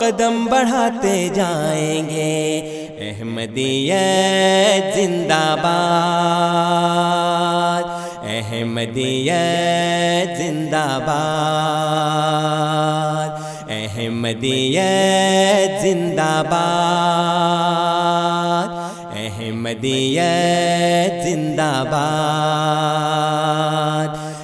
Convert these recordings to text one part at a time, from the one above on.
قدم بڑھاتے جائیں گے۔ احمدیت زندہ باد۔ احمدیت زندہ باد۔ احمدیت زندہ باد۔ احمدیت زندہ باد۔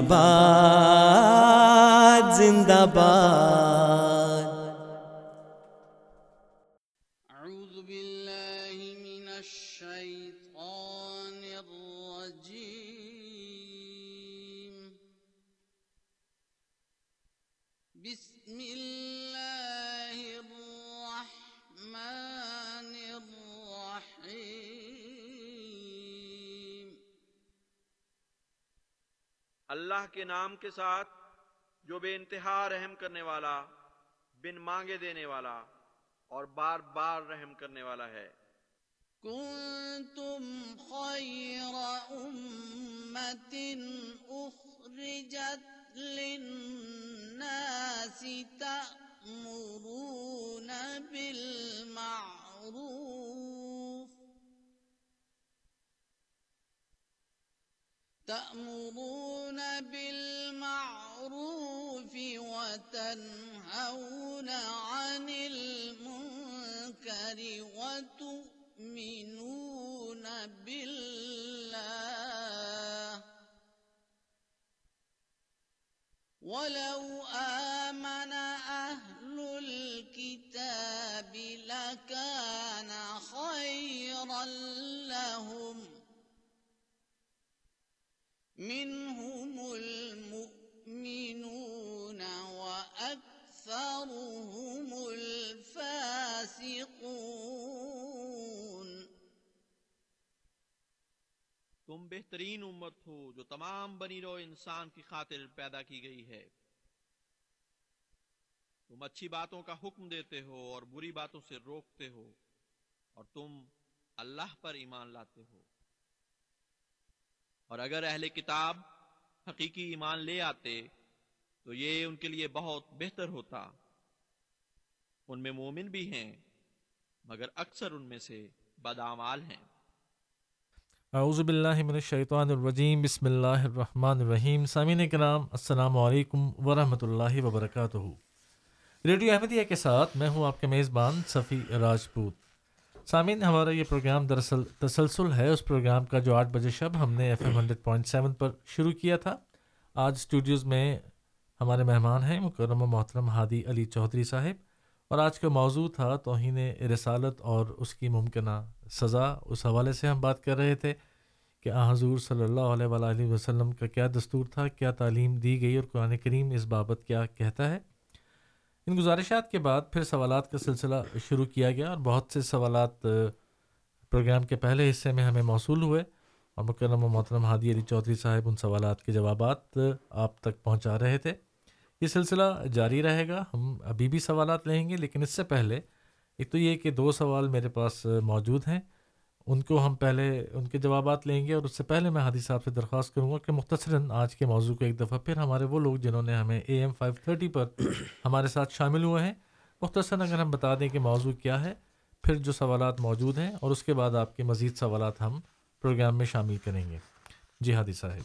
آباد زندہ باد۔ اللہ کے نام کے ساتھ جو بے انتہا رحم کرنے والا، بن مانگے دینے والا اور بار بار رحم کرنے والا ہے۔ كنتم خير أمة أخرجت للناس تأمرون بالمعروف۔ تأمرون بالمعروف وتنهون عن المنكر وتؤمنون بالله. ولو آمن أهل الكتاب لكان خيرا منهم المؤمنون وأكثرهم الفاسقون تم بہترین امت ہو جو تمام بنی رو انسان کی خاطر پیدا کی گئی ہے۔ تم اچھی باتوں کا حکم دیتے ہو اور بری باتوں سے روکتے ہو اور تم اللہ پر ایمان لاتے ہو۔ اور اگر اہل کتاب حقیقی ایمان لے آتے تو یہ ان کے لیے بہت بہتر ہوتا۔ ان میں مومن بھی ہیں، مگر اکثر ان میں سے بدعمال ہیں۔ اعوذ باللہ من الشیطان الرجیم، بسم اللہ الرحمن الرحیم۔ سامعین کرام، السلام علیکم ورحمۃ اللہ وبرکاتہ۔ ریڈیو احمدیہ کے ساتھ میں ہوں آپ کے میزبان صفی راجپوت۔ سامعین، ہمارا یہ پروگرام دراصل تسلسل ہے۔ اس پروگرام کا جو آٹھ بجے شب ہم نے F M hundred point seven پر شروع کیا تھا۔ آج اسٹوڈیوز میں ہمارے مہمان ہیں مکرم و محترم ہادی علی چودھری صاحب۔ اور آج کا موضوع تھا توہین رسالت اور اس کی ممکنہ سزا۔ اس حوالے سے ہم بات کر رہے تھے کہ آ، حضور صلی اللہ علیہ وآلہ وسلم کا کیا دستور تھا، کیا تعلیم دی گئی اور قرآن کریم اس بابت کیا کہتا ہے۔ ان گزارشات کے بعد پھر سوالات کا سلسلہ شروع کیا گیا اور بہت سے سوالات پروگرام کے پہلے حصے میں ہمیں موصول ہوئے اور مکرم و محترم ہادی علی چودھری صاحب ان سوالات کے جوابات آپ تک پہنچا رہے تھے۔ یہ سلسلہ جاری رہے گا، ہم ابھی بھی سوالات لیں گے، لیکن اس سے پہلے ایک تو یہ کہ دو سوال میرے پاس موجود ہیں۔ ان کو ہم پہلے ان کے جوابات لیں گے اور اس سے پہلے میں حادی صاحب سے درخواست کروں گا کہ مختصراً آج کے موضوع کو ایک دفعہ پھر ہمارے وہ لوگ جنہوں نے ہمیں اے ایم فائیو تھرٹی پر ہمارے ساتھ شامل ہوئے ہیں مختصراً اگر ہم بتا دیں کہ موضوع کیا ہے پھر جو سوالات موجود ہیں اور اس کے بعد آپ کے مزید سوالات ہم پروگرام میں شامل کریں گے۔ جی حادی صاحب۔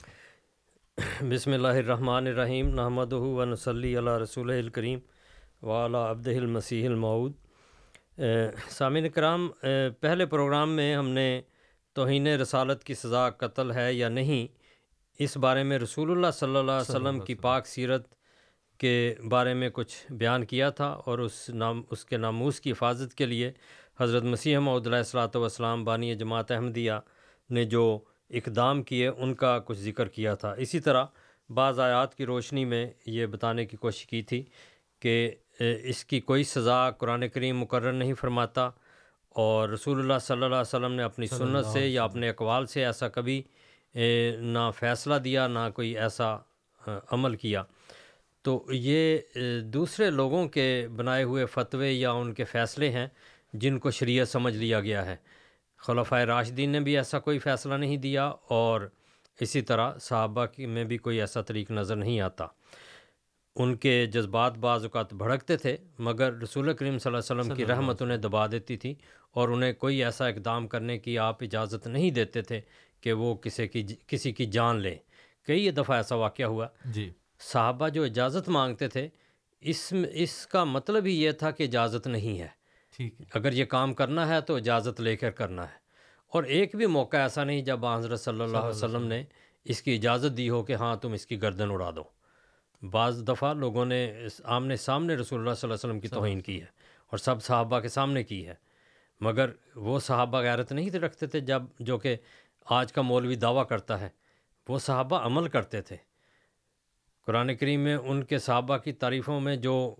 بسم اللہ الرحمن الرحیم نحمد و نصلی علیہ رسول الکریم وعلیٰ عبد المسیح المعود سامعین کرام پہلے پروگرام میں ہم نے توہین رسالت کی سزا قتل ہے یا نہیں اس بارے میں رسول اللہ صلی اللہ علیہ وسلم کی پاک سیرت کے بارے میں کچھ بیان کیا تھا اور اس نام اس کے ناموس کی حفاظت کے لیے حضرت مسیح محدود علیہ السلاۃ والسلام بانی جماعت احمدیہ نے جو اقدام کیے ان کا کچھ ذکر کیا تھا۔ اسی طرح بعض آیات کی روشنی میں یہ بتانے کی کوشش کی تھی کہ اس کی کوئی سزا قرآن کریم مقرر نہیں فرماتا اور رسول اللہ صلی اللہ علیہ وسلم نے اپنی سنت سے یا اپنے اقوال سے ایسا کبھی نہ فیصلہ دیا نہ کوئی ایسا عمل کیا۔ تو یہ دوسرے لوگوں کے بنائے ہوئے فتوے یا ان کے فیصلے ہیں جن کو شریعت سمجھ لیا گیا ہے۔ خلفۂ راشدین نے بھی ایسا کوئی فیصلہ نہیں دیا اور اسی طرح صحابہ کی میں بھی کوئی ایسا طریق نظر نہیں آتا۔ ان کے جذبات بعض اوقات بھڑکتے تھے مگر رسول کریم صلی اللہ علیہ وسلم کی رحمت انہیں دبا دیتی تھی اور انہیں کوئی ایسا اقدام کرنے کی آپ اجازت نہیں دیتے تھے کہ وہ کسی کی کسی کی جان لیں کئی دفعہ ایسا واقعہ ہوا۔ جی۔ صحابہ جو اجازت مانگتے تھے اس اس کا مطلب ہی یہ تھا کہ اجازت نہیں ہے۔ ٹھیک ہے۔ اگر یہ کام کرنا ہے تو اجازت لے کر کرنا ہے۔ اور ایک بھی موقع ایسا نہیں جب حضرت صلی اللہ علیہ وسلم۔ نے اس کی اجازت دی ہو کہ ہاں تم اس کی گردن اڑا دو۔ بعض دفعہ لوگوں نے آمنے سامنے رسول اللہ صلی اللہ علیہ وسلم کی توہین کی ہے اور سب صحابہ کے سامنے کی ہے۔ مگر وہ صحابہ غیرت نہیں رکھتے تھے جب جو کہ آج کا مولوی دعویٰ کرتا ہے۔ وہ صحابہ عمل کرتے تھے۔ قرآن کریم میں ان کے صحابہ کی تعریفوں میں جو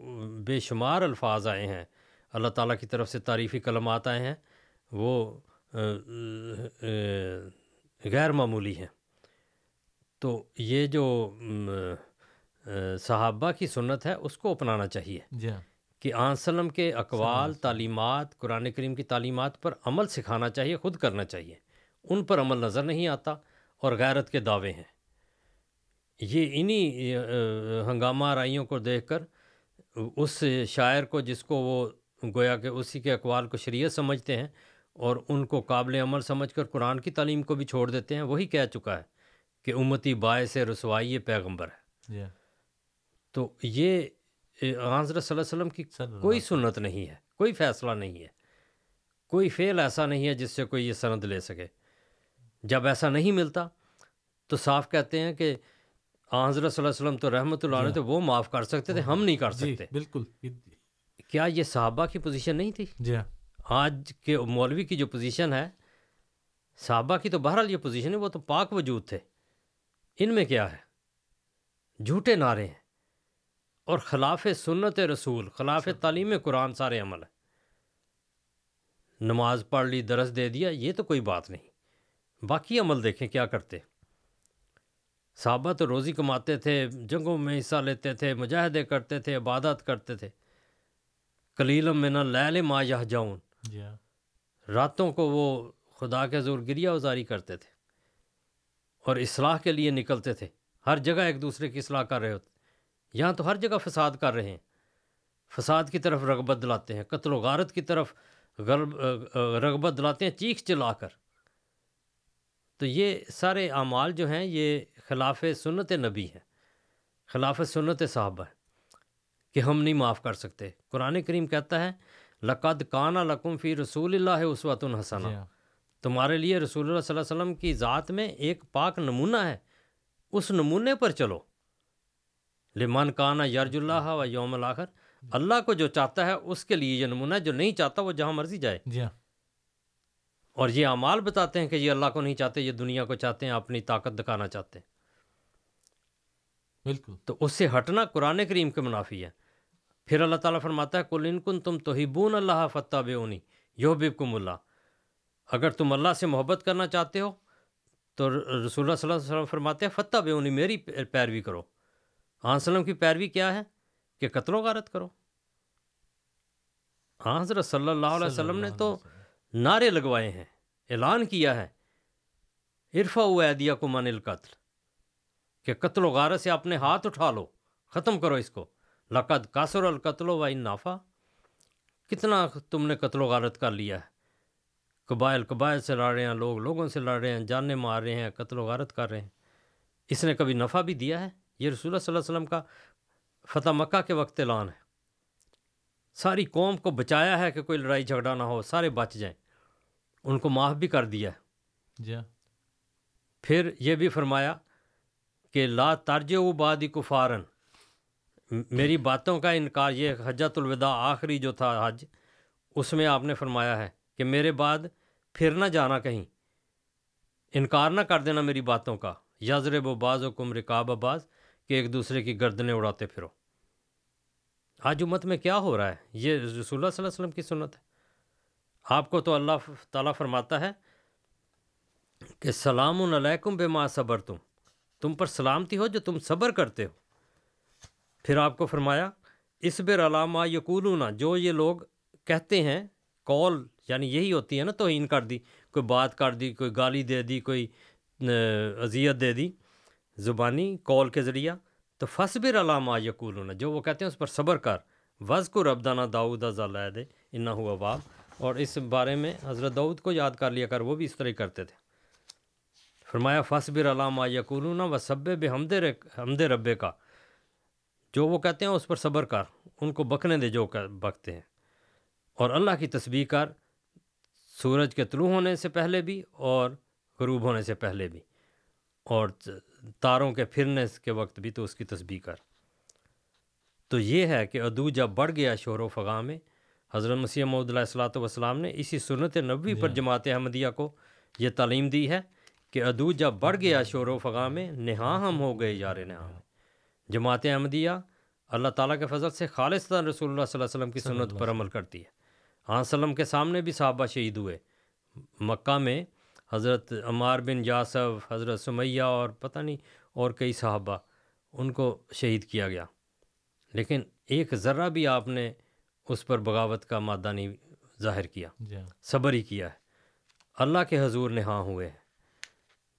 بے شمار الفاظ آئے ہیں اللہ تعالیٰ کی طرف سے تعریفی کلمات آئے ہیں وہ غیر معمولی ہیں۔ تو یہ جو صحابہ کی سنت ہے اس کو اپنانا چاہیے۔ جی ہاں۔ کہ آنسلم کے اقوال تعلیمات قرآن کریم کی تعلیمات پر عمل سکھانا چاہیے خود کرنا چاہیے۔ ان پر عمل نظر نہیں آتا اور غیرت کے دعوے ہیں۔ یہ انہی ہنگامہ رائیوں کو دیکھ کر اس شاعر کو جس کو وہ گویا کہ اسی کے اقوال کو شریعت سمجھتے ہیں اور ان کو قابل عمل سمجھ کر قرآن کی تعلیم کو بھی چھوڑ دیتے ہیں وہی کہہ چکا ہے کہ امتی باعث رسوائی پیغمبر ہے۔ جی ہاں۔ تو یہ حضرت صلی اللہ علیہ وسلم کی کوئی سنت نہیں ہے کوئی فیصلہ نہیں ہے کوئی فعل ایسا نہیں ہے جس سے کوئی یہ سند لے سکے۔ جب ایسا نہیں ملتا تو صاف کہتے ہیں کہ حضرت صلی اللہ علیہ وسلم تو رحمۃ اللہ علیہ تھے وہ معاف کر سکتے تھے ہم نہیں کر سکتے۔ بالکل کیا یہ صحابہ کی پوزیشن نہیں تھی؟ جی ہاں۔ آج کے مولوی کی جو پوزیشن ہے صحابہ کی تو بہرحال یہ پوزیشن ہے وہ تو پاک وجود تھے۔ ان میں کیا ہے؟ جھوٹے نعرے ہیں۔ اور خلاف سنت رسول خلاف تعلیم قرآن سارے عمل ہے نماز پڑھ لی درس دے دیا یہ تو کوئی بات نہیں۔ باقی عمل دیکھیں کیا کرتے۔ صحابہ تو روزی کماتے تھے جنگوں میں حصہ لیتے تھے مجاہدے کرتے تھے عبادت کرتے تھے۔ کلیلم میں نہ لیل ما یہ جاؤن جی ہاں۔ راتوں کو وہ خدا کے زور گریا ازاری کرتے تھے اور اصلاح کے لیے نکلتے تھے۔ ہر جگہ ایک دوسرے کی اصلاح کر رہے ہوتے۔ یہاں تو ہر جگہ فساد کر رہے ہیں۔ فساد کی طرف رغبت دلاتے ہیں قتل و غارت کی طرف غرب رغبت دلاتے ہیں چیخ چلا کر۔ تو یہ سارے اعمال جو ہیں یہ خلاف سنت نبی ہے خلاف سنت صحابہ ہے کہ ہم نہیں معاف کر سکتے۔ قرآن کریم کہتا ہے لقد کانا لکم فی رسول اللہ عصوۃ الحسنہ جی ہاں۔ تمہارے لیے رسول اللہ صلی اللہ علیہ وسلم کی ذات میں ایک پاک نمونہ ہے اس نمونے پر چلو۔ لمن کانا یرج اللہ و یوم الآخر اللہ کو جو چاہتا ہے اس کے لیے یہ نمونہ ہے جو نہیں چاہتا وہ جہاں مرضی جائے۔ جی ہاں۔ اور یہ اعمال بتاتے ہیں کہ یہ اللہ کو نہیں چاہتے یہ دنیا کو چاہتے ہیں اپنی طاقت دکھانا چاہتے ہیں۔ بالکل۔ تو اس سے ہٹنا قرآن کریم کے منافی ہے۔ پھر اللہ تعالیٰ فرماتا ہے کل ان کن تم توحبون اللہ فتح بونی یو بکم اللہ۔ اگر تم اللہ سے محبت کرنا چاہتے ہو تو رسول اللہ صلی اللہ علیہ وسلم فرماتے ہیں فتح بونی میری پیروی کرو۔ آن وسلم کی پیروی کیا ہے کہ قتل و غارت کرو۔ ہاں حضرت صلی اللہ علیہ وسلم نے تو نعرے لگوائے ہیں اعلان کیا ہے۔ عرفا عیدیہ کو من القتل کہ قتل و غارت سے اپنے ہاتھ اٹھا لو ختم کرو اس کو۔ لقد کاسر القتل و نافع کتنا تم نے قتل و غارت کر لیا ہے۔ قبائل قبائل سے لڑ رہے ہیں لوگ لوگوں سے لڑ رہے ہیں جاننے مار رہے ہیں قتل و غارت کر رہے ہیں۔ اس نے کبھی نفع بھی دیا ہے؟ یہ رسول اللہ صلی اللہ علیہ وسلم کا فتح مکہ کے وقت اعلان ہے۔ ساری قوم کو بچایا ہے کہ کوئی لڑائی جھگڑا نہ ہو سارے بچ جائیں۔ ان کو معاف بھی کر دیا ہے۔ جی ہاں۔ پھر یہ بھی فرمایا کہ لا ترج و بادی کفارن۔ میری باتوں کا انکار یہ حجت الوداع آخری جو تھا حج اس میں آپ نے فرمایا ہے کہ میرے بعد پھر نہ جانا کہیں۔ انکار نہ کر دینا میری باتوں کا۔ یزرب و باز و کم رکاب باز کہ ایک دوسرے کی گردنیں اڑاتے پھرو۔ آج امت میں کیا ہو رہا ہے؟ یہ رسول اللہ صلی اللہ علیہ وسلم کی سنت ہے۔ آپ کو تو اللہ تعالیٰ فرماتا ہے کہ سلام علیکم بے ما صبر تم تم پر سلامتی ہو جو تم صبر کرتے ہو۔ پھر آپ کو فرمایا اس بر علامہ یقولون۔ جو یہ لوگ کہتے ہیں کال یعنی یہی ہوتی ہے نا توہین کر دی، کوئی بات کر دی، کوئی گالی دے دی، کوئی اذیت دے دی۔ زبانی کال کے ذریعہ، تو فصبر علامہ یقولون، جو وہ کہتے ہیں اس پر صبر کر۔ وز کو ربدانہ داؤد دے انا ہوا واب اور اس بارے میں حضرت داؤد کو یاد کر لیا کر، وہ بھی اس طرح ہی کرتے تھے۔ فرمایا، فصبر علامہ یقولون و سب بے حمد حمد ربے کا جو وہ کہتے ہیں اس پر صبر کر، ان کو بکنے دے جو بکتے ہیں۔ اور اللہ کی تسبیح کر، سورج کے طلوع ہونے سے پہلے بھی اور غروب ہونے سے پہلے بھی۔ اور تاروں کے پھرنے کے وقت بھی تو اس کی تسبیح کر۔ تو یہ ہے کہ ادو جب بڑھ گیا شور و فغاں میں حضرت مسیح محدود علیہ السلاۃ والسلام نے اسی سنت نبوی پر جماعت احمدیہ کو یہ تعلیم دی ہے کہ ادو جب بڑھ گیا شور و فغاں میں نہا ہم ہو گئے یار نہا میں جماعت احمدیہ اللہ تعالیٰ کے فضل سے خالص رسول اللہ صلی اللہ علیہ وسلم کی سنت پر عمل کرتی ہے۔ ہاں وسلم کے سامنے بھی صحابہ شہید ہوئے۔ مکہ میں حضرت عمار بن یاسف حضرت سمیہ اور پتہ نہیں اور کئی صحابہ ان کو شہید کیا گیا۔ لیکن ایک ذرہ بھی آپ نے اس پر بغاوت کا مادہ نہیں ظاہر کیا جی ہاں۔ صبر ہی کیا ہے۔ اللہ کے حضور نے ہاں ہوئے ہیں۔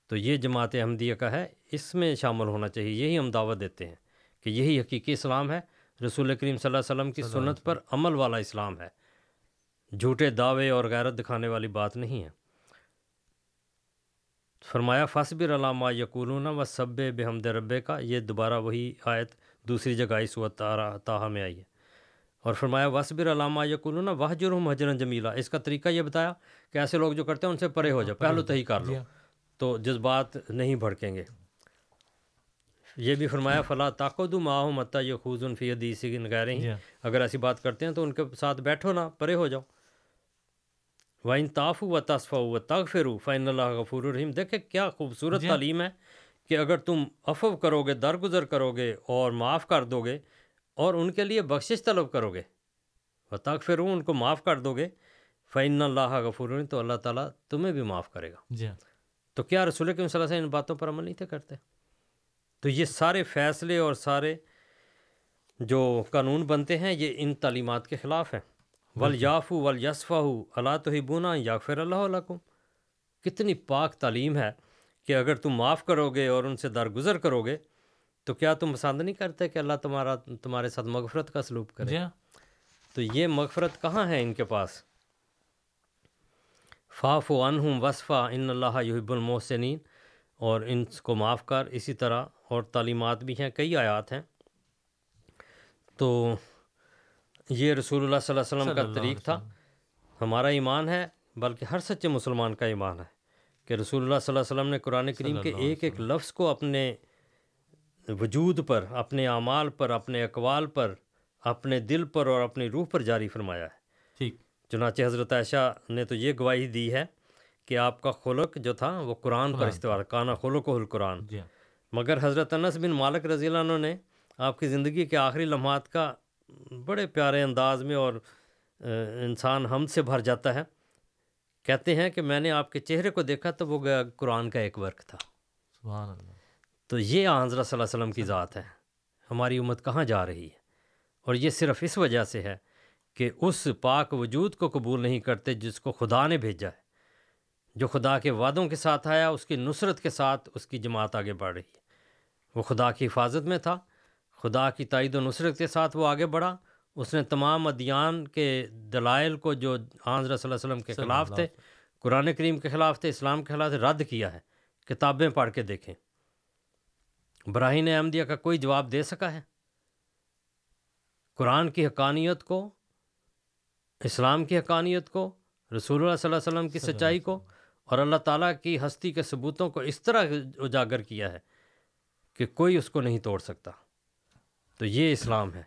تو یہ جماعت احمدیہ کا ہے اس میں شامل ہونا چاہیے یہی ہم دعوت دیتے ہیں کہ یہی حقیقی اسلام ہے۔ رسول کریم صلی اللہ علیہ وسلم کی سنت پر عمل والا اسلام ہے۔ جھوٹے دعوے اور غیرت دکھانے والی بات نہیں ہے۔ فرمایا فصبر علامہ یقولون و سب بحمد ربے کا یہ دوبارہ وہی آیت دوسری جگہ اس وقت تاہا میں آئی ہے۔ اور فرمایا وصبر علامہ یقولون واہ جرم حجرن جمیلہ اس کا طریقہ یہ بتایا کہ ایسے لوگ جو کرتے ہیں ان سے پرے ہو جاؤ پہلو تہی کر لو تو جذبات نہیں بھڑکیں گے۔ یہ بھی فرمایا فلاں طاقت ماہ متا یہ خوز فی حدیث غیر اگر ایسی بات کرتے ہیں تو ان کے ساتھ بیٹھو نا پرے ہو جاؤ۔ وائن طاف و تصفا و تغفر فین اللہ غفور الرحیم دیکھیں کیا خوبصورت تعلیم ہے کہ اگر تم افو کرو گے درگزر کرو گے اور معاف کر دو گے اور ان کے لیے بخشش طلب کرو گے و تغفر ان کو معاف کر دو گے فین اللہ غفور الرحیم تو اللہ تعالیٰ تمہیں بھی معاف کرے گا۔ جی۔ تو کیا رسول کریم صلی اللہ علیہ ان باتوں پر عمل نہیں تھے کرتے؟ تو یہ سارے فیصلے اور سارے جو قانون بنتے ہیں یہ ان تعلیمات کے خلاف ہیں۔ ول یافو ول یسفا ہو اللہ تو ہی بونا یا پھر اللہ علیکم کتنی پاک تعلیم ہے کہ اگر تم معاف کرو گے اور ان سے درگزر کرو گے تو کیا تم پسند نہیں کرتے کہ اللہ تمہارا تمہارے ساتھ مغفرت کا سلوک کرے؟ جی ہاں۔ تو یہ مغفرت کہاں ہے ان کے پاس؟ فاف و انہم وصفہ ان اللہ یحب المحسنین۔ اور ان کو معاف کر اسی طرح اور تعلیمات بھی ہیں کئی آیات ہیں۔ تو یہ رسول اللہ صلی اللہ علیہ وسلم کا طریق تھا۔ ہمارا ایمان ہے بلکہ ہر سچے مسلمان کا ایمان ہے۔ کہ رسول اللہ صلی اللہ علیہ وسلم نے قرآن کریم کے ایک ایک لفظ کو اپنے وجود پر اپنے اعمال پر اپنے اقوال پر اپنے دل پر اور اپنی روح پر جاری فرمایا ہے۔ ٹھیک۔ چنانچہ حضرت عائشہ نے تو یہ گواہی دی ہے کہ آپ کا خلق جو تھا وہ قرآن پر استوار کانا خلق و القرآن جی ہاں۔ مگر حضرت انس بن مالک رضی اللہ عنہ نے آپ کی زندگی کے آخری لمحات کا بڑے پیارے انداز میں اور انسان ہم سے بھر جاتا ہے۔ کہتے ہیں کہ میں نے آپ کے چہرے کو دیکھا تو وہ قرآن کا ایک ورق تھا۔ سبحان اللہ۔ تو یہ حضرت صلی اللہ علیہ وسلم کی ذات ہے۔ ہماری امت کہاں جا رہی ہے؟ اور یہ صرف اس وجہ سے ہے کہ اس پاک وجود کو قبول نہیں کرتے جس کو خدا نے بھیجا ہے۔ جو خدا کے وعدوں کے ساتھ آیا اس کی نصرت کے ساتھ اس کی جماعت آگے بڑھ رہی ہے۔ وہ خدا کی حفاظت میں تھا خدا کی تائید و نصرت کے ساتھ وہ آگے بڑھا۔ اس نے تمام ادیان کے دلائل کو جو حضرت صلی اللہ علیہ وسلم کے خلاف تھے قرآن کریم کے خلاف تھے اسلام کے خلاف تھے رد کیا ہے۔ کتابیں پڑھ کے دیکھیں۔ براہین احمدیہ کا کوئی جواب دے سکا ہے؟ قرآن کی حقانیت کو اسلام کی حقانیت کو رسول اللہ صلی اللہ علیہ وسلم کی سچائی کو اور اللہ تعالیٰ کی ہستی کے ثبوتوں کو اس طرح اجاگر کیا ہے کہ کوئی اس کو نہیں توڑ سکتا۔ تو یہ اسلام ہے۔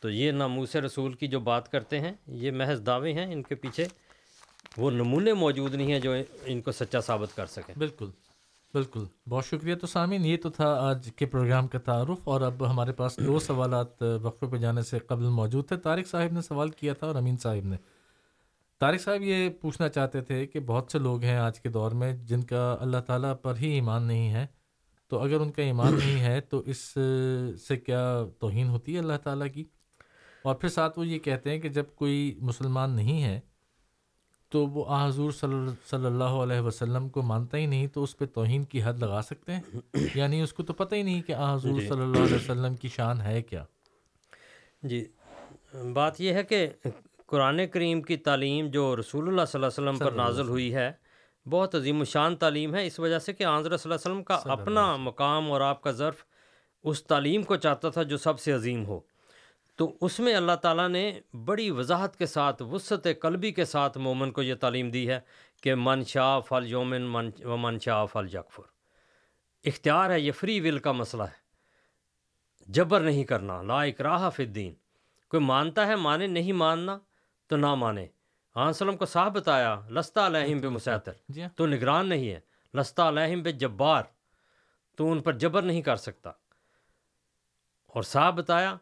تو یہ ناموس رسول کی جو بات کرتے ہیں، یہ محض دعوے ہیں، ان کے پیچھے وہ نمونے موجود نہیں ہیں جو ان کو سچا ثابت کر سکیں۔ بالکل بالکل۔ بہت شکریہ تو سامعین، یہ تو تھا آج کے پروگرام کا تعارف۔ اور اب ہمارے پاس دو سوالات وقفے پہ جانے سے قبل موجود تھے۔ طارق صاحب نے سوال کیا تھا اور امین صاحب نے۔ طارق صاحب، یہ پوچھنا چاہتے تھے کہ بہت سے لوگ ہیں آج کے دور میں جن کا اللہ تعالیٰ پر ہی ایمان نہیں ہے۔ تو اگر ان کا ایمان نہیں ہے تو اس سے کیا توہین ہوتی ہے اللہ تعالیٰ کی؟ اور پھر ساتھ وہ یہ کہتے ہیں کہ جب کوئی مسلمان نہیں ہے تو وہ آ حضور صلی اللہ علیہ وسلم کو مانتا ہی نہیں تو اس پہ توہین کی حد لگا سکتے ہیں؟ یعنی اس کو تو پتہ ہی نہیں کہ آ حضور جی۔ صلی اللہ علیہ وسلم کی شان ہے کیا؟ جی. بات یہ ہے کہ قرآن کریم کی تعلیم جو رسول اللہ صلی اللہ علیہ وسلم پر نازل ہوئی ہے بہت عظیم الشان تعلیم ہے۔ اس وجہ سے کہ حضرت صلی اللہ علیہ وسلم کا اپنا مقام اور آپ کا ظرف اس تعلیم کو چاہتا تھا جو سب سے عظیم ہو۔ تو اس میں اللہ تعالیٰ نے بڑی وضاحت کے ساتھ وسعت قلبی کے ساتھ مومن کو یہ تعلیم دی ہے کہ من شاہ فل یومن من و من شاہ فل یکفر۔ اختیار ہے یہ فری ول کا مسئلہ ہے۔ جبر نہیں کرنا لا اکراہ فی الدین۔ کوئی مانتا ہے مانے نہیں ماننا تو نہ مانے۔ آن وسلم کو صاحب بتایا لستا علیہم بے مسیطر۔ جی ہاں۔ تو نگران نہیں ہے لستا علیہم بے جبار۔ تو ان پر جبر نہیں کر سکتا۔ اور صاحب بتایا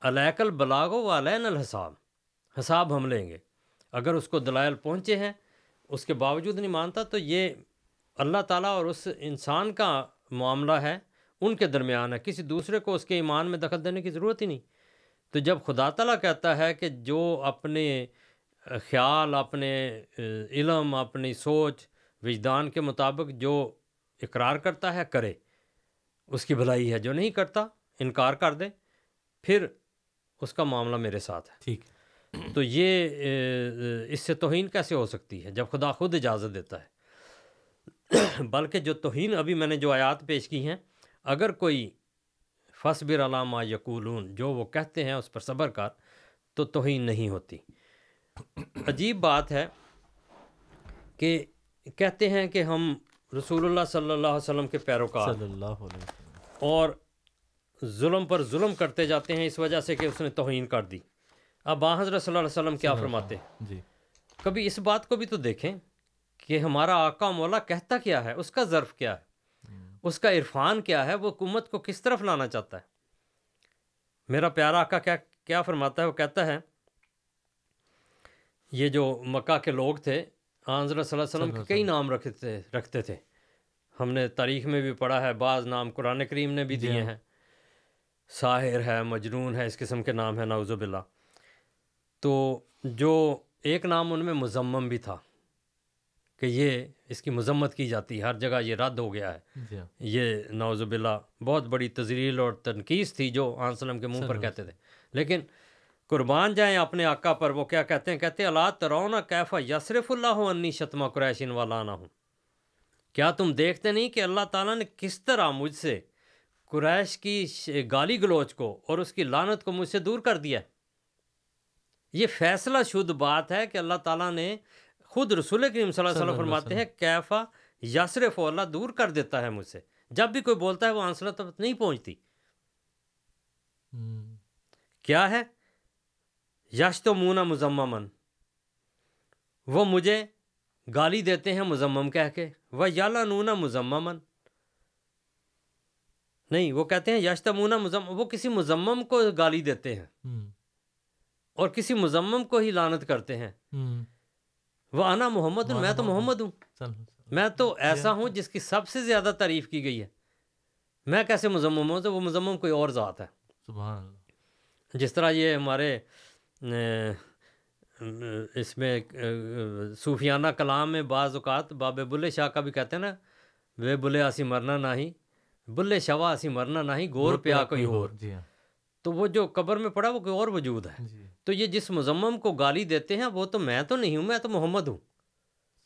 علیک البلاغ و علین الحساب۔ حساب ہم لیں گے۔ اگر اس کو دلائل پہنچے ہیں اس کے باوجود نہیں مانتا تو یہ اللہ تعالیٰ اور اس انسان کا معاملہ ہے۔ ان کے درمیان ہے۔ کسی دوسرے کو اس کے ایمان میں دخل دینے کی ضرورت ہی نہیں۔ تو جب خدا تعالیٰ کہتا ہے کہ جو اپنے خیال اپنے علم اپنی سوچ وجدان کے مطابق جو اقرار کرتا ہے کرے۔ اس کی بھلائی ہے جو نہیں کرتا انکار کر دے پھر اس کا معاملہ میرے ساتھ ہے۔ ٹھیک۔ تو یہ اس سے توہین کیسے ہو سکتی ہے؟ جب خدا خود اجازت دیتا ہے۔ بلکہ جو توہین ابھی میں نے جو آیات پیش کی ہیں اگر کوئی فصبر علامہ یقولون جو وہ کہتے ہیں اس پر صبر کر تو توہین نہیں ہوتی۔ عجیب بات ہے کہ کہتے ہیں کہ ہم رسول اللہ صلی اللہ علیہ وسلم کے پیروکار صلی اللہ علیہ وسلم۔ اور ظلم پر ظلم کرتے جاتے ہیں اس وجہ سے کہ اس نے توہین کر دی۔ اب حضرت صلی اللہ علیہ وسلم کیا فرماتے ہیں؟ جی۔ کبھی اس بات کو بھی تو دیکھیں کہ ہمارا آقا مولا کہتا کیا ہے؟ اس کا ظرف کیا ہے؟ اس کا عرفان کیا ہے؟ وہ حکومت کو کس طرف لانا چاہتا ہے؟ میرا پیارا آقا کیا کیا فرماتا ہے؟ وہ کہتا ہے یہ جو مکہ کے لوگ تھے حضرت صلی اللہ علیہ وسلم۔ کے کئی نام رکھتے تھے رکھتے تھے۔ ہم نے تاریخ میں بھی پڑھا ہے بعض نام قرآن کریم نے بھی جی دیے ہاں۔ ہیں۔ ساحر ہے مجنون ہے اس قسم کے نام ہیں نعوذ باللہ۔ تو جو ایک نام ان میں مزمم بھی تھا کہ یہ اس کی مذمت کی جاتی ہے ہر جگہ یہ رد ہو گیا ہے۔ جی ہاں۔ یہ نعوذ باللہ بہت بڑی تزریل اور تنقید تھی جو آن وسلم کے منہ پر کہتے تھے۔ لیکن قربان جائیں اپنے آقا پر وہ کیا کہتے ہیں؟ کہتے ہیں اللہ ترونا کیفا یسرف اللہ انی شتما قریشن والا نہ ہوں؟ کیا تم دیکھتے نہیں کہ اللہ تعالیٰ نے کس طرح مجھ سے قریش کی گالی گلوچ کو اور اس کی لانت کو مجھ سے دور کر دیا ہے؟ یہ فیصلہ شدہ بات ہے کہ اللہ تعالیٰ نے خود رسول کریم صلی اللہ علیہ وسلم فرماتے ہیں کیفا یسرف اللہ دور کر دیتا ہے مجھ سے؟ جب بھی کوئی بولتا ہے وہ آنسر تک نہیں پہنچتی۔ کیا ہے؟ یش تو مونا مزممن وہ مجھے گالی دیتے ہیں مزمم کہہ کے۔ وہ یالا نونا مزممن نہیں وہ کہتے ہیں یش مونا مزم وہ کسی مزمم کو گالی دیتے ہیں۔ اور کسی مزمم کو ہی لانت کرتے ہیں۔ وہ آنا محمد ہوں میں تو محمد۔ ہوں۔ میں تو ایسا ہوں جس کی سب سے زیادہ تعریف کی گئی ہے۔ میں کیسے مزمم ہوں تو وہ مزمم کوئی اور ذات ہے۔ سبحان اللہ۔ جس طرح یہ ہمارے اس میں صوفیانہ کلام میں بعض اوقات باب بلے شاہ کا بھی کہتے ہیں نا وے بلے آسی مرنا نہیں بلے شوا آسی مرنا نہیں گور پیا کوئی اور جی ہاں۔ تو وہ جو قبر میں پڑا وہ کوئی اور وجود ہے۔ جی۔ تو یہ جس مزمم کو گالی دیتے ہیں وہ تو میں تو نہیں ہوں میں تو محمد ہوں۔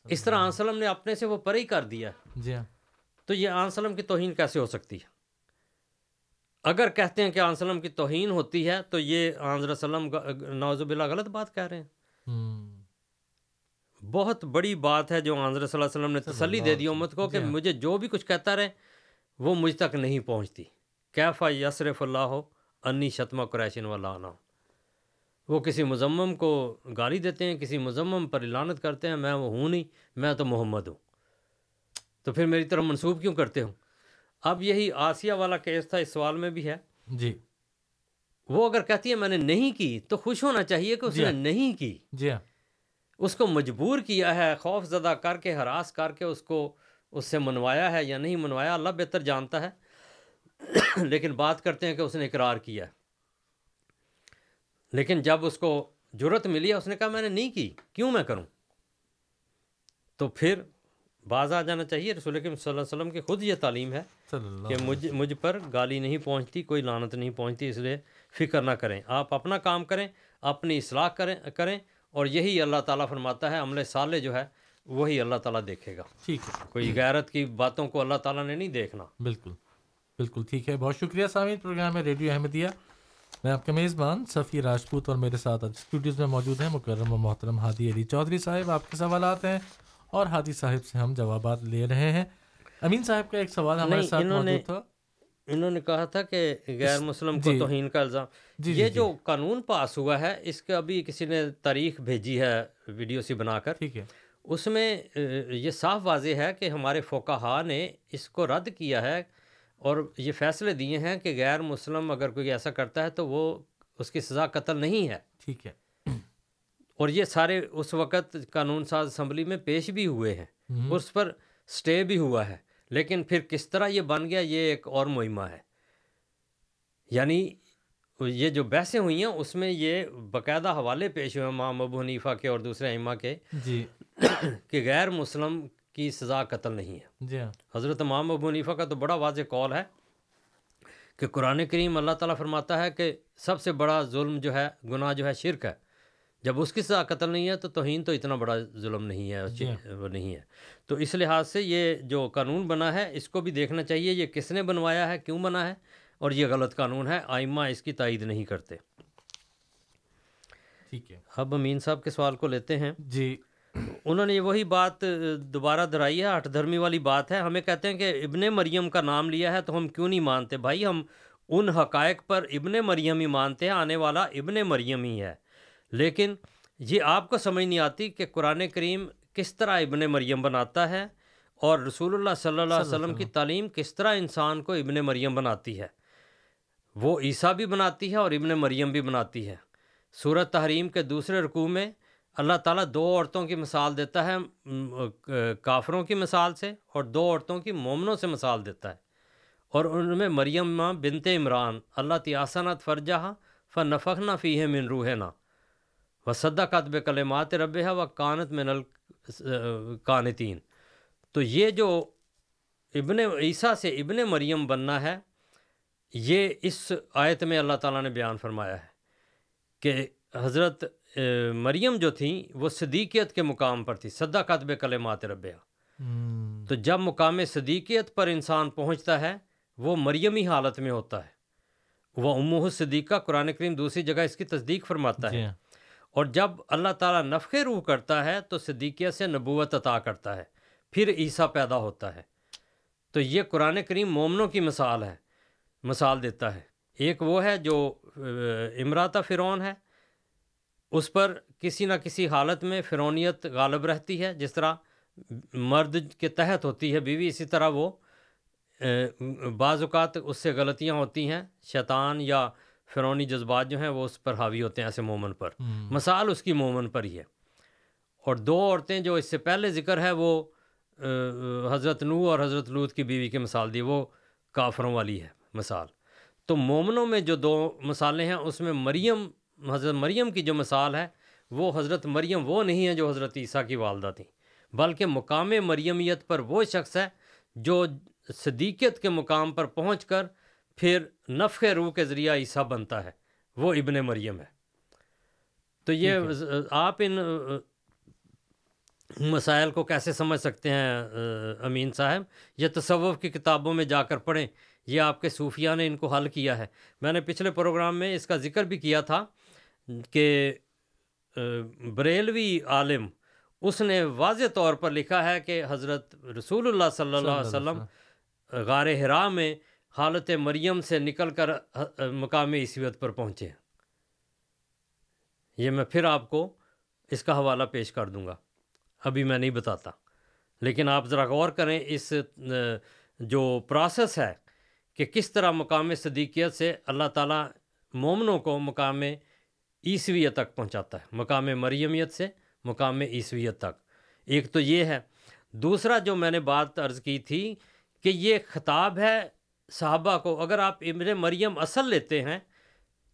اس طرح آن سلم نے اپنے سے وہ پرے ہی کر دیا۔ جی ہاں۔ تو یہ آن سلم کی توہین کیسے ہو سکتی ہے؟ اگر کہتے ہیں کہ آن سلم کی توہین ہوتی ہے تو یہ آن سلم نوز باللہ غلط بات کہہ رہے ہیں۔ بہت بڑی بات ہے جو آن صلی اللہ علیہ وسلم نے تسلی دے دی امت کو کہ جی ہاں۔ مجھے جو بھی کچھ کہتا رہے وہ مجھ تک نہیں پہنچتی۔ کیفا یسرف اللہ ہو انی شتمہ قریشن والا نہ وہ کسی مزمم کو گالی دیتے ہیں کسی مزمم پر اعلانت کرتے ہیں میں وہ ہوں نہیں میں تو محمد ہوں۔ تو پھر میری طرف منسوب کیوں کرتے ہو؟ اب یہی آسیہ والا کیس تھا اس سوال میں بھی ہے۔ جی۔ وہ اگر کہتی ہے میں نے نہیں کی تو خوش ہونا چاہیے کہ اس جی نے ہاں۔ نہیں کی۔ جی ہاں۔ اس کو مجبور کیا ہے خوف زدہ کر کے ہراس کر کے اس کو اس سے منوایا ہے یا نہیں منوایا اللہ بہتر جانتا ہے۔ لیکن بات کرتے ہیں کہ اس نے اقرار کیا۔ ہے لیکن جب اس کو جرت ملی ہے اس نے کہا میں نے نہیں کی کیوں میں کروں؟ تو پھر باز آ جانا چاہیے۔ رسول کریم صلی اللہ علیہ وسلم کی خود یہ تعلیم ہے کہ مجھ مجھ پر گالی نہیں پہنچتی کوئی لانت نہیں پہنچتی اس لیے فکر نہ کریں۔ آپ اپنا کام کریں اپنی اصلاح کریں کریں اور یہی اللہ تعالیٰ فرماتا ہے عمل صالح جو ہے وہی اللہ تعالیٰ دیکھے گا۔ ٹھیک ہے۔ کوئی غیرت کی باتوں کو اللہ تعالیٰ نے نہیں دیکھنا۔ بالکل بالکل ٹھیک ہے۔ بہت شکریہ سامعین پروگرام میں ریڈیو احمدیہ۔ میں آپ کے میزبان صفی راجپوت اور میرے ساتھ اسٹوڈیوز میں موجود ہیں مکرم و محترم ہادی علی چودھری صاحب۔ آپ کے سوالات ہیں؟ اور ہادی صاحب سے ہم جوابات لے رہے ہیں۔ امین صاحب کا ایک سوال ہمارے ساتھ موجود تھا۔ انہوں نے کہا تھا کہ غیر مسلم کو جی۔ توہین کا الزام۔ جی، جی، یہ۔ جو قانون پاس ہوا ہے اس کا ابھی کسی نے تاریخ بھیجی ہے ویڈیو سی بنا کر۔ ٹھیک ہے۔ اس میں یہ صاف واضح ہے کہ ہمارے فوکہ نے اس کو رد کیا ہے اور یہ فیصلے دیے ہیں کہ غیر مسلم اگر کوئی ایسا کرتا ہے تو وہ اس کی سزا قتل نہیں ہے۔ ٹھیک ہے۔ اور یہ سارے اس وقت قانون ساز اسمبلی میں پیش بھی ہوئے ہیں۔ اس پر سٹے بھی ہوا ہے۔ لیکن پھر کس طرح یہ بن گیا یہ ایک اور مہمہ ہے۔ یعنی یہ جو بحثیں ہوئی ہیں اس میں یہ باقاعدہ حوالے پیش ہوئے ہیں امام ابو حنیفہ کے اور دوسرے ائمہ کے جی۔ کہ غیر مسلم کی سزا قتل نہیں ہے۔ جی ہاں۔ حضرت امام ابو حنیفہ کا تو بڑا واضح قول ہے کہ قرآن کریم اللہ تعالیٰ فرماتا ہے کہ سب سے بڑا ظلم جو ہے گناہ جو ہے شرک ہے۔ جب اس کی سزا قتل نہیں ہے تو توہین تو اتنا بڑا ظلم نہیں ہے ہاں۔ وہ نہیں ہے۔ تو اس لحاظ سے یہ جو قانون بنا ہے اس کو بھی دیکھنا چاہیے یہ کس نے بنوایا ہے کیوں بنا ہے اور یہ غلط قانون ہے۔ آئمہ اس کی تائید نہیں کرتے۔ ٹھیک ہے۔ اب امین صاحب کے سوال کو لیتے ہیں۔ جی۔ انہوں نے وہی بات دوبارہ دہرائی ہے ہٹ دھرمی والی بات ہے۔ ہمیں کہتے ہیں کہ ابن مریم کا نام لیا ہے تو ہم کیوں نہیں مانتے؟ بھائی ہم ان حقائق پر ابن مریم ہی مانتے ہیں آنے والا ابن مریم ہی ہے۔ لیکن یہ آپ کو سمجھ نہیں آتی کہ قرآن کریم کس طرح ابن مریم بناتا ہے اور رسول اللہ صلی اللہ علیہ وسلم کی تعلیم کس طرح انسان کو ابن مریم بناتی ہے۔ وہ عیسیٰ بھی بناتی ہے اور ابن مریم بھی بناتی ہے۔ سورت تحریم کے دوسرے رکوع میں اللہ تعالیٰ دو عورتوں کی مثال دیتا ہے کافروں کی مثال سے اور دو عورتوں کی مومنوں سے مثال دیتا ہے۔ اور ان میں مریم ماں بنت عمران، اللہ تیاسنت فرجہ ف نفخنا فی ہے من روح نا و صدا قطب کلمات رب ہے و کانت من القانتین تو یہ جو ابن عیسیٰ سے ابن مریم بننا ہے یہ اس آیت میں اللہ تعالیٰ نے بیان فرمایا ہے کہ حضرت مریم جو تھیں وہ صدیقیت کے مقام پر تھی صدا قطب کلمات ربیہ تو جب مقام صدیقیت پر انسان پہنچتا ہے وہ مریمی حالت میں ہوتا ہے۔ وہ امہ صدیقہ قرآن کریم دوسری جگہ اس کی تصدیق فرماتا جی ہے۔ ہاں اور جب اللہ تعالیٰ نفخ روح کرتا ہے تو صدیقیت سے نبوت عطا کرتا ہے، پھر عیسیٰ پیدا ہوتا ہے۔ تو یہ قرآن کریم مومنوں کی مثال ہے، مثال دیتا ہے۔ ایک وہ ہے جو امراتا فرعون ہے۔ اس پر کسی نہ کسی حالت میں فرونیت غالب رہتی ہے، جس طرح مرد کے تحت ہوتی ہے بیوی، اسی طرح وہ بعض اوقات اس سے غلطیاں ہوتی ہیں، شیطان یا فرونی جذبات جو ہیں وہ اس پر حاوی ہوتے ہیں ایسے مومن پر۔ مثال اس کی مومن پر ہی ہے۔ اور دو عورتیں جو اس سے پہلے ذکر ہے وہ حضرت نو اور حضرت لوت کی بیوی کی مثال دی وہ کافروں والی ہے مثال۔ تو مومنوں میں جو دو مثالیں ہیں اس میں مریم حضرت مریم کی جو مثال ہے وہ حضرت مریم وہ نہیں ہے جو حضرت عیسیٰ کی والدہ تھیں۔ بلکہ مقام مریمیت پر وہ شخص ہے جو صدیقیت کے مقام پر پہنچ کر پھر نفخ روح کے ذریعہ عیسیٰ بنتا ہے۔ وہ ابن مریم ہے۔ تو یہ آپ ان مسائل کو کیسے سمجھ سکتے ہیں امین صاحب؟ یہ تصوف کی کتابوں میں جا کر پڑھیں۔ یہ آپ کے صوفیہ نے ان کو حل کیا ہے۔ میں نے پچھلے پروگرام میں اس کا ذکر بھی کیا تھا کہ بریلوی عالم اس نے واضح طور پر لکھا ہے کہ حضرت رسول اللہ صلی اللہ علیہ وسلم غار ہرا میں حالت مریم سے نکل کر مقام عیسویت پر پہنچے۔ یہ میں پھر آپ کو اس کا حوالہ پیش کر دوں گا۔ ابھی میں نہیں بتاتا۔ لیکن آپ ذرا غور کریں اس جو پروسیس ہے کہ کس طرح مقام صدیقیت سے اللہ تعالیٰ مومنوں کو مقام عیسویت تک پہنچاتا ہے، مقام مریمیت سے مقام عیسویت تک۔ ایک تو یہ ہے۔ دوسرا جو میں نے بات عرض کی تھی کہ یہ خطاب ہے صحابہ کو اگر آپ ابن مریم اصل لیتے ہیں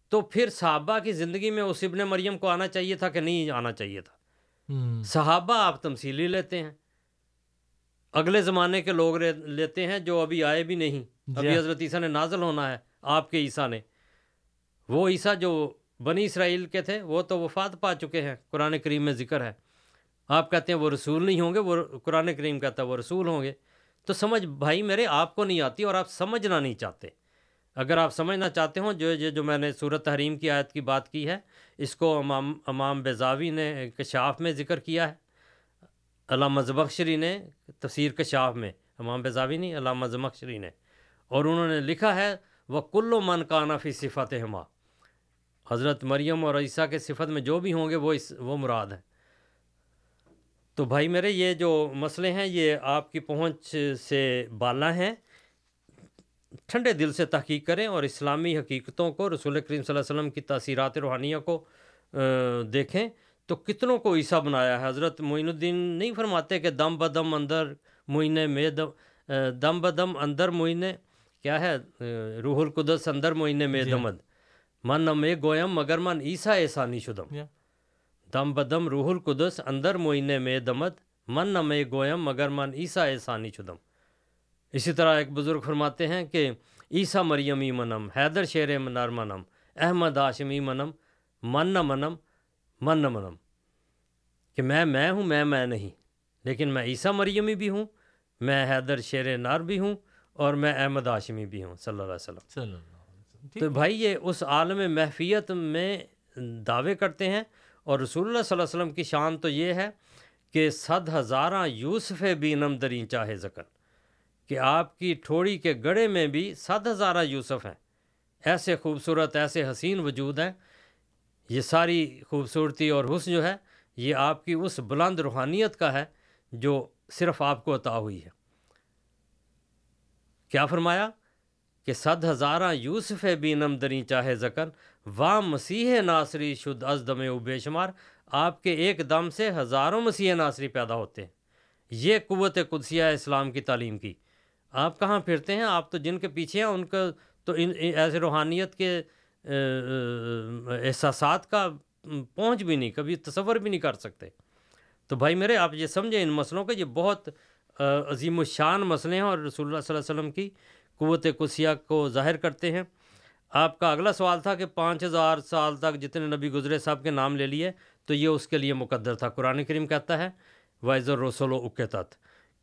تو پھر صحابہ کی زندگی میں اس ابن مریم کو آنا چاہیے تھا کہ نہیں آنا چاہیے تھا؟ صحابہ آپ تمثیلی لیتے ہیں۔ اگلے زمانے کے لوگ لیتے ہیں جو ابھی آئے بھی نہیں۔ ابھی حضرت عیسیٰ نے نازل ہونا ہے آپ کے عیسیٰ نے۔ وہ عیسیٰ جو بنی اسرائیل کے تھے وہ تو وفات پا چکے ہیں۔ قرآن کریم میں ذکر ہے۔ آپ کہتے ہیں وہ رسول نہیں ہوں گے وہ قرآن کریم کہتا ہے وہ رسول ہوں گے۔ تو سمجھ بھائی میرے آپ کو نہیں آتی اور آپ سمجھنا نہیں چاہتے۔ اگر آپ سمجھنا چاہتے ہوں، جو جو میں نے صورت تحریم کی آیت کی بات کی ہے، اس کو امام امام بیزاوی نے کشاف میں ذکر کیا ہے۔ علامہ زبخشری نے تفسیر کشاف میں، امام بیزاوی نہیں، علامہ زمخشری نے۔ اور انہوں نے لکھا ہے، وہ کل و من کانا فی صفت ہما حضرت مریم اور عیسیٰ کے صفت میں جو بھی ہوں گے، وہ اس، وہ مراد ہے تو بھائی میرے یہ جو مسئلے ہیں یہ آپ کی پہنچ سے بالا ہیں۔ ٹھنڈے دل سے تحقیق کریں اور اسلامی حقیقتوں کو رسول کریم صلی اللہ علیہ وسلم کی تاثیرات روحانیہ کو دیکھیں۔ تو کتنوں کو عیسیٰ بنایا ہے؟ حضرت معین الدین نہیں فرماتے کہ دم بدم اندر معین میں دم دم بدم اندر معین کیا ہے؟ روح القدس اندر معین میں دمد من میں گویم مگر من عیسیٰ احسانی شدم۔ دم بدم روح القدس اندر معین میں دمد من میں گویم مگر من عیسیٰ احسانی شدم اسی طرح ایک بزرگ فرماتے ہیں کہ عیسیٰ مریمی منم حیدر شیر منار منم احمد ہاشمی منم من نہ منم من نہ منم۔ کہ میں میں ہوں میں میں نہیں لیکن میں عیسیٰ مریمی بھی ہوں میں حیدر شیر نار بھی ہوں اور میں احمد ہاشمی بھی ہوں صلی اللہ علیہ وسلم۔ تو بھائی یہ اس عالم محفیت میں دعوے کرتے ہیں اور رسول اللہ صلی اللہ علیہ وسلم کی شان تو یہ ہے کہ صد ہزاراں یوسف بینم درین چاہے زکن، کہ آپ کی ٹھوڑی کے گڑے میں بھی صد ہزارہ یوسف ہیں۔ ایسے خوبصورت، ایسے حسین وجود ہیں۔ یہ ساری خوبصورتی اور حسن جو ہے، یہ آپ کی اس بلند روحانیت کا ہے جو صرف آپ کو عطا ہوئی ہے۔ کیا فرمایا کہ صد ہزارہ یوسف بینم دری چاہے زکن وا مسیح ناصری شد از دم و بے شمار آپ کے ایک دم سے ہزاروں مسیح ناصری پیدا ہوتے ہیں۔ یہ قوت قدسیہ اسلام کی تعلیم کی۔ آپ کہاں پھرتے ہیں؟ آپ تو جن کے پیچھے ہیں، ان کا تو ان، ایسے روحانیت کے احساسات کا پہنچ بھی نہیں، کبھی تصور بھی نہیں کر سکتے۔ تو بھائی میرے، آپ یہ سمجھیں ان مسئلوں کے یہ بہت عظیم و شان مسئلے ہیں اور رسول اللہ صلی اللہ علیہ وسلم کی قوت قدسیہ کو ظاہر کرتے ہیں۔ آپ کا اگلا سوال تھا کہ پانچ ہزار سال تک جتنے نبی گزرے صاحب کے نام لے لیے تو یہ اس کے لیے مقدر تھا۔ قرآن کریم کہتا ہے وائز الرسول و اکتت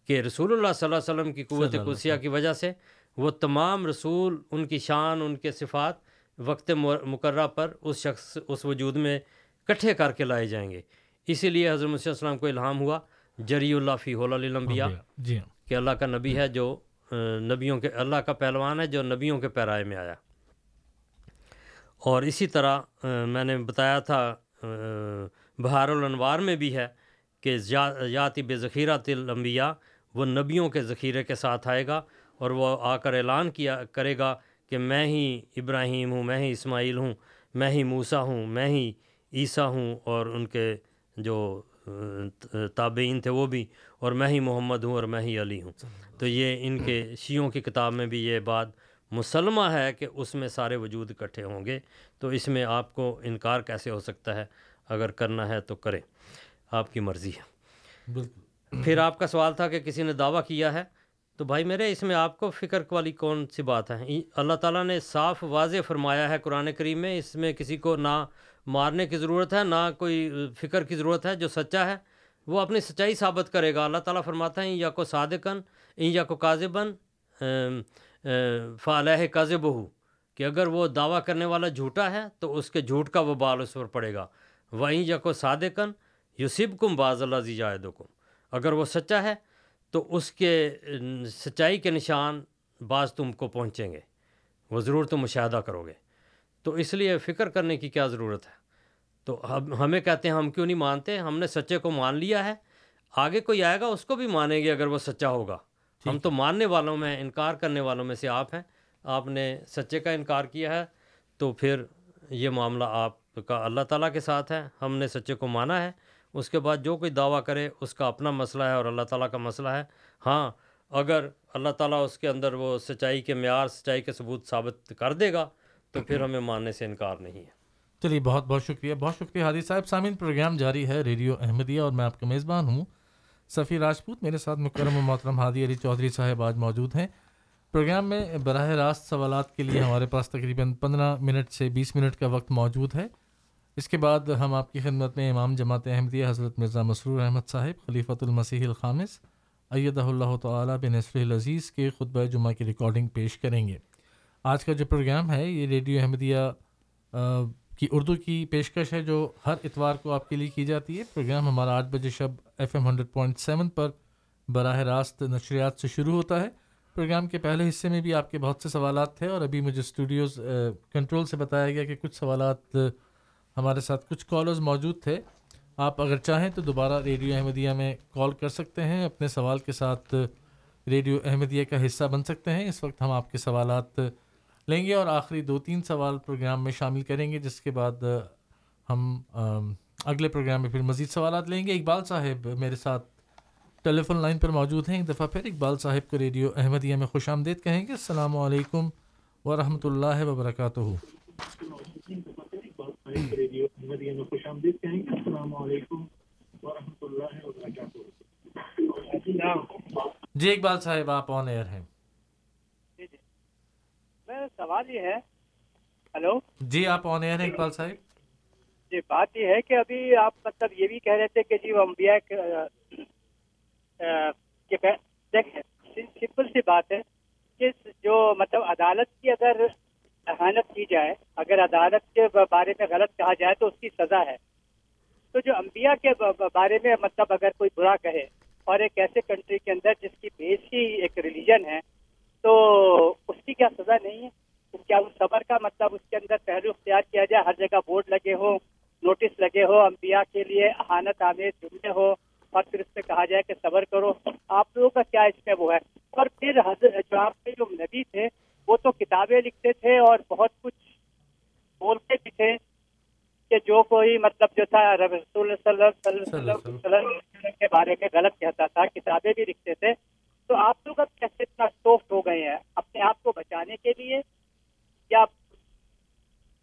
کہ رسول اللہ صلی اللہ علیہ وسلم کی قوت قدسیہ کی وجہ سے وہ تمام رسول ان کی شان ان کے صفات وقت مقررہ پر اس شخص اس وجود میں کٹھے کر کے لائے جائیں گے۔ اسی لیے حضرت مسیح السلام کو الہام ہوا جری اللہ فی الانبیاء جی ہاں۔ کہ اللہ کا نبی ہے جو نبیوں کے اللہ کا پہلوان ہے جو نبیوں کے پیرائے میں آیا۔ اور اسی طرح میں نے بتایا تھا بہار الانوار میں بھی ہے کہ یاتی بے ذخیرہ تلمبیا وہ نبیوں کے ذخیرے کے ساتھ آئے گا اور وہ آ کر اعلان کیا، کرے گا کہ میں ہی ابراہیم ہوں، میں ہی اسماعیل ہوں، میں ہی موسیٰ ہوں، میں ہی عیسیٰ ہوں اور ان کے جو تابعین تھے وہ بھی، اور میں ہی محمد ہوں اور میں ہی علی ہوں۔ تو یہ ان کے شیعوں کی کتاب میں بھی یہ بات مسلمہ ہے کہ اس میں سارے وجود اکٹھے ہوں گے تو اس میں آپ کو انکار کیسے ہو سکتا ہے؟ اگر کرنا ہے تو کریں آپ کی مرضی ہے۔ پھر آپ کا سوال تھا کہ کسی نے دعویٰ کیا ہے؟ تو بھائی میرے اس میں آپ کو فکر والی کون سی بات ہے؟ اللہ تعالیٰ نے صاف واضح فرمایا ہے قرآن کریم میں اس میں کسی کو نہ مارنے کی ضرورت ہے نہ کوئی فکر کی ضرورت ہے جو سچا ہے وہ اپنی سچائی ثابت کرے گا۔ اللہ تعالیٰ فرماتا ہے یا کو صادقن یا کو کاذبن فعلیہ کاذب ہو، کہ اگر وہ دعویٰ کرنے والا جھوٹا ہے تو اس کے جھوٹ کا وہ بال اس پر پڑے گا۔ وہیں یا کو صادقن یوسب کم باز اللہ زی جائد اگر وہ سچا ہے تو اس کے سچائی کے نشان بعض تم کو پہنچیں گے۔ وہ ضرور تم مشاہدہ کرو گے۔ تو اس لیے فکر کرنے کی کیا ضرورت ہے؟ تو ہمیں کہتے ہیں ہم کیوں نہیں مانتے؟ ہم نے سچے کو مان لیا ہے۔ آگے کوئی آئے گا اس کو بھی مانیں گے اگر وہ سچا ہوگا۔ ہم تو ماننے والوں میں انکار کرنے والوں میں سے آپ ہیں۔ آپ نے سچے کا انکار کیا ہے تو پھر یہ معاملہ آپ کا اللہ تعالیٰ کے ساتھ ہے۔ ہم نے سچے کو مانا ہے۔ اس کے بعد جو کوئی دعویٰ کرے اس کا اپنا مسئلہ ہے اور اللہ تعالیٰ کا مسئلہ ہے۔ ہاں اگر اللہ تعالیٰ اس کے اندر وہ سچائی کے معیار سچائی کے ثبوت ثابت کر دے گا تو پھر ہمیں ماننے سے انکار نہیں ہے۔ چلیے بہت بہت شکریہ۔ بہت شکریہ حادی صاحب۔ سامعین پروگرام جاری ہے ریڈیو احمدیہ اور میں آپ کا میزبان ہوں۔ سفیر راجپوت، میرے ساتھ مکرم و محترم ہادی علی چودھری صاحب آج موجود ہیں۔ پروگرام میں براہ راست سوالات کے لیے ہمارے پاس تقریباً پندرہ منٹ سے بیس منٹ کا وقت موجود ہے۔ اس کے بعد ہم آپ کی خدمت میں امام جماعت احمدیہ حضرت مرزا مسرور احمد صاحب، خلیفۃ المسیح الخامس، ایدہ اللہ تعالیٰ بن نصر العزیز کے خطبہ جمعہ کی ریکارڈنگ پیش کریں گے۔ آج کا جو پروگرام ہے، یہ ریڈیو احمدیہ کی اردو کی پیشکش ہے جو ہر اتوار کو آپ کے لیے کی جاتی ہے۔ پروگرام ہمارا آٹھ بجے شب F M hundred point seven پر براہ راست نشریات سے شروع ہوتا ہے۔ پروگرام کے پہلے حصے میں بھی آپ کے بہت سے سوالات تھے اور ابھی مجھے اسٹوڈیوز کنٹرول سے بتایا گیا کہ کچھ سوالات ہمارے ساتھ کچھ کالرز موجود تھے۔ آپ اگر چاہیں تو دوبارہ ریڈیو احمدیہ میں کال کر سکتے ہیں۔ اپنے سوال کے ساتھ ریڈیو احمدیہ کا حصہ بن سکتے ہیں۔ اس وقت ہم آپ کے سوالات لیں گے اور آخری دو تین سوال پروگرام میں شامل کریں گے، جس کے بعد ہم اگلے پروگرام میں پھر مزید سوالات لیں گے۔ اقبال صاحب میرے ساتھ ٹیلی فون لائن پر موجود ہیں۔ ایک دفعہ پھر اقبال صاحب کو ریڈیو احمدیہ میں خوش آمدید کہیں گے۔ السلام علیکم ورحمۃ اللہ وبرکاتہ۔ جی اقبال صاحب، آپ آن ایئر ہیں۔ میرا سوال یہ ہے۔ ہلو۔ جی آپ آن ایئر ہیں اقبال صاحب؟ جی بات یہ ہے کہ ابھی آپ مطلب یہ بھی کہہ رہے تھے کہ جی وہ امبیا دیکھیں سمپل سی بات ہے کہ جو مطلب عدالت کی اگر احانت کی جائے اگر عدالت کے بارے میں غلط کہا جائے تو اس کی سزا ہے۔ تو جو انبیاء کے بارے میں مطلب اگر کوئی برا کہے اور ایک ایسے کنٹری کے اندر جس کی بیس ہی ایک ریلیجن ہے تو اس کی کیا سزا نہیں ہے؟ کیا اس صبر کا مطلب اس کے اندر پہلو اختیار کیا جائے ہر جگہ بورڈ لگے ہو نوٹس لگے ہو انبیاء کے لیے احانت آمیز جملے ہو اور پھر اس سے کہا جائے کہ صبر کرو۔ آپ لوگوں کا کیا اس میں وہ ہے؟ اور پھر جو آپ کے جو نبی تھے وہ تو کتابیں لکھتے تھے اور بہت کچھ بولتے بھی تھے کہ جو کوئی مطلب جو تھا رسول صلی اللہ علیہ وسلم۔ کے بارے میں غلط کہتا تھا کتابیں بھی لکھتے تھے۔ تو آپ لوگ اب کیسے اتنا سافٹ ہو گئے ہیں؟ اپنے آپ کو بچانے کے لیے یا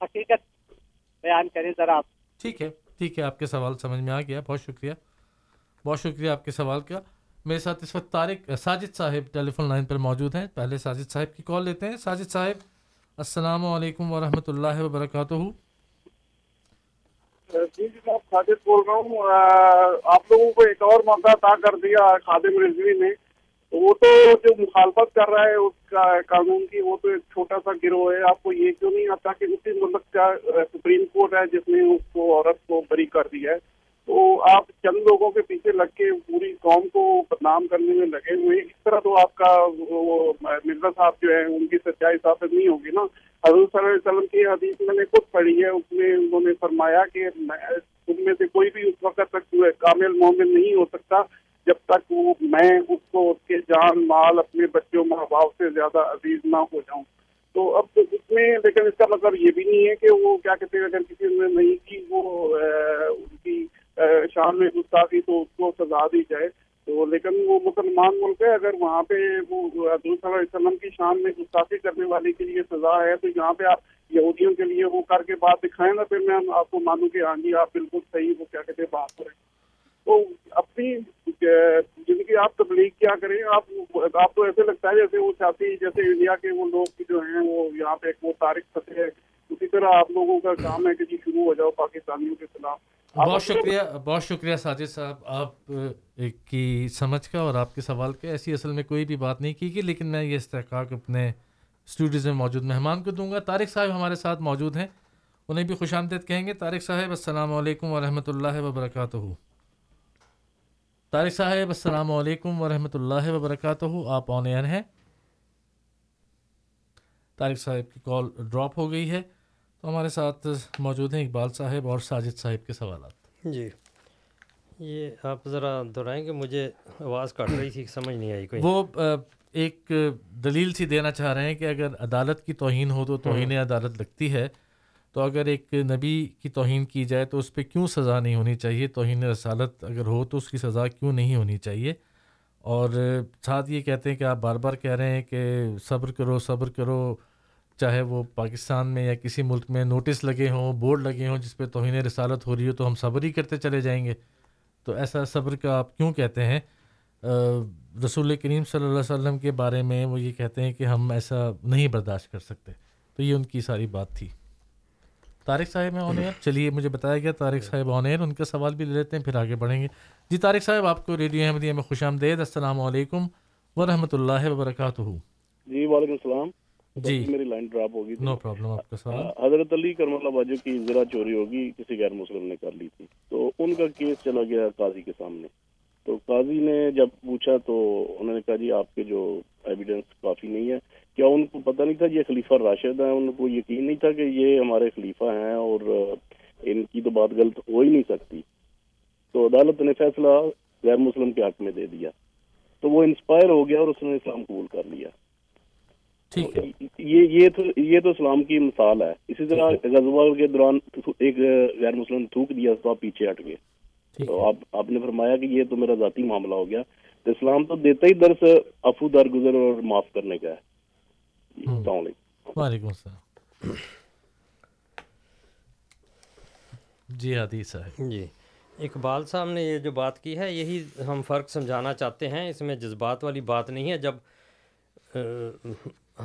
حقیقت بیان کریں ذرا آپ؟ ٹھیک ہے ٹھیک ہے آپ کے سوال سمجھ میں آ گیا بہت شکریہ۔ بہت شکریہ آپ کے سوال کا۔ میرے ساتھ اس وقت طارق ساجد صاحب ٹیلی فون لائن پر موجود ہیں۔ پہلے ساجد صاحب کی کال لیتے ہیں۔ ساجد صاحب السلام علیکم ورحمۃ اللہ وبرکاتہ۔ جی جی میں خادم بول رہا ہوں۔ آپ لوگوں کو ایک اور موقع عطا کر دیا خادم رضوی نے۔ وہ تو جو مخالفت کر رہا ہے اس کا قانون کی، وہ تو ایک چھوٹا سا گروہ ہے۔ آپ کو یہ کیوں نہیں آتا کہ اسی ملک کا سپریم کورٹ ہے جس نے اس کو، عورت کو بری کر دیا ہے؟ تو آپ چند لوگوں کے پیچھے لگ کے پوری قوم کو بدنام کرنے میں لگے ہوئے اس طرح تو آپ کا وہ مرزا صاحب جو ہے ان کی سچائی ثابت نہیں ہوگی نا۔ حضور صلی اللہ علیہ وسلم کی حدیث میں نے خود پڑھی ہے۔ اس میں انہوں نے فرمایا کہ ان میں سے کوئی بھی اس وقت تک کامل مومن نہیں ہو سکتا۔ جب تک وہ میں اس کو اس کے جان مال اپنے بچوں ماں باپ سے زیادہ عزیز نہ ہو جاؤں۔ تو اب تو اس میں لیکن اس کا مطلب یہ بھی نہیں ہے کہ وہ کیا کہتے ہیں اگر کسی نے نہیں کی وہ ان کی شان میں گستاخی تو اس کو سزا دی جائے۔ تو لیکن وہ مسلمان ملک ہے، اگر وہاں پہ وہ حضور صلی اللہ علیہ وسلم کی شان میں گستاخی کرنے والے کے لیے سزا ہے تو یہاں پہ آپ یہودیوں کے لیے وہ کر کے بات دکھائیں نا، پھر میں آپ کو مانوں کہ ہاں جی آپ بالکل صحیح وہ کیا کہتے ہیں بات کریں تو اپنی جن کی آپ تبلیغ کیا کریں آپ آپ کو ایسے لگتا ہے جیسے وہ سیاسی جیسے انڈیا کے وہ لوگ جو ہیں وہ یہاں پہ وہ تاریخ فتح ہے اسی طرح آپ لوگوں کا کام ہے کہ جی شروع ہو جاؤ پاکستانیوں کے خلاف۔ بہت شکریہ بہت شکریہ ساجد صاحب آپ کی سمجھ کا اور آپ کے سوال کا ایسی اصل میں کوئی بھی بات نہیں کی گئی لیکن میں یہ استحقاق اپنے اسٹوڈیوز میں موجود مہمان کو دوں گا۔ طارق صاحب ہمارے ساتھ موجود ہیں انہیں بھی خوش آمدید کہیں گے۔ طارق صاحب السلام علیکم ورحمۃ اللہ وبرکاتہ۔ طارق صاحب السلام علیکم ورحمۃ اللہ وبرکاتہ۔ آپ آن ایئر ہیں۔ طارق صاحب کی کال ڈراپ ہو گئی ہے۔ تو ہمارے ساتھ موجود ہیں اقبال صاحب اور ساجد صاحب کے سوالات۔ جی۔ یہ آپ ذرا دہرائیں کہ مجھے آواز کٹ رہی تھی سمجھ نہیں آئی کوئی۔ وہ ایک دلیل سی دینا چاہ رہے ہیں کہ اگر عدالت کی توہین ہو تو توہین عدالت لگتی ہے۔ تو اگر ایک نبی کی توہین کی جائے تو اس پہ کیوں سزا نہیں ہونی چاہیے؟ توہین رسالت اگر ہو تو اس کی سزا کیوں نہیں ہونی چاہیے؟ اور ساتھ یہ کہتے ہیں کہ آپ بار بار کہہ رہے ہیں کہ صبر کرو صبر کرو، چاہے وہ پاکستان میں یا کسی ملک میں نوٹس لگے ہوں، بورڈ لگے ہوں، جس پہ توہین رسالت ہو رہی ہو تو ہم صبر ہی کرتے چلے جائیں گے۔ تو ایسا صبر کا آپ کیوں کہتے ہیں؟ رسول کریم صلی اللہ علیہ وسلم کے بارے میں وہ یہ کہتے ہیں کہ ہم ایسا نہیں برداشت کر سکتے۔ تو یہ ان کی ساری بات تھی۔ طارق صاحب ہیں آنر چلیے مجھے بتایا گیا طارق صاحب آنر ان کا سوال بھی لے لیتے ہیں پھر آگے بڑھیں گے۔ جی طارق صاحب آپ کو ریڈیو احمدیہ میں خوش آمدید۔ السلام علیکم ورحمۃ اللہ وبرکاتہ۔ جی وعلیکم السلام۔ جی۔ میری لائن ڈراپ ہوگی نو پرابلم آپ کا سوال۔ حضرت علی کرم اللہ باجو کی زرا چوری ہوگی کسی غیر مسلم نے کر لی تھی۔ تو ان کا کیس چلا گیا قاضی کے سامنے۔ تو قاضی نے جب پوچھا تو انہوں نے کہا جی آپ کے جو ایویڈنس کافی نہیں ہے۔ کیا ان کو پتہ نہیں تھا یہ خلیفہ راشد ہیں؟ ان کو یقین نہیں تھا کہ یہ ہمارے خلیفہ ہیں اور ان کی تو بات غلط ہو ہی نہیں سکتی۔ تو عدالت نے فیصلہ غیر مسلم کے حق میں دے دیا۔ تو وہ انسپائر ہو گیا اور اس نے اسلام قبول کر لیا۔ یہ یہ تو یہ تو اسلام کی مثال ہے۔ اسی طرح غزوہ کے دوران ایک غیر مسلم تھوک دیا تو آپ پیچھے ہٹ گئے۔ تو آپ آپ نے فرمایا کہ یہ تو میرا ذاتی معاملہ ہو گیا۔ تو اسلام تو دیتا ہی درس افو درگزر اور معاف کرنے کا ہے۔ السلام علیکم وعلیکم السلام جی حدیث صاحب جی اقبال صاحب نے یہ جو بات کی ہے یہی ہم فرق سمجھانا چاہتے ہیں اس میں جذبات والی بات نہیں ہے جب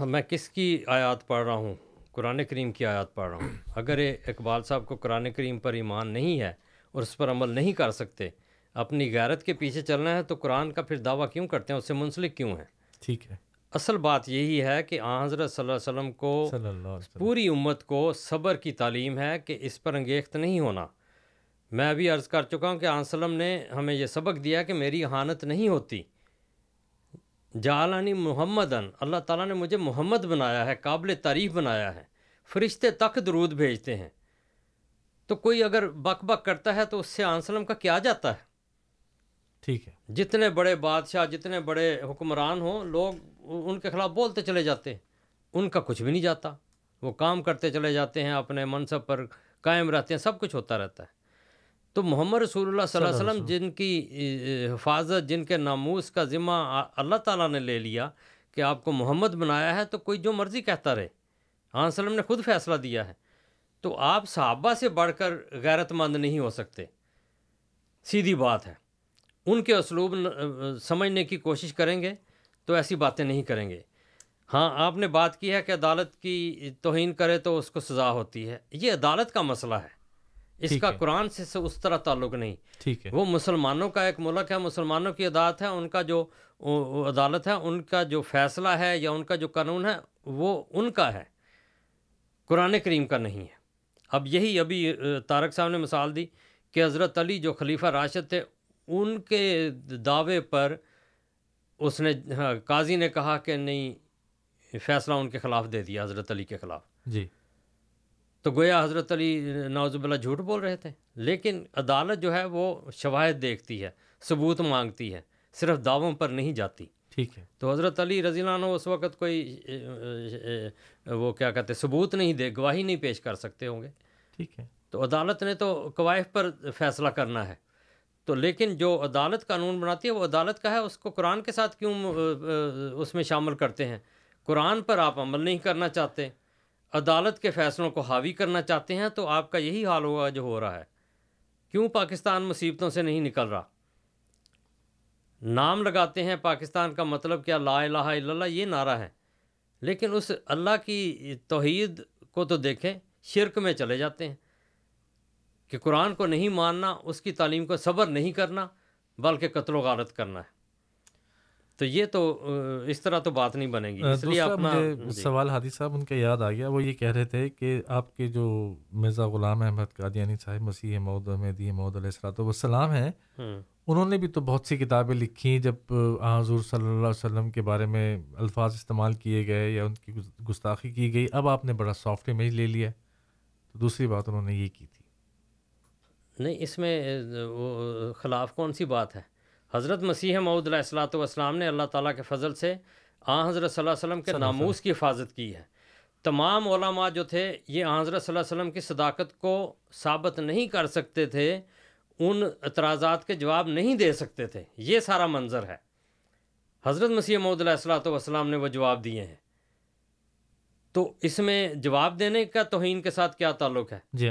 میں کس کی آیات پڑھ رہا ہوں قرآن کریم کی آیات پڑھ رہا ہوں اگر اقبال صاحب کو قرآن کریم پر ایمان نہیں ہے اور اس پر عمل نہیں کر سکتے اپنی غیرت کے پیچھے چلنا ہے تو قرآن کا پھر دعویٰ کیوں کرتے ہیں اس سے منسلک کیوں ہیں ٹھیک ہے اصل بات یہی ہے کہ آ حضرت صلی اللہ علیہ وسلم کو پوری امت کو صبر کی تعلیم ہے کہ اس پر انگیخت نہیں ہونا۔ میں ابھی عرض کر چکا ہوں کہ آن وسلم نے ہمیں یہ سبق دیا کہ میری احانت نہیں ہوتی۔ جالانی محمد اللہ تعالیٰ نے مجھے محمد بنایا ہے قابل تعریف بنایا ہے۔ فرشتے تک درود بھیجتے ہیں۔ تو کوئی اگر بک بک کرتا ہے تو اس سے آن وسلم کا کیا جاتا ہے؟ ٹھیک ہے۔ جتنے بڑے بادشاہ جتنے بڑے حکمران ہوں لوگ ان کے خلاف بولتے چلے جاتے ہیں۔ ان کا کچھ بھی نہیں جاتا۔ وہ کام کرتے چلے جاتے ہیں اپنے منصب پر قائم رہتے ہیں سب کچھ ہوتا رہتا ہے۔ تو محمد رسول اللہ صلی اللہ علیہ وسلم جن کی حفاظت جن کے ناموس کا ذمہ اللہ تعالیٰ نے لے لیا کہ آپ کو محمد بنایا ہے تو کوئی جو مرضی کہتا رہے۔ آن وسلم نے خود فیصلہ دیا ہے۔ تو آپ صحابہ سے بڑھ کر غیرت مند نہیں ہو سکتے۔ سیدھی بات ہے۔ ان کے اسلوب سمجھنے کی کوشش کریں گے تو ایسی باتیں نہیں کریں گے۔ ہاں آپ نے بات کی ہے کہ عدالت کی توہین کرے تو اس کو سزا ہوتی ہے۔ یہ عدالت کا مسئلہ ہے۔ اس کا۔ قرآن سے اس طرح تعلق نہیں۔ ٹھیک ہے۔ وہ مسلمانوں کا ایک ملک ہے مسلمانوں کی عدالت ہے ان کا جو عدالت ہے ان کا جو فیصلہ ہے یا ان کا جو قانون ہے وہ ان کا ہے۔ قرآن کریم کا نہیں ہے۔ اب یہی ابھی طارق صاحب نے مثال دی کہ حضرت علی جو خلیفہ راشد تھے ان کے دعوے پر اس نے ہاں، قاضی نے کہا کہ نہیں فیصلہ ان کے خلاف دے دیا حضرت علی کے خلاف۔ جی۔ تو گویا حضرت علی نوز باللہ جھوٹ بول رہے تھے لیکن عدالت جو ہے وہ شواہد دیکھتی ہے ثبوت مانگتی ہے صرف دعووں پر نہیں جاتی۔ ٹھیک ہے۔ تو حضرت علی رضی اللہ عنہ اس وقت کوئی وہ کیا کہتے ہیں ثبوت نہیں دے گواہی نہیں پیش کر سکتے ہوں گے۔ ٹھیک ہے۔ تو عدالت نے تو قوائف پر فیصلہ کرنا ہے۔ تو لیکن جو عدالت قانون بناتی ہے، وہ عدالت کا ہے، اس کو قرآن کے ساتھ کیوں اس میں شامل کرتے ہیں؟ قرآن پر آپ عمل نہیں کرنا چاہتے، عدالت کے فیصلوں کو حاوی کرنا چاہتے ہیں، تو آپ کا یہی حال ہوا جو ہو رہا ہے۔ کیوں پاکستان مصیبتوں سے نہیں نکل رہا؟ نام لگاتے ہیں پاکستان کا مطلب کیا لا الہ الا اللہ، یہ نعرہ ہے۔ لیکن اس اللہ کی توحید کو تو دیکھیں، شرک میں چلے جاتے ہیں۔ کہ قرآن کو نہیں ماننا اس کی تعلیم کو صبر نہیں کرنا بلکہ قتل و غارت کرنا ہے۔ تو یہ تو اس طرح تو بات نہیں بنے گی۔ اس لیے اپنا جی۔ سوال ہادی صاحب ان کا یاد آ گیا وہ یہ کہہ رہے تھے کہ آپ کے جو مرزا غلام احمد قادیانی صاحب مسیح مود مہدی مود علیہ السلاۃ والسلام ہیں ہوں۔ انہوں نے بھی تو بہت سی کتابیں لکھی جب حضور صلی اللہ علیہ وسلم کے بارے میں الفاظ استعمال کیے گئے یا ان کی گس- گستاخی کی گئی۔ اب آپ نے بڑا سافٹ امیج لے لیا۔ تو دوسری بات انہوں نے یہ کی تھی۔ نہیں اس میں خلاف کون سی بات ہے؟ حضرت مسیح معود علیہ السلاۃ والسلام نے اللہ تعالیٰ کے فضل سے آ حضرت صلی اللہ علیہ وسلم کے ناموس کی حفاظت کی ہے۔ تمام علماء جو تھے یہ آ حضرت صلی اللہ علیہ وسلم کی صداقت کو ثابت نہیں کر سکتے تھے ان اعتراضات کے جواب نہیں دے سکتے تھے۔ یہ سارا منظر ہے۔ حضرت مسیح معود علیہ السلاۃ والسلام نے وہ جواب دیے ہیں۔ تو اس میں جواب دینے کا توہین کے ساتھ کیا تعلق ہے؟ جی۔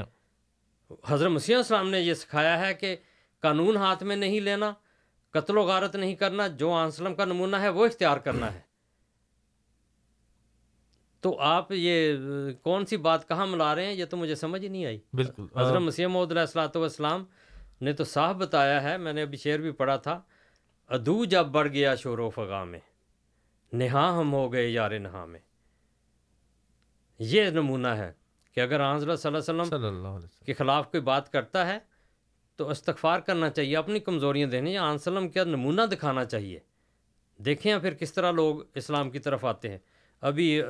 حضرت مسیح السلام نے یہ سکھایا ہے کہ قانون ہاتھ میں نہیں لینا قتل و غارت نہیں کرنا جو آن وسلم کا نمونہ ہے وہ اختیار کرنا ہے۔ تو آپ یہ کون سی بات کہاں ملا رہے ہیں؟ یہ تو مجھے سمجھ ہی نہیں آئی۔ بالکل۔ حضرت مسیح محدود علیہ السلاۃ والسلام نے تو صاف بتایا ہے میں نے ابھی شعر بھی پڑھا تھا ادو جب بڑھ گیا شور و فغاں میں نہا ہم ہو گئے یار نہا میں۔ یہ نمونہ ہے۔ کہ اگر حضرت صلی اللہ علیہ وسلم صلی اللہ علیہ وسلم۔ کے خلاف کوئی بات کرتا ہے تو استغفار کرنا چاہیے اپنی کمزوریاں دینی یا آن سلم کا نمونہ دکھانا چاہیے۔ دیکھیں پھر کس طرح لوگ اسلام کی طرف آتے ہیں۔ ابھی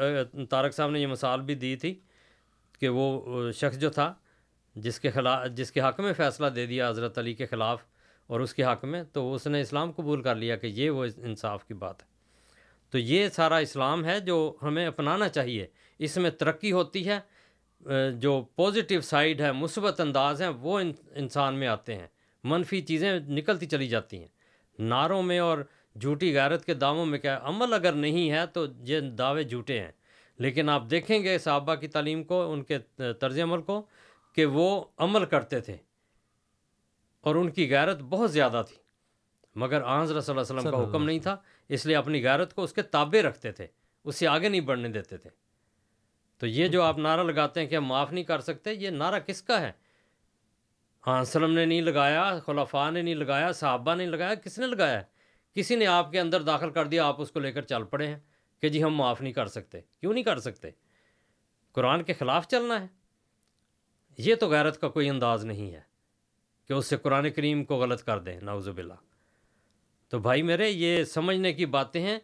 طارق صاحب نے یہ مثال بھی دی تھی کہ وہ شخص جو تھا جس کے خلاف جس کے حق میں فیصلہ دے دیا حضرت علی کے خلاف اور اس کے حق میں تو اس نے اسلام قبول کر لیا کہ یہ وہ انصاف کی بات ہے۔ تو یہ سارا اسلام ہے جو ہمیں اپنانا چاہیے۔ اس میں ترقی ہوتی ہے جو پازیٹیو سائیڈ ہے مثبت انداز ہیں وہ ان انسان میں آتے ہیں۔ منفی چیزیں نکلتی چلی جاتی ہیں۔ نعروں میں اور جھوٹی غیرت کے دعووں میں کیا ہے؟ عمل اگر نہیں ہے تو یہ دعوے جھوٹے ہیں۔ لیکن آپ دیکھیں گے صحابہ کی تعلیم کو ان کے طرز عمل کو کہ وہ عمل کرتے تھے اور ان کی غیرت بہت زیادہ تھی۔ مگر آن حضرت صلی اللہ علیہ وسلم کا حکم نہیں تھا اس لیے اپنی غیرت کو اس کے تابع رکھتے تھے اس سے آگے نہیں بڑھنے دیتے تھے۔ تو یہ جو آپ نعرہ لگاتے ہیں کہ ہم معاف نہیں کر سکتے، یہ نعرہ کس کا ہے؟ ہاں سلم نے نہیں لگایا، خلفاء نے نہیں لگایا، صحابہ نے نہیں لگایا، کس نے لگایا؟ کسی نے آپ کے اندر داخل کر دیا، آپ اس کو لے کر چل پڑے ہیں کہ جی ہم معاف نہیں کر سکتے۔ کیوں نہیں کر سکتے؟ قرآن کے خلاف چلنا ہے۔ یہ تو غیرت کا کوئی انداز نہیں ہے کہ اس سے قرآن کریم کو غلط کر دیں، نعوذ باللہ۔ تو بھائی میرے، یہ سمجھنے کی باتیں ہیں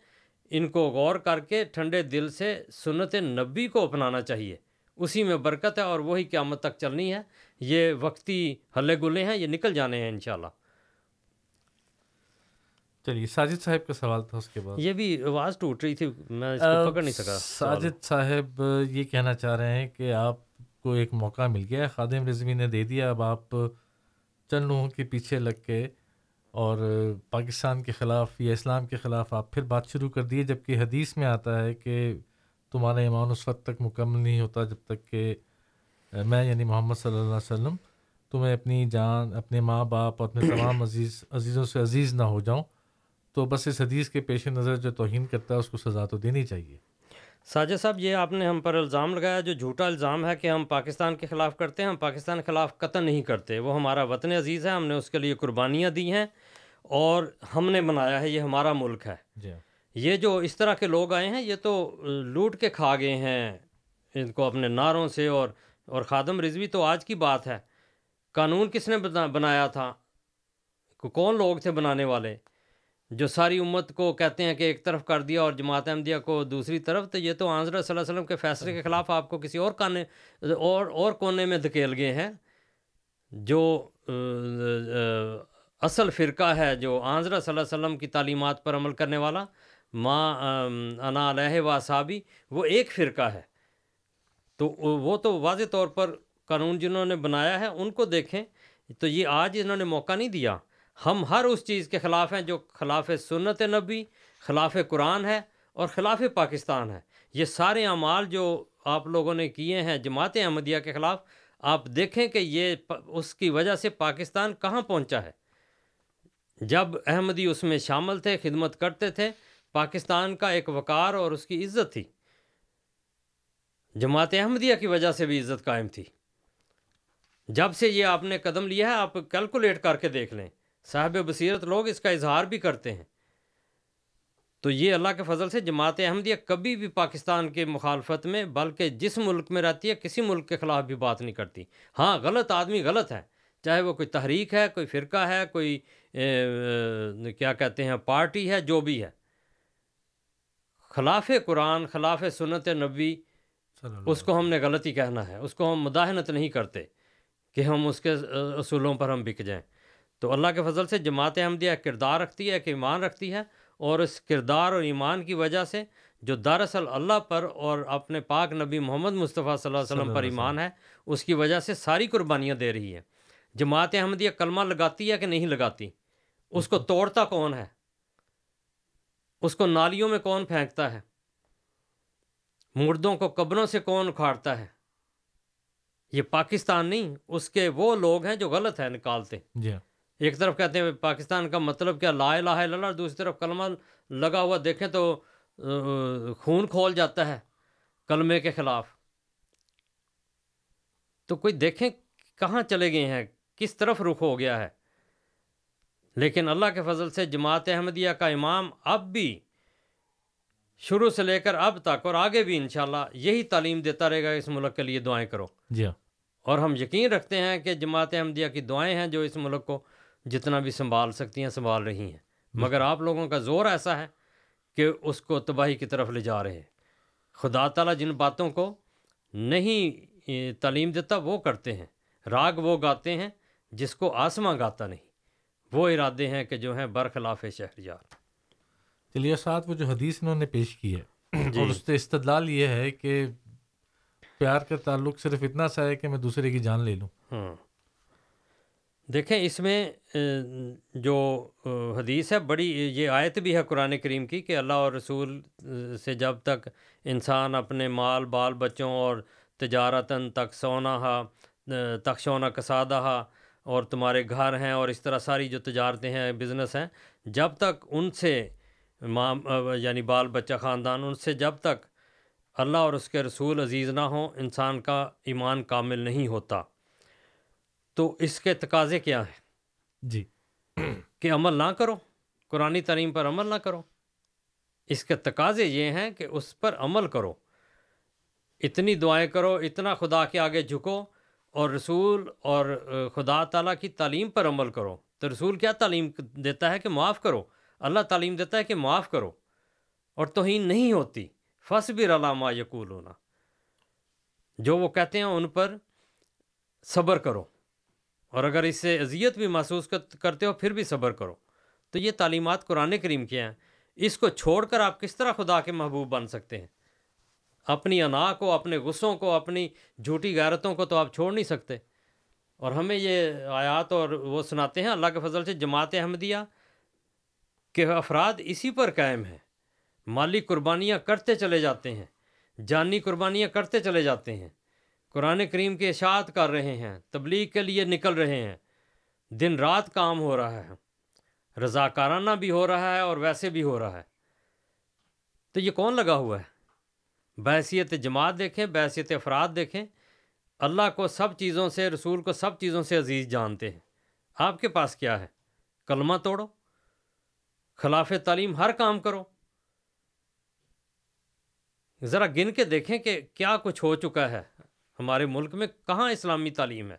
ان کو غور کر کے ٹھنڈے دل سے سنت نبی کو اپنانا چاہیے۔ اسی میں برکت ہے اور وہی قیامت تک چلنی ہے۔ یہ وقتی ہلے گلے ہیں یہ نکل جانے ہیں انشاءاللہ۔ چلیے ساجد صاحب کا سوال تھا اس کے بعد۔ یہ بھی آواز ٹوٹ رہی تھی میں اس کو پکڑ نہیں سکا۔ ساجد صاحب یہ کہنا چاہ رہے ہیں کہ آپ کو ایک موقع مل گیا خادم رضوی نے دے دیا۔ اب آپ چند لوگوں کے پیچھے لگ کے اور پاکستان کے خلاف یا اسلام کے خلاف آپ پھر بات شروع کر دیے جبکہ حدیث میں آتا ہے کہ تمہارا ایمان اس وقت تک مکمل نہیں ہوتا جب تک کہ میں یعنی محمد صلی اللہ علیہ وسلم تمہیں اپنی جان، اپنے ماں باپ اور اپنے تمام عزیز، عزیزوں سے عزیز نہ ہو جاؤں۔ تو بس اس حدیث کے پیش نظر جو توہین کرتا ہے، اس کو سزا تو دینی چاہیے۔ ساجد صاحب یہ آپ نے ہم پر الزام لگایا جو جھوٹا الزام ہے کہ ہم پاکستان کے خلاف کرتے ہیں ہم پاکستان کے خلاف قتل نہیں کرتے۔ وہ ہمارا وطن عزیز ہے ہم نے اس کے لیے قربانیاں دی ہیں اور ہم نے بنایا ہے یہ ہمارا ملک ہے۔ جی یہ جو اس طرح کے لوگ آئے ہیں یہ تو لوٹ کے کھا گئے ہیں ان کو اپنے نعروں سے اور اور خادم رضوی تو آج کی بات ہے۔ قانون کس نے بنایا تھا؟ کون لوگ تھے بنانے والے؟ جو ساری امت کو کہتے ہیں کہ ایک طرف کر دیا اور جماعت احمدیہ کو دوسری طرف، تو یہ تو آنظر صلی اللہ علیہ وسلم کے فیصلے کے خلاف آپ کو کسی اور کانے، اور اور کونے میں دھکیل گئے ہیں۔ جو اصل فرقہ ہے جو آنظر صلی اللہ علیہ وسلم کی تعلیمات پر عمل کرنے والا ماں انا علیہ و صابی وہ ایک فرقہ ہے۔ تو وہ تو واضح طور پر قانون جنہوں نے بنایا ہے، ان کو دیکھیں۔ تو یہ آج انہوں نے موقع نہیں دیا۔ ہم ہر اس چیز کے خلاف ہیں جو خلاف سنت نبی، خلاف قرآن ہے اور خلاف پاکستان ہے۔ یہ سارے اعمال جو آپ لوگوں نے کیے ہیں جماعت احمدیہ کے خلاف، آپ دیکھیں کہ یہ اس کی وجہ سے پاکستان کہاں پہنچا ہے۔ جب احمدی اس میں شامل تھے، خدمت کرتے تھے، پاکستان کا ایک وقار اور اس کی عزت تھی۔ جماعت احمدیہ کی وجہ سے بھی عزت قائم تھی۔ جب سے یہ آپ نے قدم لیا ہے، آپ کیلکولیٹ کر کے دیکھ لیں۔ صاحب بصیرت لوگ اس کا اظہار بھی کرتے ہیں۔ تو یہ اللہ کے فضل سے جماعت احمدیہ کبھی بھی پاکستان کے مخالفت میں بلکہ جس ملک میں رہتی ہے کسی ملک کے خلاف بھی بات نہیں کرتی۔ ہاں غلط آدمی غلط ہے۔ چاہے وہ کوئی تحریک ہے کوئی فرقہ ہے کوئی کیا کہتے ہیں پارٹی ہے جو بھی ہے۔ خلاف قرآن خلاف سنت نبی اس کو ہم نے غلطی کہنا ہے۔ اس کو ہم مداحنت نہیں کرتے کہ ہم اس کے اصولوں پر ہم بک جائیں۔ تو اللہ کے فضل سے جماعت احمدیہ کردار رکھتی ہے کہ ایمان رکھتی ہے اور اس کردار اور ایمان کی وجہ سے جو دراصل اللہ پر اور اپنے پاک نبی محمد مصطفیٰ صلی اللہ علیہ وسلم پر ایمان ہے اس کی وجہ سے ساری قربانیاں دے رہی ہے۔ جماعت احمدیہ کلمہ لگاتی ہے کہ نہیں لگاتی؟ اس کو توڑتا کون ہے؟ اس کو نالیوں میں کون پھینکتا ہے؟ مردوں کو قبروں سے کون اکھاڑتا ہے؟ یہ پاکستان نہیں اس کے وہ لوگ ہیں جو غلط ہے نکالتے۔ جی۔ ہاں ایک طرف کہتے ہیں پاکستان کا مطلب کیا لا الہ الا اللہ دوسری طرف کلمہ لگا ہوا دیکھیں تو خون کھول جاتا ہے کلمے کے خلاف۔ تو کوئی دیکھیں کہاں چلے گئے ہیں کس طرف رخ ہو گیا ہے۔ لیکن اللہ کے فضل سے جماعت احمدیہ کا امام اب بھی شروع سے لے کر اب تک اور آگے بھی انشاءاللہ یہی تعلیم دیتا رہے گا اس ملک کے لیے دعائیں کرو۔ جی ہاں۔ اور ہم یقین رکھتے ہیں کہ جماعت احمدیہ کی دعائیں ہیں جو اس ملک کو جتنا بھی سنبھال سکتی ہیں سنبھال رہی ہیں۔ مگر آپ لوگوں کا زور ایسا ہے کہ اس کو تباہی کی طرف لے جا رہے ہیں۔ خدا تعالیٰ جن باتوں کو نہیں تعلیم دیتا وہ کرتے ہیں۔ راگ وہ گاتے ہیں جس کو آسماں گاتا نہیں۔ وہ ارادے ہیں کہ جو ہیں برخلاف شہریار چلیے ساتھ وہ جو حدیث انہوں نے پیش کی ہے جی۔ اور اس سے استدلال یہ ہے کہ پیار کا تعلق صرف اتنا سا ہے کہ میں دوسرے کی جان لے لوں۔ ہاں۔ دیکھیں، اس میں جو حدیث ہے، بڑی، یہ آیت بھی ہے قرآن کریم کی کہ اللہ اور رسول سے جب تک انسان اپنے مال، بال بچوں اور تجارتاً تک سونا ہا تک سونا کسادہ ہا اور تمہارے گھر ہیں اور اس طرح ساری جو تجارتیں ہیں، بزنس ہیں، جب تک ان سے ماں یعنی بال بچہ خاندان، ان سے جب تک اللہ اور اس کے رسول عزیز نہ ہوں، انسان کا ایمان کامل نہیں ہوتا۔ تو اس کے تقاضے کیا ہیں؟ جی۔ کہ عمل نہ کرو قرآن تعلیم پر عمل نہ کرو۔ اس کے تقاضے یہ ہیں کہ اس پر عمل کرو۔ اتنی دعائیں کرو اتنا خدا کے آگے جھکو اور رسول اور خدا تعالیٰ کی تعلیم پر عمل کرو۔ تو رسول کیا تعلیم دیتا ہے کہ معاف کرو؟ اللہ تعلیم دیتا ہے کہ معاف کرو۔ اور توہین نہیں ہوتی۔ فص بھی علامہ یقول ہونا جو وہ کہتے ہیں ان پر صبر کرو۔ اور اگر اس سے اذیت بھی محسوس کرتے ہو، پھر بھی صبر کرو۔ تو یہ تعلیمات قرآن کریم کے ہیں۔ اس کو چھوڑ کر آپ کس طرح خدا کے محبوب بن سکتے ہیں؟ اپنی انا کو، اپنے غصوں کو، اپنی جھوٹی غیرتوں کو تو آپ چھوڑ نہیں سکتے۔ اور ہمیں یہ آیات اور وہ سناتے ہیں، اللہ کے فضل سے، جماعت احمدیہ کہ افراد اسی پر قائم ہیں۔ مالی قربانیاں کرتے چلے جاتے ہیں، جانی قربانیاں کرتے چلے جاتے ہیں۔ قرآن کریم کی اشاعت کر رہے ہیں، تبلیغ کے لیے نکل رہے ہیں۔ دن رات کام ہو رہا ہے۔ رضاکارانہ بھی ہو رہا ہے اور ویسے بھی ہو رہا ہے۔ تو یہ کون لگا ہوا ہے؟ بحثیت جماعت دیکھیں بحثیت افراد دیکھیں۔ اللہ کو سب چیزوں سے، رسول کو سب چیزوں سے عزیز جانتے ہیں۔ آپ کے پاس کیا ہے؟ کلمہ توڑو۔ خلاف تعلیم ہر کام کرو۔ ذرا گن کے دیکھیں کہ کیا کچھ ہو چکا ہے۔ ہمارے ملک میں کہاں اسلامی تعلیم ہے؟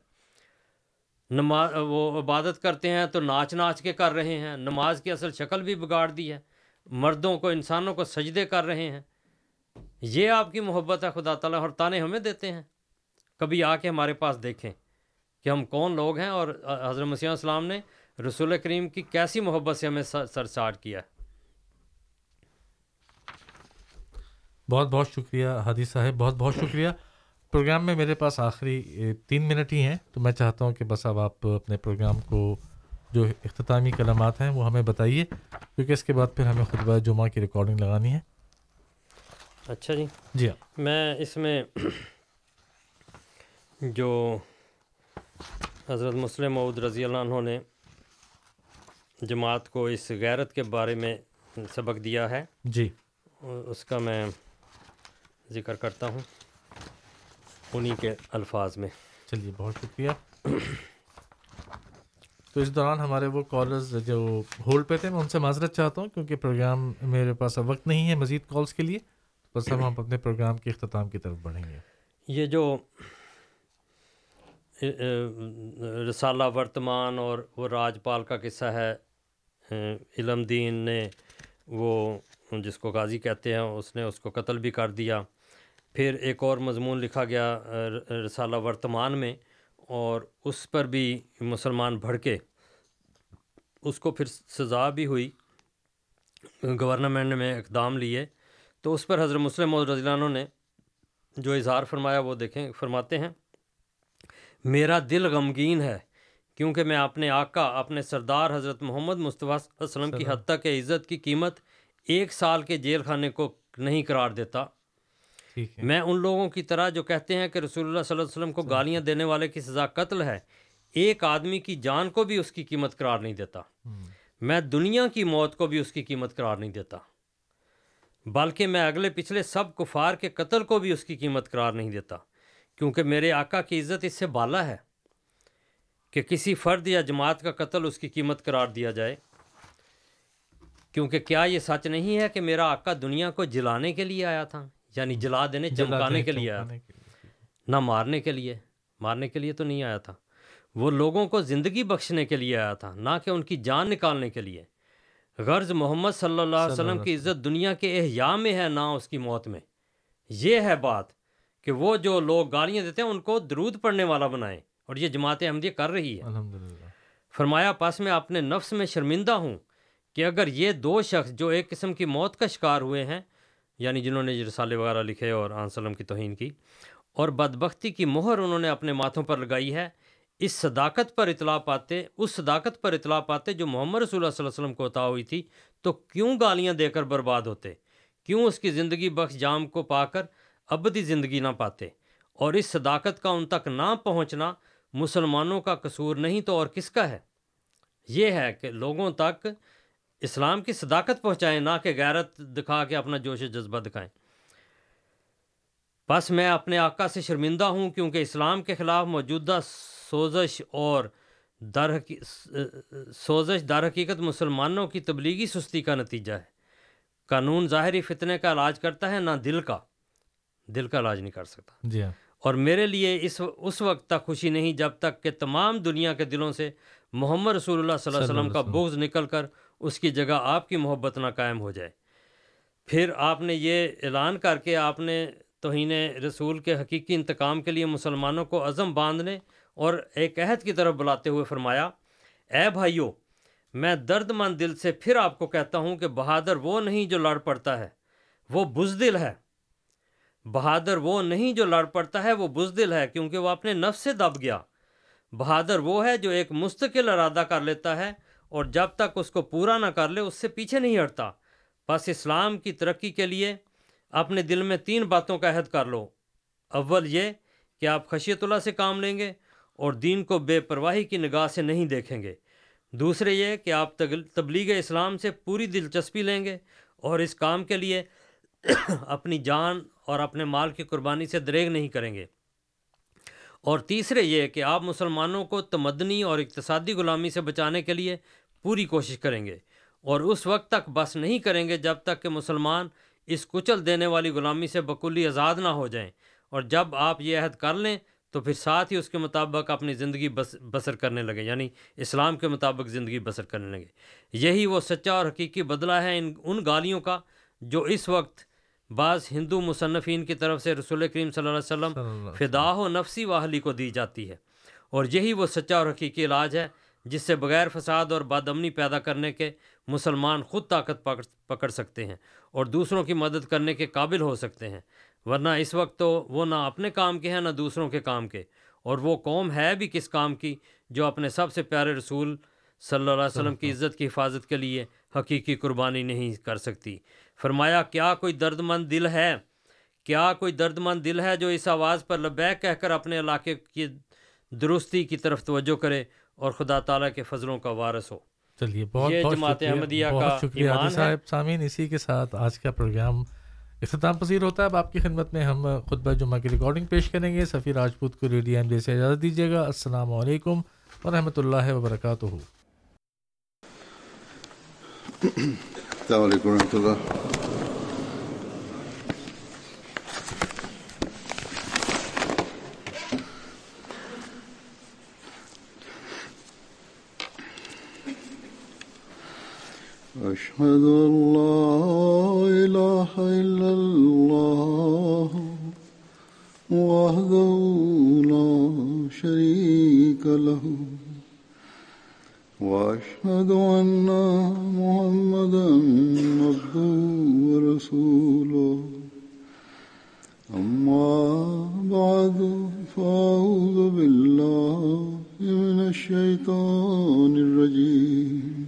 نماز وہ عبادت کرتے ہیں تو ناچ ناچ کے کر رہے ہیں، نماز کی اصل شکل بھی بگاڑ دی ہے، مردوں کو، انسانوں کو سجدے کر رہے ہیں۔ یہ آپ کی محبت ہے، خدا تعالیٰ اور تانے ہمیں دیتے ہیں۔ کبھی آ کے ہمارے پاس دیکھیں کہ ہم کون لوگ ہیں اور حضرت مسیح السلام نے رسول کریم کی کیسی محبت سے ہمیں سرساٹ کیا ہے۔ بہت بہت شکریہ حادی صاحب، بہت بہت شکریہ۔ پروگرام میں میرے پاس آخری تین منٹ ہی ہیں تو میں چاہتا ہوں کہ بس اب آپ اپنے پروگرام کو جو اختتامی کلمات ہیں وہ ہمیں بتائیے کیونکہ اس کے بعد پھر ہمیں خطبہ جمعہ کی ریکارڈنگ لگانی ہے۔ اچھا جی۔ جی ہاں۔ میں اس میں جو حضرت مسلم معود رضی اللہ عنہ نے جماعت کو اس غیرت کے بارے میں سبق دیا ہے جی۔ اس کا میں ذکر کرتا ہوں۔ انہی کے الفاظ میں۔ چلیے بہت شکریہ۔ تو اس دوران ہمارے وہ کالرز جو ہولڈ پہ تھے میں ان سے معذرت چاہتا ہوں کیونکہ پروگرام میرے پاس اب وقت نہیں ہے مزید کالز کے لیے۔ بس اب ہم اپنے پروگرام کے اختتام کی طرف بڑھیں گے۔ یہ جو رسالہ ورتمان اور وہ راجپال کا قصہ ہے علم دین نے وہ جس کو غازی کہتے ہیں اس نے اس کو قتل بھی کر دیا۔ پھر ایک اور مضمون لکھا گیا رسالہ ورتمان میں اور اس پر بھی مسلمان بھڑکے اس کو پھر سزا بھی ہوئی گورنمنٹ میں اقدام لیے۔ تو اس پر حضرت مسلم رضی اللہ عنہ نے جو اظہار فرمایا وہ دیکھیں فرماتے ہیں میرا دل غمگین ہے کیونکہ میں اپنے آقا اپنے سردار حضرت محمد مصطفیٰ وسلم کی حد تک عزت کی قیمت ایک سال کے جیل خانے کو نہیں قرار دیتا۔ میں ان لوگوں کی طرح جو کہتے ہیں کہ رسول اللہ صلی اللہ علیہ وسلم کو گالیاں دینے والے کی سزا قتل ہے ایک آدمی کی جان کو بھی اس کی قیمت قرار نہیں دیتا۔ میں دنیا کی موت کو بھی اس کی قیمت قرار نہیں دیتا۔ بلکہ میں اگلے پچھلے سب کفار کے قتل کو بھی اس کی قیمت قرار نہیں دیتا۔ کیونکہ میرے آقا کی عزت اس سے بالا ہے کہ کسی فرد یا جماعت کا قتل اس کی قیمت قرار دیا جائے۔ کیونکہ کیا یہ سچ نہیں ہے کہ میرا آقا دنیا کو جلانے کے لیے آیا تھا؟ یعنی جلا دینے چمکانے کے لیے آیا نہ مارنے کے لیے مارنے کے لیے تو نہیں آیا تھا۔ وہ لوگوں کو زندگی بخشنے کے لیے آیا تھا نہ کہ ان کی جان نکالنے کے لیے۔ غرض محمد صلی اللہ علیہ وسلم کی عزت دنیا کے احیاء میں ہے نہ اس کی موت میں۔ یہ ہے بات کہ وہ جو لوگ گالیاں دیتے ہیں ان کو درود پڑھنے والا بنائیں۔ اور یہ جماعت احمدیہ کر رہی ہے۔ فرمایا پاس میں اپنے نفس میں شرمندہ ہوں کہ اگر یہ دو شخص جو ایک قسم کی موت کا شکار ہوئے ہیں یعنی جنہوں نے رسالے وغیرہ لکھے اور آن وسلم کی توہین کی، اور بدبختی کی مہر انہوں نے اپنے ماتھوں پر لگائی ہے۔ اس صداقت پر اطلاع پاتے، اس صداقت پر اطلاع پاتے جو محمد رسول اللہ صلی اللہ علیہ وسلم کو عطا ہوئی تھی، تو کیوں گالیاں دے کر برباد ہوتے؟ کیوں اس کی زندگی بخش جام کو پا کر ابدی زندگی نہ پاتے؟ اور اس صداقت کا ان تک نہ پہنچنا مسلمانوں کا قصور نہیں تو اور کس کا ہے؟ یہ ہے کہ لوگوں تک اسلام کی صداقت پہنچائیں نہ کہ غیرت دکھا کے اپنا جوش و جذبہ دکھائیں۔ بس میں اپنے آقا سے شرمندہ ہوں کیونکہ اسلام کے خلاف موجودہ سوزش اور در سوزش در حقیقت مسلمانوں کی تبلیغی سستی کا نتیجہ ہے۔ قانون ظاہری فتنے کا علاج کرتا ہے نہ دل کا۔ دل کا علاج نہیں کر سکتا۔ جی ہاں۔ اور میرے لیے اس اس وقت تک خوشی نہیں جب تک کہ تمام دنیا کے دلوں سے محمد رسول اللہ صلی اللہ علیہ وسلم کا بغض نکل کر اس کی جگہ آپ کی محبت نہ قائم ہو جائے۔ پھر آپ نے یہ اعلان کر کے آپ نے توہین رسول کے حقیقی انتقام کے لیے مسلمانوں کو عزم باندھنے اور ایک عہد کی طرف بلاتے ہوئے فرمایا، اے بھائیو، میں درد مند دل سے پھر آپ کو کہتا ہوں کہ بہادر وہ نہیں جو لڑ پڑتا ہے، وہ بزدل ہے۔ بہادر وہ نہیں جو لڑ پڑتا ہے، وہ بزدل ہے، کیونکہ وہ اپنے نفس سے دب گیا۔ بہادر وہ ہے جو ایک مستقل ارادہ کر لیتا ہے اور جب تک اس کو پورا نہ کر لے، اس سے پیچھے نہیں ہٹتا۔ بس اسلام کی ترقی کے لیے اپنے دل میں تین باتوں کا عہد کر لو۔ اول یہ کہ آپ خشیت اللہ سے کام لیں گے اور دین کو بے پرواہی کی نگاہ سے نہیں دیکھیں گے۔ دوسرے یہ کہ آپ تبلیغ اسلام سے پوری دلچسپی لیں گے اور اس کام کے لیے اپنی جان اور اپنے مال کی قربانی سے دریغ نہیں کریں گے۔ اور تیسرے یہ کہ آپ مسلمانوں کو تمدنی اور اقتصادی غلامی سے بچانے کے لیے پوری کوشش کریں گے اور اس وقت تک بس نہیں کریں گے جب تک کہ مسلمان اس کچل دینے والی غلامی سے بکلی آزاد نہ ہو جائیں اور جب آپ یہ عہد کر لیں تو پھر ساتھ ہی اس کے مطابق اپنی زندگی بس بسر کرنے لگے یعنی اسلام کے مطابق زندگی بسر کرنے لگے یہی وہ سچا اور حقیقی بدلہ ہے ان ان گالیوں کا جو اس وقت بعض ہندو مصنفین کی طرف سے رسول کریم صلی اللہ علیہ وسلم فدا و نفسی واہلی کو دی جاتی ہے۔ اور یہی وہ سچا اور حقیقی علاج ہے جس سے بغیر فساد اور بادمنی پیدا کرنے کے مسلمان خود طاقت پکڑ سکتے ہیں اور دوسروں کی مدد کرنے کے قابل ہو سکتے ہیں۔ ورنہ اس وقت تو وہ نہ اپنے کام کے ہیں نہ دوسروں کے کام کے۔ اور وہ قوم ہے بھی کس کام کی جو اپنے سب سے پیارے رسول صلی اللہ علیہ وسلم کی عزت کی حفاظت کے لیے حقیقی قربانی نہیں کر سکتی۔ فرمایا کیا کوئی درد مند دل ہے؟ کیا کوئی درد مند دل ہے جو اس آواز پر لبیک کہہ کر اپنے علاقے کی درستی کی طرف توجہ کرے اور خدا تعالیٰ کے فضلوں کا وارث ہو۔ چلیے بہت بہت جماعت احمدیہ بہت شکریہ عادی صاحب۔ سامعین اسی کے ساتھ آج کا پروگرام اختتام پذیر ہوتا ہے۔ اب آپ کی خدمت میں ہم خطبہ جمعہ کی ریکارڈنگ پیش کریں گے۔ سفیر راجپوت کو ریڈیو ایم سے اجازت دیجیے گا۔ السلام علیکم ورحمۃ اللہ وبرکاتہ۔ السلام علیکم ورحمۃ اللہ۔ أشهد أن لا إله إلا الله وحده لا شريك له وأشهد أن محمدا عبده ورسوله أما بعد فأعوذ بالله من الشيطان الرجيم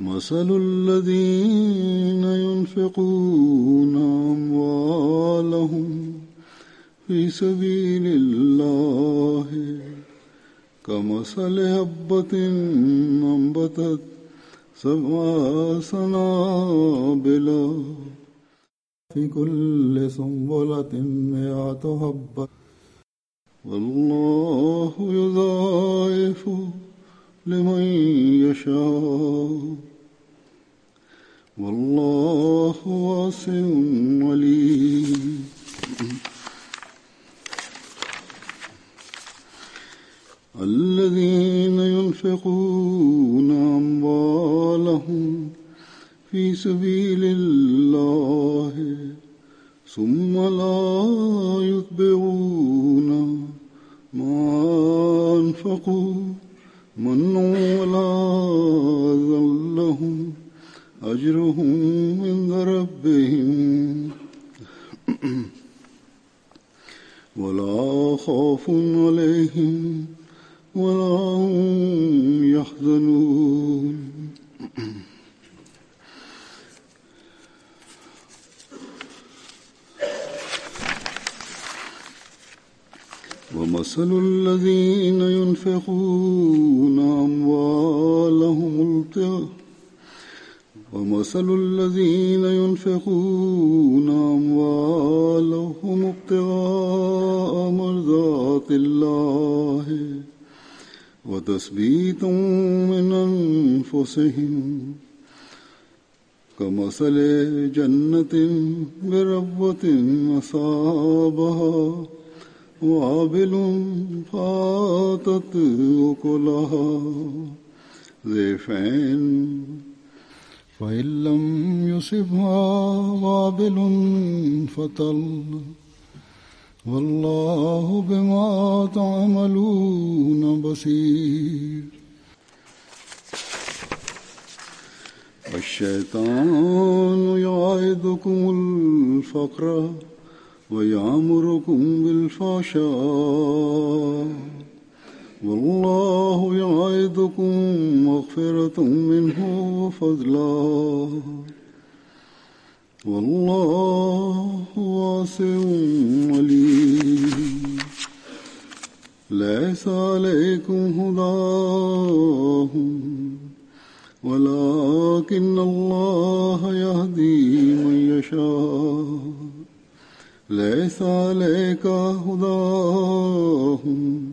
مثل الذين ينفقون أموالهم في سبيل الله كمثل هبة أنبتت سبع سنابل في كل سنبلة مئة حبة والله يضاعف لمن يشاء والله واسع عليم. الذين ينفقون أموالهم في سبيل الله ثم لا يتبعون ما أنفقوا من ولا ذلهم أجرهم عند ربهم. ولا خوف عليهم ولا هم يحزنون. ومثل الذين ينفقون أموالهم ابتغاء ومثل الذين ينفقون أموالهم ابتغاء مرضات الله وتثبيتا من أنفسهم كمثل جنة بربوة أصابها وابل فاتت أكلها ضيفين فإن لم يصبها وابل فطل والله بما تعملون بصير الشيطان يعيدكم الفقر ويعمركم بالفحشاء والله يعيدكم مغفرة منه وفضلا. والله واسع عليم. ليس عليكم هداهم، ولكن الله يهدي من يشاء. ليس عليك هداهم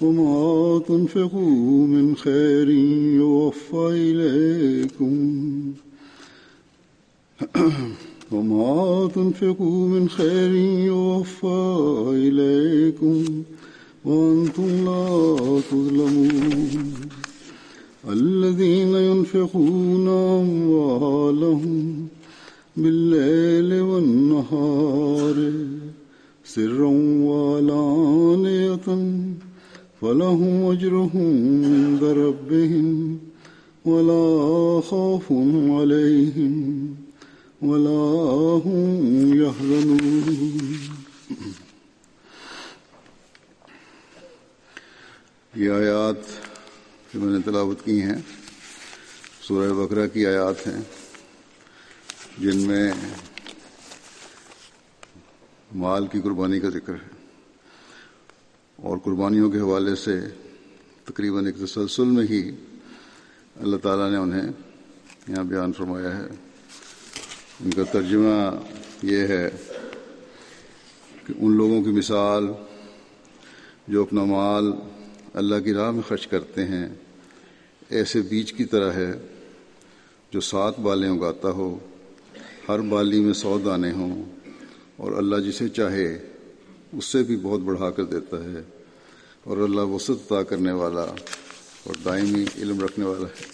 وما تنفقوا من خير يوفى إليكم. وما تنفقوا من خير يوفى إليكم وأنتم لا تظلمون. الذين ينفقون أموالهم بالليل والنهار سرا وعلانية فلهم أجرهم عند ربهم ولا خوف عليهم ولا هم يحزنون. یہ آیات جو میں نے تلاوت کی ہیں، سورہ بقرہ کی آیات ہیں، جن میں مال کی قربانی کا ذکر ہے۔ اور قربانیوں کے حوالے سے تقریباً ایک تسلسل میں ہی اللہ تعالیٰ نے انہیں یہاں بیان فرمایا ہے۔ ان کا ترجمہ یہ ہے کہ ان لوگوں کی مثال جو اپنا مال اللہ کی راہ میں خرچ کرتے ہیں، ایسے بیج کی طرح ہے جو سات بالیں اگاتا ہو، ہر بالی میں سو دانے ہوں اور اللہ جسے چاہے اس سے بھی بہت بڑھا کر دیتا ہے اور اللہ وسط عطا کرنے والا اور دائمی علم رکھنے والا ہے۔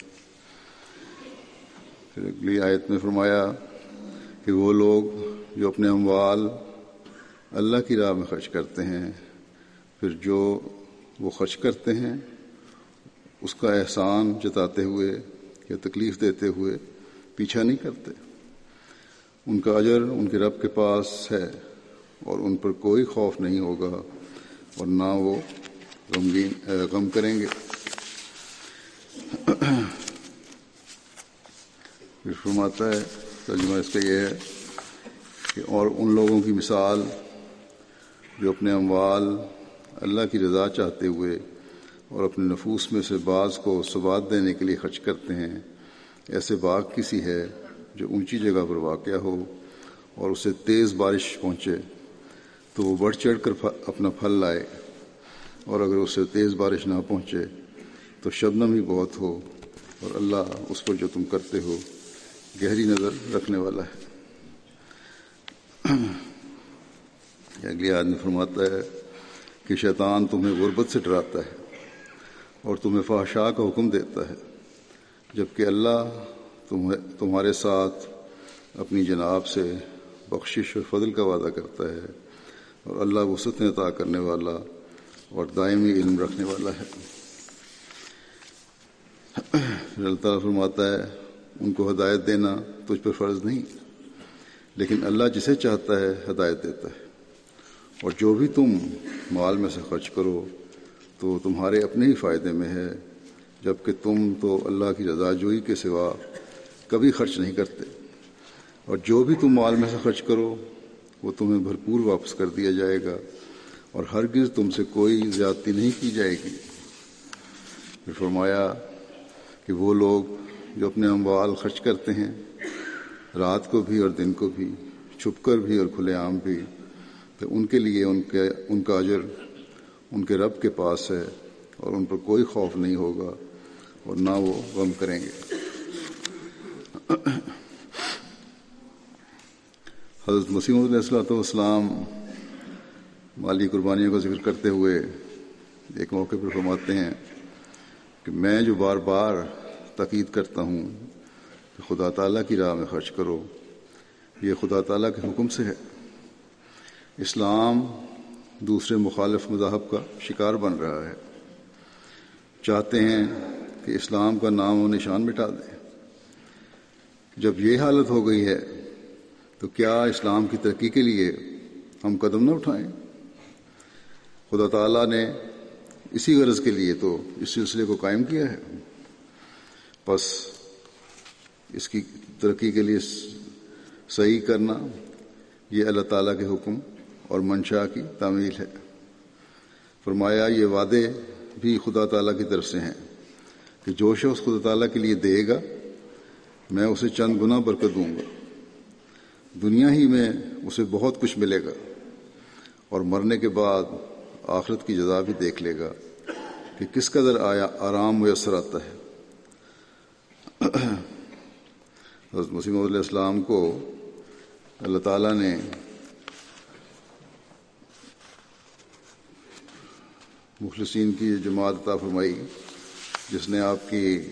پھر اگلی آیت میں فرمایا کہ وہ لوگ جو اپنے اموال اللہ کی راہ میں خرچ کرتے ہیں، پھر جو وہ خرچ کرتے ہیں، اس کا احسان جتاتے ہوئے یا تکلیف دیتے ہوئے پیچھا نہیں کرتے۔ ان کا اجر ان کے رب کے پاس ہے۔ اور ان پر کوئی خوف نہیں ہوگا اور نہ وہ غمگین غم کریں گے۔ فرماتا ہے، ترجمہ اس کا یہ ہے کہ اور ان لوگوں کی مثال جو اپنے اموال اللہ کی رضا چاہتے ہوئے اور اپنے نفوس میں سے بعض کو ثبات دینے کے لیے خرچ کرتے ہیں، ایسے باغ کسی ہے جو اونچی جگہ پر واقع ہو اور اسے تیز بارش پہنچے۔ تو وہ بڑھ چڑھ کر اپنا پھل لائے اور اگر اسے تیز بارش نہ پہنچے تو شبنم ہی بہت ہو اور اللہ اس پر جو تم کرتے ہو گہری نظر رکھنے والا ہے۔ اگلی آدمی فرماتا ہے کہ شیطان تمہیں غربت سے ڈراتا ہے اور تمہیں فحشا کا حکم دیتا ہے، جبکہ اللہ تمہارے ساتھ اپنی جناب سے بخشش اور فضل کا وعدہ کرتا ہے۔ اور اللہ وسط عطا کرنے والا اور دائمی علم رکھنے والا ہے۔ اللہ تعالیٰ فرماتا ہے، ان کو ہدایت دینا تجھ پر فرض نہیں، لیکن اللہ جسے چاہتا ہے ہدایت دیتا ہے۔ اور جو بھی تم مال میں سے خرچ کرو، تو تمہارے اپنے ہی فائدے میں ہے جبکہ تم تو اللہ کی رضا جوئی کے سوا کبھی خرچ نہیں کرتے۔ اور جو بھی تم مال میں سے خرچ کرو وہ تمہیں بھرپور واپس کر دیا جائے گا اور ہرگز تم سے کوئی زیادتی نہیں کی جائے گی۔ پھر فرمایا کہ وہ لوگ جو اپنے اموال خرچ کرتے ہیں، رات کو بھی اور دن کو بھی، چھپ کر بھی اور کھلے عام بھی تو ان کے لیے ان کے، ان کا اجر ان کے رب کے پاس ہے اور ان پر کوئی خوف نہیں ہوگا اور نہ وہ غم کریں گے۔ حضرت مسیم علیہ السلاۃ والسلام مالی قربانیوں کا ذکر کرتے ہوئے ایک موقع پر فرماتے ہیں کہ میں جو بار بار تقید کرتا ہوں کہ خدا تعالیٰ کی راہ میں خرچ کرو، یہ خدا تعالیٰ کے حکم سے ہے۔ اسلام دوسرے مخالف مذاہب کا شکار بن رہا ہے۔ چاہتے ہیں کہ اسلام کا نام و نشان مٹا دیں جب یہ حالت ہو گئی ہے تو کیا اسلام کی ترقی کے لیے ہم قدم نہ اٹھائیں؟ خدا تعالیٰ نے اسی غرض کے لیے تو اس سلسلے کو قائم کیا ہے۔ بس اس کی ترقی کے لیے صحیح کرنا یہ اللہ تعالیٰ کے حکم اور منشا کی تعمیل ہے۔ فرمایا، یہ وعدے بھی خدا تعالیٰ کی طرف سے ہیں کہ جو شخص خدا تعالیٰ کے لیے دے گا، میں اسے چند گنا برکت دوں گا۔ دنیا ہی میں اسے بہت کچھ ملے گا اور مرنے کے بعد آخرت کی جزا بھی دیکھ لے گا کہ کس قدر آیا آرام میسر آتا ہے۔ حضرت مسیم علیہ السلام کو اللہ تعالیٰ نے مخلصین کی جماعت عطا فرمائی، جس نے آپ کی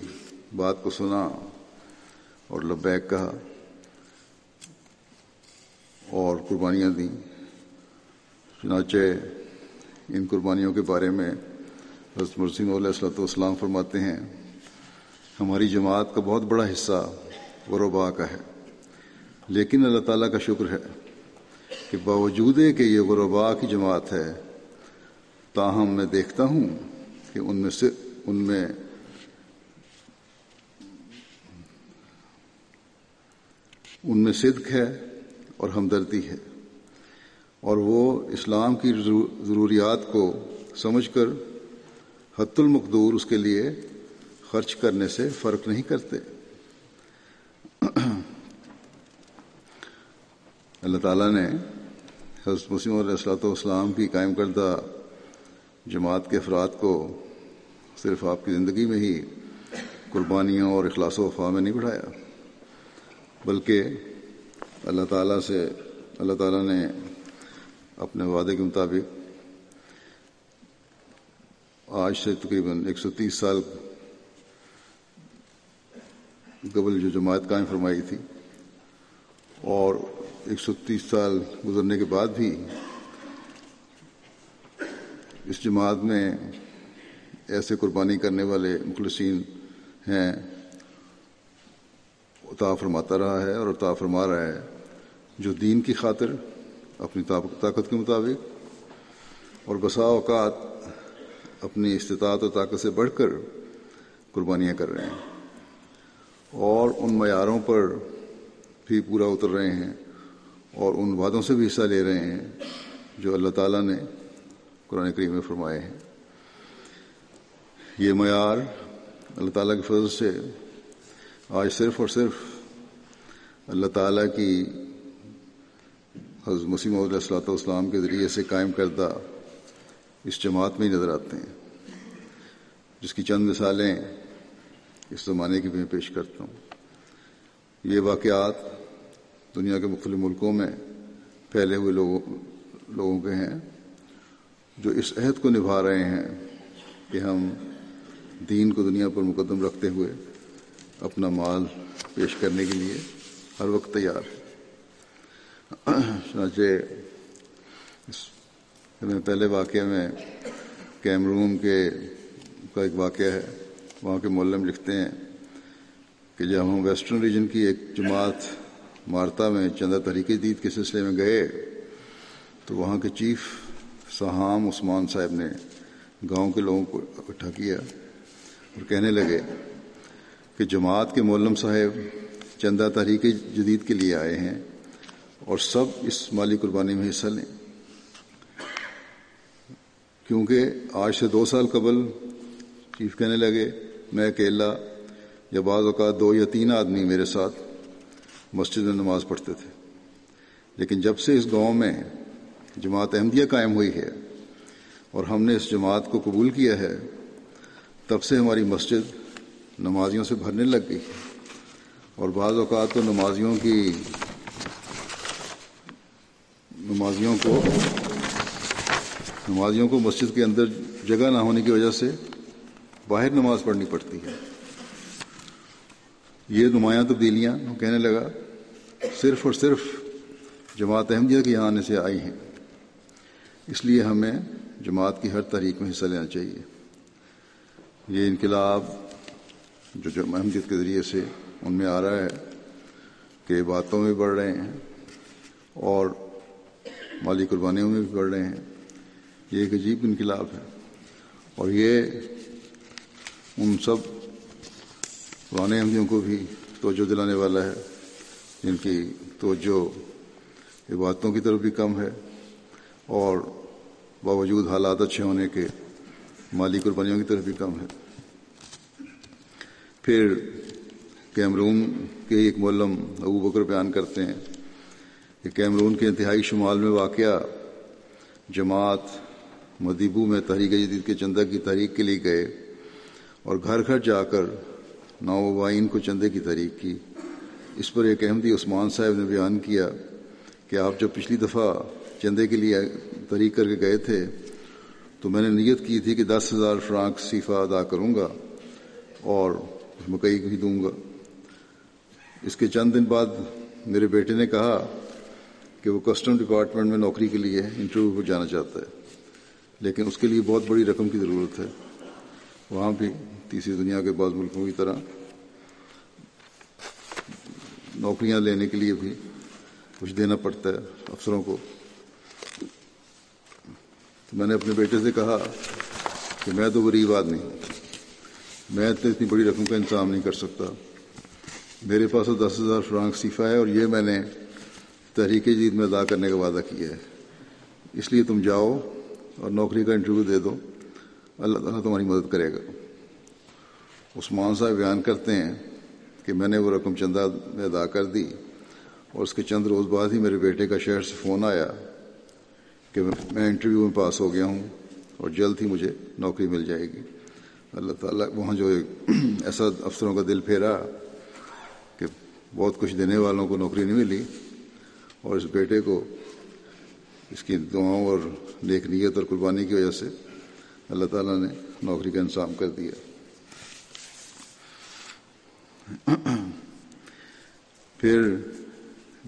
بات کو سنا اور لبیک کہا۔ اور قربانیاں دیں۔ چنانچہ ان قربانیوں کے بارے میں حضرت مرسیم علیہ السلۃ والسلام فرماتے ہیں، ہماری جماعت کا بہت بڑا حصہ غربا کا ہے، لیکن اللہ تعالیٰ کا شکر ہے کہ باوجود کہ یہ غربا کی جماعت ہے، تاہم میں دیکھتا ہوں کہ ان میں سے، ان میں ان میں صدق ہے اور ہمدردی ہے۔ اور وہ اسلام کی ضروریات کو سمجھ کر حت المقدور اس کے لیے خرچ کرنے سے فرق نہیں کرتے۔ اللہ تعالیٰ نے حضرت مسیم علیہ السلاۃ والسلام کی قائم کردہ جماعت کے افراد کو صرف آپ کی زندگی میں ہی قربانیوں اور اخلاص و وفا میں نہیں بڑھایا، بلکہ اللہ تعالیٰ سے اللہ تعالیٰ نے اپنے وعدے کے مطابق آج سے تقریباً ایک سو تیس سال قبل جو جماعت قائم فرمائی تھی اور ایک سو تیس سال گزرنے کے بعد بھی اس جماعت میں ایسے قربانی کرنے والے مخلصین ہیں عطا فرماتا رہا ہے اور عطا فرما رہا ہے۔ جو دین کی خاطر، اپنی طاقت کے مطابق، اور بسا اوقات اپنی استطاعت و طاقت سے بڑھ کر قربانیاں کر رہے ہیں۔ اور ان معیاروں پر بھی پورا اتر رہے ہیں، اور ان وعدوں سے بھی حصہ لے رہے ہیں، جو اللہ تعالیٰ نے قرآن کریم میں فرمائے ہیں۔ یہ معیار اللہ تعالیٰ کے فضل سے آج صرف اور صرف اللہ تعالیٰ کی حضرت مسیم علیہ السلاۃ والسلام کے ذریعے سے قائم کردہ اس جماعت میں ہی نظر آتے ہیں، جس کی چند مثالیں اس زمانے کی بھی میں پیش کرتا ہوں۔ یہ واقعات دنیا کے مختلف ملکوں میں پھیلے ہوئے لوگوں لوگوں کے ہیں، جو اس عہد کو نبھا رہے ہیں کہ ہم دین کو دنیا پر مقدم رکھتے ہوئے اپنا مال پیش کرنے کے لیے ہر وقت تیار ہے چنانچہ اس میں پہلے واقعہ میں کیمرون کے کا ایک واقعہ ہے، وہاں کے مولم لکھتے ہیں کہ جب ہم ویسٹرن ریجن کی ایک جماعت مارتا میں چندہ تحریک جدید کے سلسلے میں گئے، تو وہاں کے چیف سہام عثمان صاحب نے گاؤں کے لوگوں کو اکٹھا کیا اور کہنے لگے کہ جماعت کے مولم صاحب چندہ تحریک جدید کے لیے آئے ہیں۔ اور سب اس مالی قربانی میں حصہ لیں۔ کیونکہ آج سے دو سال قبل چیف کہنے لگے، میں اکیلا، یا بعض اوقات دو یا تین آدمی میرے ساتھ مسجد میں نماز پڑھتے تھے۔ لیکن جب سے اس گاؤں میں جماعت احمدیہ قائم ہوئی ہے اور ہم نے اس جماعت کو قبول کیا ہے، تب سے ہماری مسجد نمازیوں سے بھرنے لگ گئی اور بعض اوقات تو نمازیوں کی نمازیوں کو نمازیوں کو مسجد کے اندر جگہ نہ ہونے کی وجہ سے باہر نماز پڑھنی پڑتی ہے۔ یہ نمایاں تبدیلیاں کہنے لگا، صرف اور صرف جماعت احمدیہ کے یہاں آنے سے آئی ہیں۔ اس لیے ہمیں جماعت کی ہر تحریک میں حصہ لینا چاہیے۔ یہ انقلاب جو جو احمدیت کے ذریعے سے ان میں آ رہا ہے کہ باتوں میں بڑھ رہے ہیں اور مالی قربانیوں میں بھی بڑھ رہے ہیں۔ یہ ایک عجیب انقلاب ہے۔ اور یہ ان سب پرانے احمدیوں کو بھی توجہ دلانے والا ہے، جن کی توجہ عبادتوں کی طرف بھی کم ہے۔ اور باوجود حالات اچھے ہونے کے مالی قربانیوں کی طرف بھی کم ہے۔ پھر کیمرون کے ایک مولم ابو بکر بیان کرتے ہیں۔ کہ کیمرون کے انتہائی شمال میں واقع جماعت مدیبو میں تحریک جدید کے چندہ کی تحریک کے لیے گئے اور گھر گھر جا کر نوبائن کو چندے کی تحریک کی۔ اس پر ایک احمدی عثمان صاحب نے بیان کیا کہ آپ جب پچھلی دفعہ چندے کے لیے تحریک کر کے گئے تھے تو میں نے نیت کی تھی کہ دس ہزار فرانک صیفہ ادا کروں گا اور مکئی بھی دوں گا۔ اس کے چند دن بعد میرے بیٹے نے کہا کہ وہ کسٹم ڈپارٹمنٹ میں نوکری کے لیے انٹرویو پر جانا چاہتا ہے، لیکن اس کے لیے بہت بڑی رقم کی ضرورت ہے۔ وہاں بھی تیسری دنیا کے بعض ملکوں کی طرح نوکریاں لینے کے لیے بھی کچھ دینا پڑتا ہے افسروں کو۔ تو میں نے اپنے بیٹے سے کہا کہ میں تو غریب آدمی ہوں، میں تو اتنی بڑی رقم کا انتظام نہیں کر سکتا۔ میرے پاس تو دس ہزار فرانک صیفہ ہے اور یہ میں نے تحریک جدید میں ادا کرنے کا وعدہ کیا ہے۔ اس لیے تم جاؤ اور نوکری کا انٹرویو دے دو۔ اللہ تعالیٰ تمہاری مدد کرے گا۔ عثمان صاحب بیان کرتے ہیں کہ میں نے وہ رقم چندہ میں ادا کر دی اور اس کے چند روز بعد ہی میرے بیٹے کا شہر سے فون آیا کہ میں انٹرویو میں پاس ہو گیا ہوں اور جلد ہی مجھے نوکری مل جائے گی۔ اللہ تعالیٰ وہاں جو ایسا افسروں کا دل پھیرا کہ بہت کچھ دینے والوں کو نوکری نہیں ملی۔ اور اس بیٹے کو اس کی دعاؤں اور نیک نیت اور قربانی کی وجہ سے اللہ تعالیٰ نے نوکری کا انتظام کر دیا۔ پھر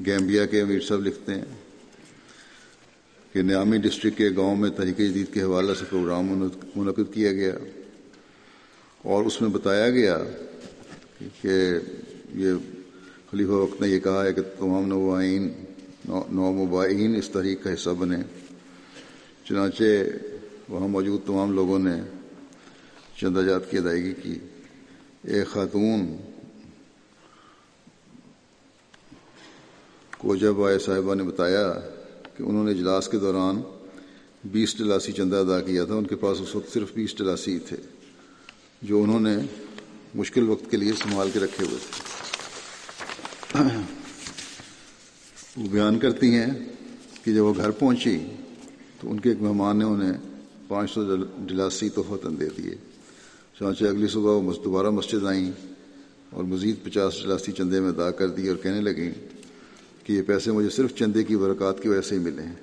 گیمبیا کے امیر صاحب لکھتے ہیں کہ نیامی ڈسٹرکٹ کے گاؤں میں تحریک جدید کے حوالے سے پروگرام منعقد کیا گیا اور اس میں بتایا گیا کہ یہ خلیفہ وقت نے یہ کہا ہے کہ تمام نوائین نو مبائین اس تحریک کا حصہ بنے چنانچہ وہاں موجود تمام لوگوں نے چندہ جات کی ادائیگی کی۔ ایک خاتون کو جب آئے صاحبہ نے بتایا کہ انہوں نے اجلاس کے دوران بیس ٹلاسی چندہ ادا کیا تھا، ان کے پاس اس وقت صرف بیس ٹلاسی تھے، جو انہوں نے مشکل وقت کے لیے سنبھال کے رکھے ہوئے تھے۔ وہ بیان کرتی ہیں کہ جب وہ گھر پہنچی تو ان کے ایک مہمان نے انہیں پانچ سو ڈلاسی تحفتاً دے دیے۔ چانچہ اگلی صبح وہ دوبارہ مسجد آئیں اور مزید پچاس ڈلاسی چندے میں ادا کر دی اور کہنے لگیں کہ یہ پیسے مجھے صرف چندے کی برکات کی وجہ سے ہی ملے ہیں۔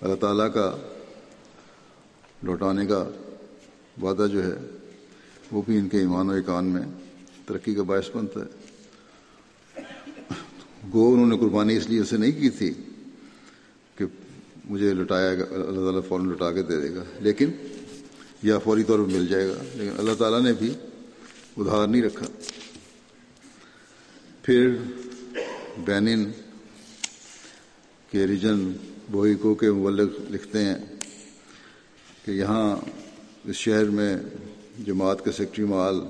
اللہ تعالیٰ کا لوٹانے کا وعدہ جو ہے وہ بھی ان کے ایمان و اکان میں ترقی کا باعث بنتا ہے۔ گو انہوں نے قربانی اس لیے اسے نہیں کی تھی کہ مجھے لٹایا گا، اللہ تعالیٰ فوراً لٹا کے دے دے گا۔ لیکن یا فوری طور پر مل جائے گا۔ لیکن اللہ تعالیٰ نے بھی ادھار نہیں رکھا۔ پھر بینن کے ریجن بوئیکو کے مبلغ لکھتے ہیں کہ یہاں اس شہر میں جماعت کا سیکٹری مال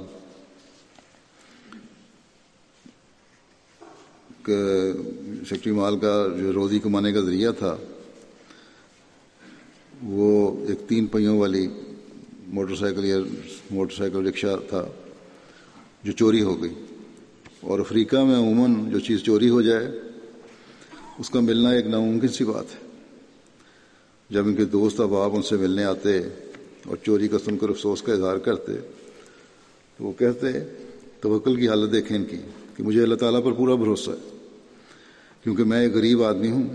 سیکٹری مال کا جو روزی کمانے کا ذریعہ تھا، وہ ایک تین پہیوں والی موٹر سائیکل یا موٹر سائیکل رکشا تھا جو چوری ہو گئی۔ اور افریقہ میں عموماً جو چیز چوری ہو جائے، اس کا ملنا ایک ناممکن سی بات ہے۔ جب ان کے دوست اب آپ ان سے ملنے آتے اور چوری کا سن کر افسوس کا اظہار کرتے، تو وہ کہتے، توکل کی حالت دیکھیں ان کی کہ مجھے اللہ تعالیٰ پر پورا بھروسہ ہے۔ کیونکہ میں ایک غریب آدمی ہوں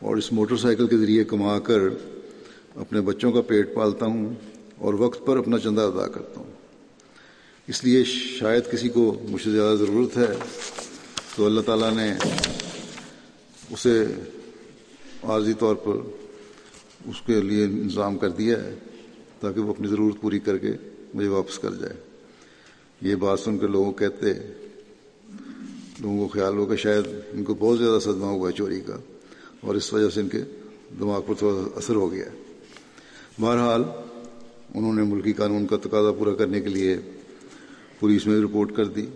اور اس موٹر سائیکل کے ذریعے کما کر اپنے بچوں کا پیٹ پالتا ہوں اور وقت پر اپنا چندہ ادا کرتا ہوں۔ اس لیے شاید کسی کو مجھ سے زیادہ ضرورت ہے تو اللہ تعالیٰ نے اسے عارضی طور پر اس کے لیے انتظام کر دیا ہے تاکہ وہ اپنی ضرورت پوری کر کے مجھے واپس کر جائے۔ یہ بات سن کر لوگوں کہتے لوگوں کو خیال ہو کہ شاید ان کو بہت زیادہ صدمہ ہوا ہے چوری کا، اور اس وجہ سے ان کے دماغ پر تھوڑا اثر ہو گیا ہے۔ بہرحال، انہوں نے ملکی قانون کا تقاضا پورا کرنے کے لیے پولیس میں رپورٹ کر دی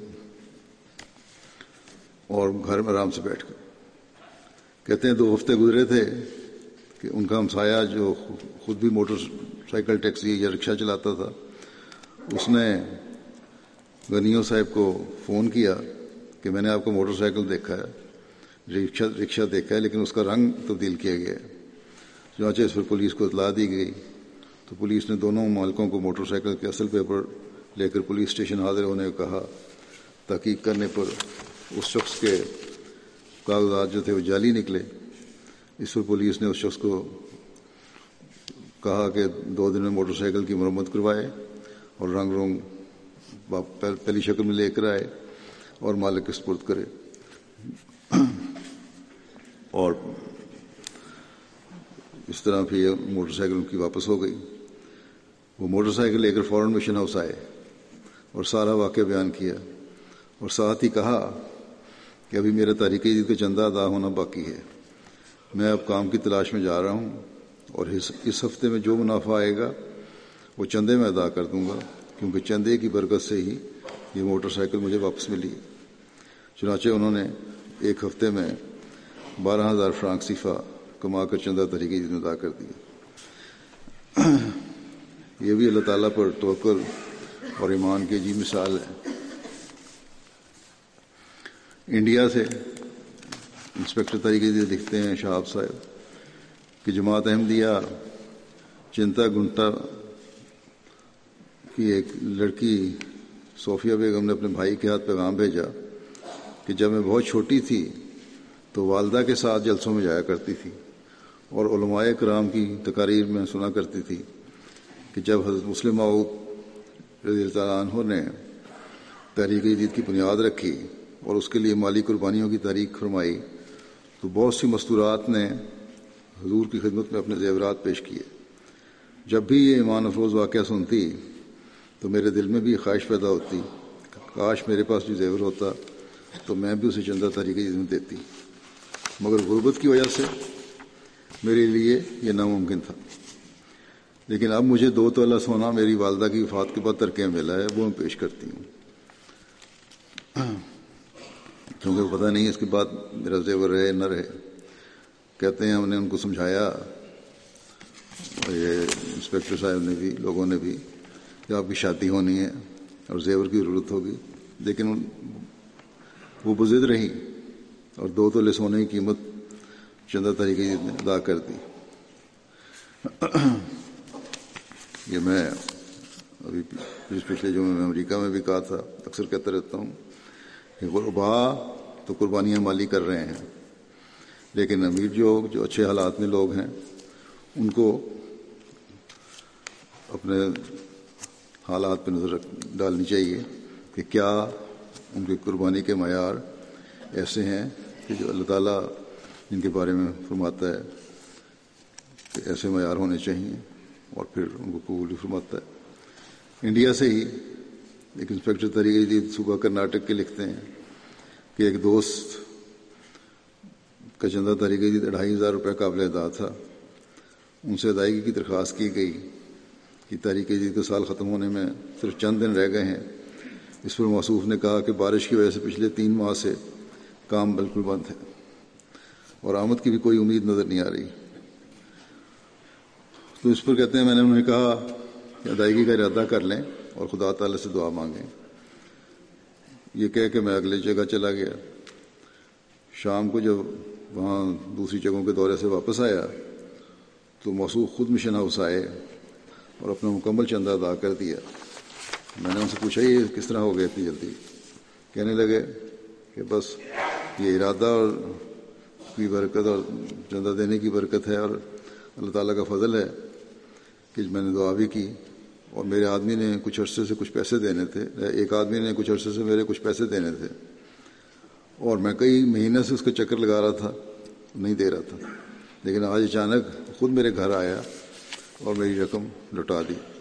اور گھر میں آرام سے بیٹھ کر کہتے ہیں دو ہفتے گزرے تھے کہ ان کا ہمسایہ جو خود بھی موٹر سائیکل، ٹیکسی یا رکشہ چلاتا تھا، اس نے غنیوں صاحب کو فون کیا کہ میں نے آپ کو موٹر سائیکل دیکھا ہے، رکشہ رکشہ دیکھا ہے، لیکن اس کا رنگ تبدیل کیا گیا ہے۔ چنانچہ اس پر پولیس کو اطلاع دی گئی۔ تو پولیس نے دونوں مالکوں کو موٹر سائیکل کے اصل پیپر لے کر پولیس اسٹیشن حاضر ہونے کو کہا۔ تحقیق کرنے پر اس شخص کے کاغذات جو تھے وہ جعلی نکلے۔ اس پر پولیس نے اس شخص کو کہا کہ دو دن میں موٹر سائیکل کی مرمت کروائے اور رنگ رنگ پہلی شکل میں لے کر آئے۔ اور مالک سپرد کرے۔ اور اس طرح پھر یہ موٹر سائیکل ان کی واپس ہو گئی۔ وہ موٹر سائیکل لے کر فوراً مشن ہاؤس آئے اور سارا واقعہ بیان کیا۔ اور ساتھ ہی کہا کہ ابھی میرا تاریخ عید کا چندہ ادا ہونا باقی ہے۔ میں اب کام کی تلاش میں جا رہا ہوں اور اس ہفتے میں جو منافع آئے گا، وہ چندے میں ادا کر دوں گا، کیونکہ چندے کی برکت سے ہی یہ موٹر سائیکل مجھے واپس ملی۔ چنانچہ انہوں نے ایک ہفتے میں بارہ ہزار فرانک صفا کما کر چندہ طریقے میں ادا کر دیا یہ بھی اللہ تعالیٰ پر توکل اور ایمان کی جی مثال ہے۔ انڈیا سے انسپیکٹر طریقے سے لکھتے ہیں شہاب صاحب کہ جماعت احمدیہ چنتا گنٹا کی ایک لڑکی صوفیہ بیگم نے اپنے بھائی کے ہاتھ پیغام بھیجا۔ کہ جب میں بہت چھوٹی تھی تو والدہ کے ساتھ جلسوں میں جایا کرتی تھی اور علماء کرام کی تقاریر میں سنا کرتی تھی کہ جب حضرت مسلم رضی اللہ عنہ نے تحریک جدید کی بنیاد رکھی اور اس کے لیے مالی قربانیوں کی تاریخ فرمائی، تو بہت سی مستورات نے حضور کی خدمت میں اپنے زیورات پیش کیے۔ جب بھی یہ ایمان افروز واقعہ سنتی تو میرے دل میں بھی خواہش پیدا ہوتی، کاش میرے پاس بھی زیور ہوتا۔ تو میں بھی اسے چندہ طریقے میں دیتی۔ مگر غربت کی وجہ سے میرے لیے یہ ناممکن تھا۔ لیکن اب مجھے دو تولا سونا میری والدہ کی وفات کے بعد ترکیں ملا ہے، وہ میں پیش کرتی ہوں۔ کیونکہ پتہ نہیں اس کے بعد میرا زیور رہے نہ رہے۔ کہتے ہیں ہم نے ان کو سمجھایا۔ اور یہ انسپیکٹر صاحب نے بھی، لوگوں نے بھی کہ آپ کی شادی ہونی ہے اور زیور کی ضرورت ہوگی۔ لیکن وہ بزد رہی اور دو تولے سونے کی قیمت چندہ طریقے نے ادا کر دی۔ یہ میں ابھی پچھلے جو میں امریکہ میں بھی کہا تھا، اکثر کہتا رہتا ہوں کہ غربا تو قربانیاں مالی کر رہے ہیں، لیکن امیر جو جو اچھے حالات میں لوگ ہیں، ان کو اپنے حالات پہ نظر ڈالنی چاہیے کہ کیا ان کی قربانی کے معیار ایسے ہیں کہ جو اللہ تعالیٰ جن کے بارے میں فرماتا ہے کہ ایسے معیار ہونے چاہیے اور پھر ان کو قبول فرماتا ہے۔ انڈیا سے ہی ایک انسپیکٹر طریقے جدید صوبہ کرناٹک کے لکھتے ہیں کہ ایک دوست کا چندہ طریقہ جدید اڑھائی ہزار روپے قابل ادا تھا۔ ان سے ادائیگی کی درخواست کی گئی کہ تاریخ جدید کا سال ختم ہونے میں صرف چند دن رہ گئے ہیں۔ اس پر موصوف نے کہا کہ بارش کی وجہ سے پچھلے تین ماہ سے کام بالکل بند ہے اور آمد کی بھی کوئی امید نظر نہیں آ رہی۔ تو اس پر کہتے ہیں، میں نے انہیں کہا کہ ادائیگی کا ارادہ کر لیں اور خدا تعالی سے دعا مانگیں۔ یہ کہہ کہ میں اگلے جگہ چلا گیا۔ شام کو جب وہاں دوسری جگہوں کے دورے سے واپس آیا، تو موصوف خود مشن ہاؤس آئے اور اپنا مکمل چندہ ادا کر دیا۔ میں نے ان سے پوچھا، یہ کس طرح ہو گئے اتنی جلدی؟ کہنے لگے کہ بس یہ ارادہ اور کی برکت اور چندہ دینے کی برکت ہے اور اللہ تعالیٰ کا فضل ہے کہ میں نے دعا بھی کی۔ اور میرے آدمی نے کچھ عرصے سے کچھ پیسے دینے تھے۔ ایک آدمی نے کچھ عرصے سے میرے کچھ پیسے دینے تھے۔ اور میں کئی مہینے سے اس کا چکر لگا رہا تھا، نہیں دے رہا تھا۔ لیکن آج اچانک خود میرے گھر آیا اور میری رقم لوٹا دی۔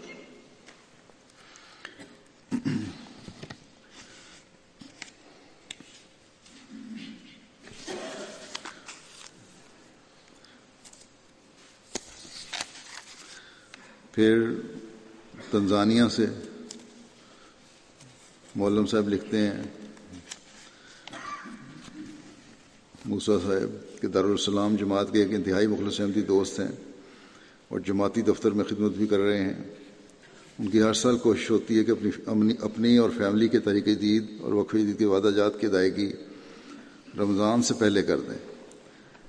پھر تنزانیہ سے مولم صاحب لکھتے ہیں موسا صاحب کہ دارالسلام جماعت کے ایک انتہائی مخلص احمدی دوست ہیں اور جماعتی دفتر میں خدمت بھی کر رہے ہیں۔ ان کی ہر سال کوشش ہوتی ہے کہ اپنی اپنی اور فیملی کے طریقے دید اور وقف عید کے وعدہ جات کی ادائیگی رمضان سے پہلے کر دیں۔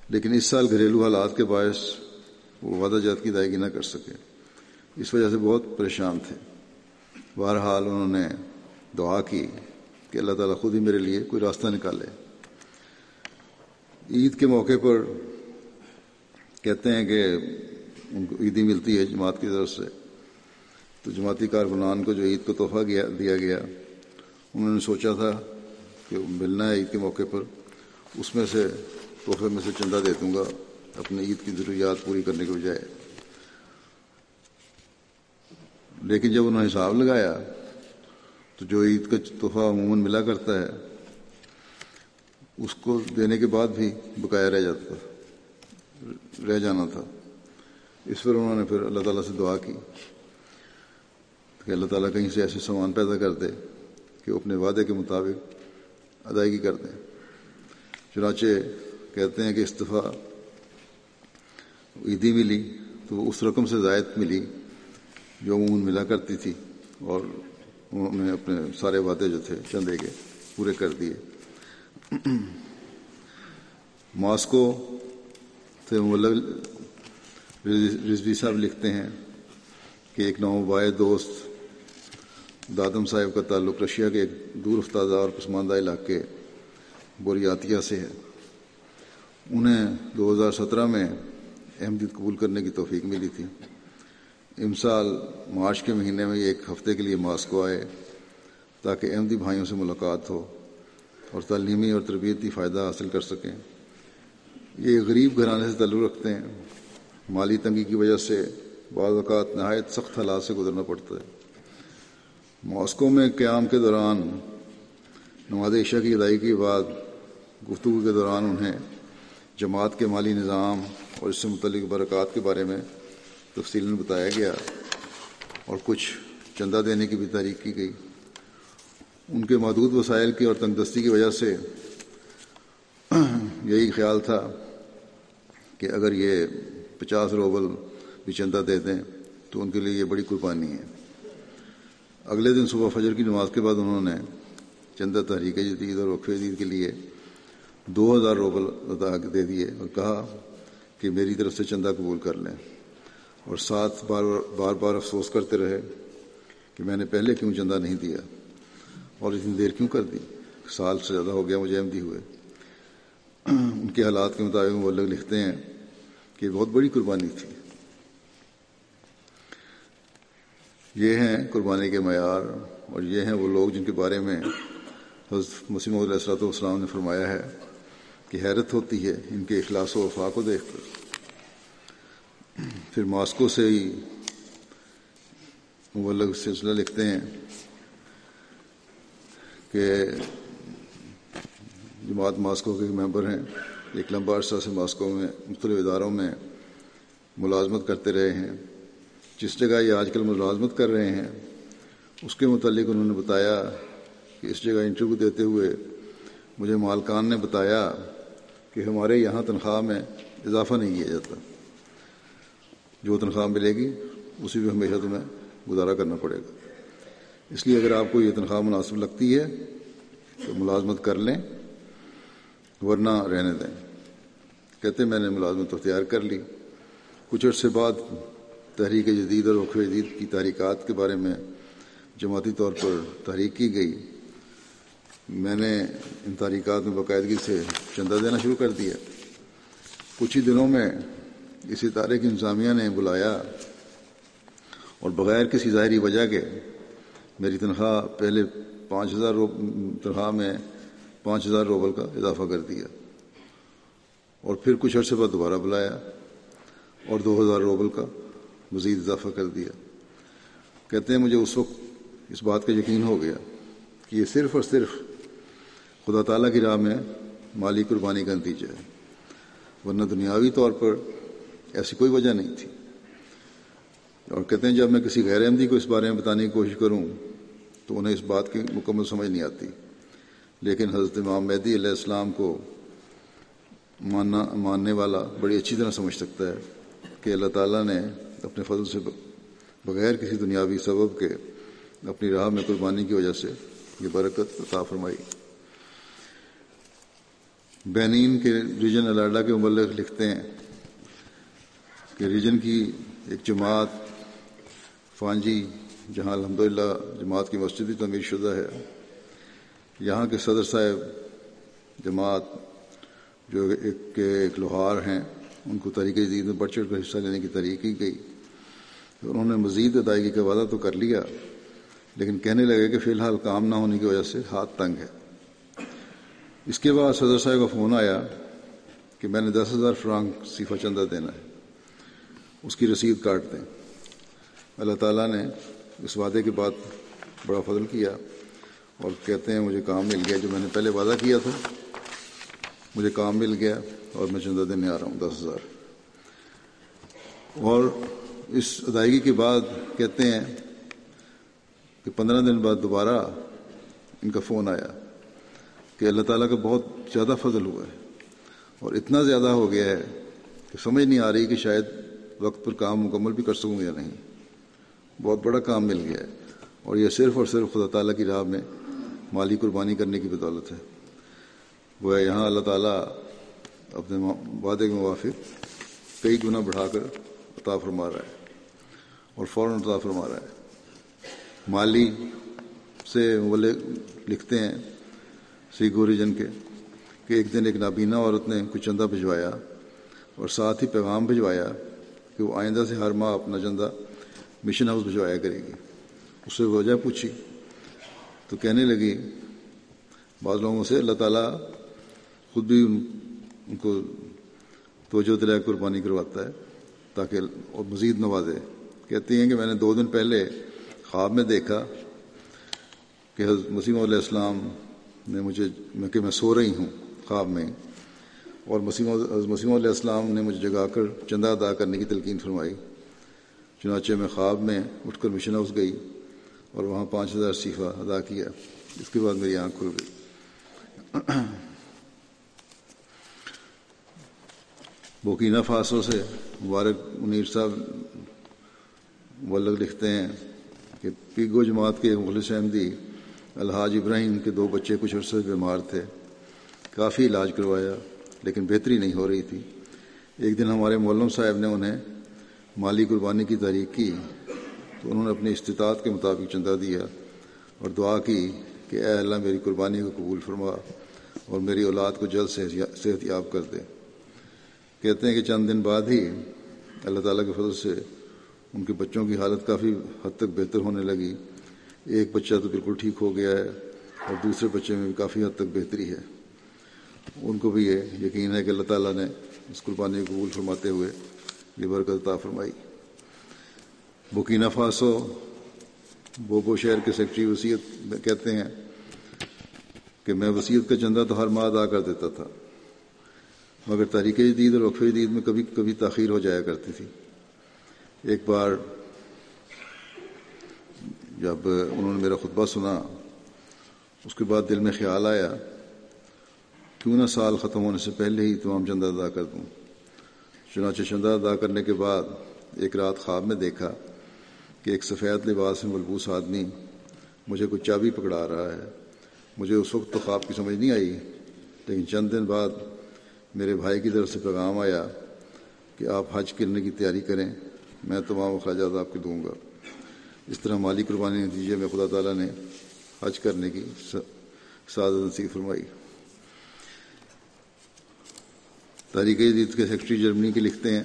لیکن اس سال گھریلو حالات کے باعث وہ وعدہ جات کی ادائیگی نہ کر سکے۔ اس وجہ سے بہت پریشان تھے۔ بہرحال انہوں نے دعا کی کہ اللہ تعالیٰ خود ہی میرے لیے کوئی راستہ نکالے۔ عید کے موقع پر کہتے ہیں کہ ان کو عیدی ملتی ہے جماعت کی طرف سے۔ تو جماعتی کارکنان کو جو عید کو تحفہ دیا گیا، انہوں نے سوچا تھا کہ ملنا ہے عید کے موقع پر، اس میں سے تحفے میں سے چندہ دے دوں گا اپنے عید کی ضروریات پوری کرنے کے بجائے۔ لیکن جب انہوں نے حساب لگایا تو جو عید کا تحفہ عموماً ملا کرتا ہے، اس کو دینے کے بعد بھی بقایا رہ جاتا رہ جانا تھا۔ اس پر انہوں نے پھر اللہ تعالیٰ سے دعا کی۔ کہ اللہ تعالیٰ کہیں سے ایسے سامان پیدا کر دے کہ وہ اپنے وعدے کے مطابق ادائیگی کر دیں۔ چنانچہ کہتے ہیں کہ استفاع عیدی ملی تو وہ اس رقم سے زائد ملی جو عموماً ملا کرتی تھی اور انہوں نے اپنے سارے وعدے جو تھے چندے کے پورے کر دیے۔ ماسکو سے رضوی صاحب لکھتے ہیں کہ ایک نوبائے دوست دادم صاحب کا تعلق رشیا کے ایک دور افتادہ اور پسماندہ علاقے بوریاتیہ سے ہے۔ انہیں دو ہزار سترہ میں احمدیت قبول کرنے کی توفیق ملی تھی۔ امسال مارچ کے مہینے میں ایک ہفتے کے لیے ماسکو آئے تاکہ احمدی بھائیوں سے ملاقات ہو اور تعلیمی اور تربیتی فائدہ حاصل کر سکیں۔ یہ غریب گھرانے سے تعلق رکھتے ہیں۔ مالی تنگی کی وجہ سے بعض اوقات نہایت سخت حالات سے گزرنا پڑتا ہے۔ ماسکو میں قیام کے دوران، نماز عشاء کی ادائیگی کے بعد گفتگو کے دوران انہیں جماعت کے مالی نظام اور اس سے متعلق برکات کے بارے میں تفصیل بتایا گیا اور کچھ چندہ دینے کی بھی تاریخ کی گئی۔ ان کے محدود وسائل کی اور تنگ دستی کی وجہ سے یہی خیال تھا کہ اگر یہ پچاس روبل بھی چندہ دے دیں تو ان کے لیے یہ بڑی قربانی ہے۔ اگلے دن صبح فجر کی نماز کے بعد انہوں نے چندہ تحریک جدید اور وقف جدید کے لیے دو ہزار روبل ادا دے دیے اور کہا کہ میری طرف سے چندہ قبول کر لیں اور ساتھ بار بار بار افسوس کرتے رہے کہ میں نے پہلے کیوں چندہ نہیں دیا اور اتنی دیر کیوں کر دی؟ سال سے زیادہ ہو گیا مجھے احمدی ہوئے۔ ان کے حالات کے مطابق وہ لوگ لکھتے ہیں کہ بہت بڑی قربانی تھی۔ یہ ہیں قربانی کے معیار اور یہ ہیں وہ لوگ جن کے بارے میں حضرت مسیم علیہ السلۃ والسلام نے فرمایا ہے کہ حیرت ہوتی ہے ان کے اخلاص و وفا کو دیکھ کر۔ پھر ماسکو سے ہی مبلغ سلسلہ لکھتے ہیں کہ جماعت ماسکو کے ممبر ہیں، ایک لمبا عرصہ سے ماسکو میں، مختلف اداروں میں ملازمت کرتے رہے ہیں۔ جس جگہ یہ آج کل ملازمت کر رہے ہیں، اس کے متعلق انہوں نے بتایا کہ اس جگہ انٹرویو دیتے ہوئے مجھے مالکان نے بتایا کہ ہمارے یہاں تنخواہ میں اضافہ نہیں کیا جاتا۔ جو تنخواہ ملے گی، اسی پہ ہمیشہ تمہیں گزارا کرنا پڑے گا۔ اس لیے اگر آپ کو یہ تنخواہ مناسب لگتی ہے، تو ملازمت کر لیں، ورنہ رہنے دیں۔ کہتے میں نے ملازمت اختیار کر لی۔ کچھ عرصے بعد تحریک جدید اور وقف جدید کی تحریکات کے بارے میں جماعتی طور پر تحریک کی گئی۔ میں نے ان تحریکات میں باقاعدگی سے چندہ دینا شروع کر دیا۔ کچھ ہی دنوں میں اس ادارے کی انتظامیہ نے بلایا اور بغیر کسی ظاہری وجہ کے میری تنخواہ پہلے پانچ ہزار تنخواہ میں پانچ ہزار روبل کا اضافہ کر دیا۔ اور پھر کچھ عرصے بعد دوبارہ بلایا اور دو ہزار روبل کا مزید اضافہ کر دیا۔ کہتے ہیں مجھے اس وقت اس بات کا یقین ہو گیا کہ یہ صرف اور صرف خدا تعالیٰ کی راہ میں مالی قربانی کا نتیجہ ہے، ورنہ دنیاوی طور پر ایسی کوئی وجہ نہیں تھی۔ اور کہتے ہیں جب میں کسی غیر احمدی کو اس بارے میں بتانے کی کوشش کروں تو انہیں اس بات کی مکمل سمجھ نہیں آتی۔ لیکن حضرت امام مہدی علیہ السلام کو ماننا، ماننے والا بڑی اچھی طرح سمجھ سکتا ہے کہ اللہ تعالیٰ نے اپنے فضل سے بغیر کسی دنیاوی سبب کے اپنی راہ میں قربانی کی وجہ سے یہ برکت عطا فرمائی۔ بینین کے ریجن الاڈا کے مبلغ لکھتے ہیں کہ ریجن کی ایک جماعت فانجی، جہاں الحمدللہ جماعت کی مسجد بھی تعمیر شدہ ہے، یہاں کے صدر صاحب جماعت جو ایک ایک لوہار ہیں، ان کو تحریک جدید میں بڑھ چڑھ کر حصہ لینے کی تحریک کی گئی۔ انہوں نے مزید ادائیگی کا وعدہ تو کر لیا، لیکن کہنے لگے کہ فی الحال کام نہ ہونے کی وجہ سے ہاتھ تنگ ہے۔ اس کے بعد صدر صاحب کا فون آیا کہ میں نے دس ہزار فرانک صفا چندہ دینا ہے، اس کی رسید کاٹ دیں۔ اللہ تعالیٰ نے اس وعدے کے بعد بڑا فضل کیا اور کہتے ہیں مجھے کام مل گیا، جو میں نے پہلے وعدہ کیا تھا، مجھے کام مل گیا اور میں چندہ دینے آ رہا ہوں، دس ہزار۔ اور اس ادائیگی کے بعد کہتے ہیں کہ پندرہ دن بعد دوبارہ ان کا فون آیا کہ اللہ تعالیٰ کا بہت زیادہ فضل ہوا ہے اور اتنا زیادہ ہو گیا ہے کہ سمجھ نہیں آ رہی کہ شاید وقت پر کام مکمل بھی کر سکوں یا نہیں۔ بہت بڑا کام مل گیا ہے اور یہ صرف اور صرف خدا تعالیٰ کی راہ میں مالی قربانی کرنے کی بدولت ہے۔ وہ یہاں اللہ تعالیٰ اپنے وعدے کے موافق کئی گنا بڑھا کر عطا فرما رہا ہے۔ اور فوراً عطا فرما رہا ہے۔ مالی سے والے لکھتے ہیں سی گوریجن کے کہ ایک دن ایک نابینا عورت نے کچھ چندہ بھجوایا اور ساتھ ہی پیغام بھجوایا کہ وہ آئندہ سے ہر ماہ اپنا چندہ مشن ہاؤس بھجوایا کرے گی۔ اس سے وجہ پوچھی۔ تو کہنے لگی بعض لوگوں سے اللہ تعالیٰ خود بھی ان کو توجہ دلا قربانی کرواتا ہے تاکہ اور مزید نوازے۔ کہتی ہیں کہ میں نے دو دن پہلے خواب میں دیکھا کہ حضرت مسیم علیہ السلام نے مجھے کہ میں سو رہی ہوں خواب میں اور مسیم مسیم علیہ السلام نے مجھے جگا کر چندہ ادا کرنے کی تلقین فرمائی۔ چنانچہ میں خواب میں اٹھ کر مشن ہاؤس گئی اور وہاں پانچ ہزار صیفہ ادا کیا۔ اس کے بعد میری آنکھ کھل گئی۔ بوکینا فاسو سے مبارک منیر صاحب ملک لکھتے ہیں کہ پیگو جماعت کے مخلص احمدی الحاج ابراہیم کے دو بچے کچھ عرصے بیمار تھے۔ کافی علاج کروایا، لیکن بہتری نہیں ہو رہی تھی۔ ایک دن ہمارے مولم صاحب نے انہیں مالی قربانی کی تحریک کی، تو انہوں نے اپنی استطاعت کے مطابق چندہ دیا اور دعا کی کہ اے اللہ میری قربانی کو قبول فرما اور میری اولاد کو جلد سے صحت یاب کر دے۔ کہتے ہیں کہ چند دن بعد ہی اللہ تعالیٰ کے فضل سے ان کے بچوں کی حالت کافی حد تک بہتر ہونے لگی۔ ایک بچہ تو بالکل ٹھیک ہو گیا ہے اور دوسرے بچے میں بھی کافی حد تک بہتری ہے۔ ان کو بھی یہ یقین ہے کہ اللہ تعالیٰ نے اس قربانی کو قبول فرماتے ہوئے یہ برکت عطا فرمائی۔ بکینہ فاسو، بوبو شہر کے سیکٹری وسیعت کہتے ہیں کہ میں وسیعت کا چندہ تو ہر ماہ ادا کر دیتا تھا، مگر تاریخ جدید اور وقف جدید میں کبھی کبھی تاخیر ہو جایا کرتی تھی۔ ایک بار جب انہوں نے میرا خطبہ سنا، اس کے بعد دل میں خیال آیا، کیوں نہ سال ختم ہونے سے پہلے ہی تمام چندہ ادا کر دوں۔ چنانچہ چندہ ادا کرنے کے بعد ایک رات خواب میں دیکھا کہ ایک سفید لباس میں ملبوس آدمی مجھے کچھ چابی پکڑا رہا ہے۔ مجھے اس وقت تو خواب کی سمجھ نہیں آئی، لیکن چند دن بعد میرے بھائی کی طرف سے پیغام آیا کہ آپ حج کرنے کی تیاری کریں۔ میں تمام اخراجات آپ کو دوں گا۔ اس طرح مالی قربانی نتیجے میں خدا تعالیٰ نے حج کرنے کی سعادت نصیب فرمائی۔ تحریک جدید کے سیکرٹری جرمنی کے لکھتے ہیں۔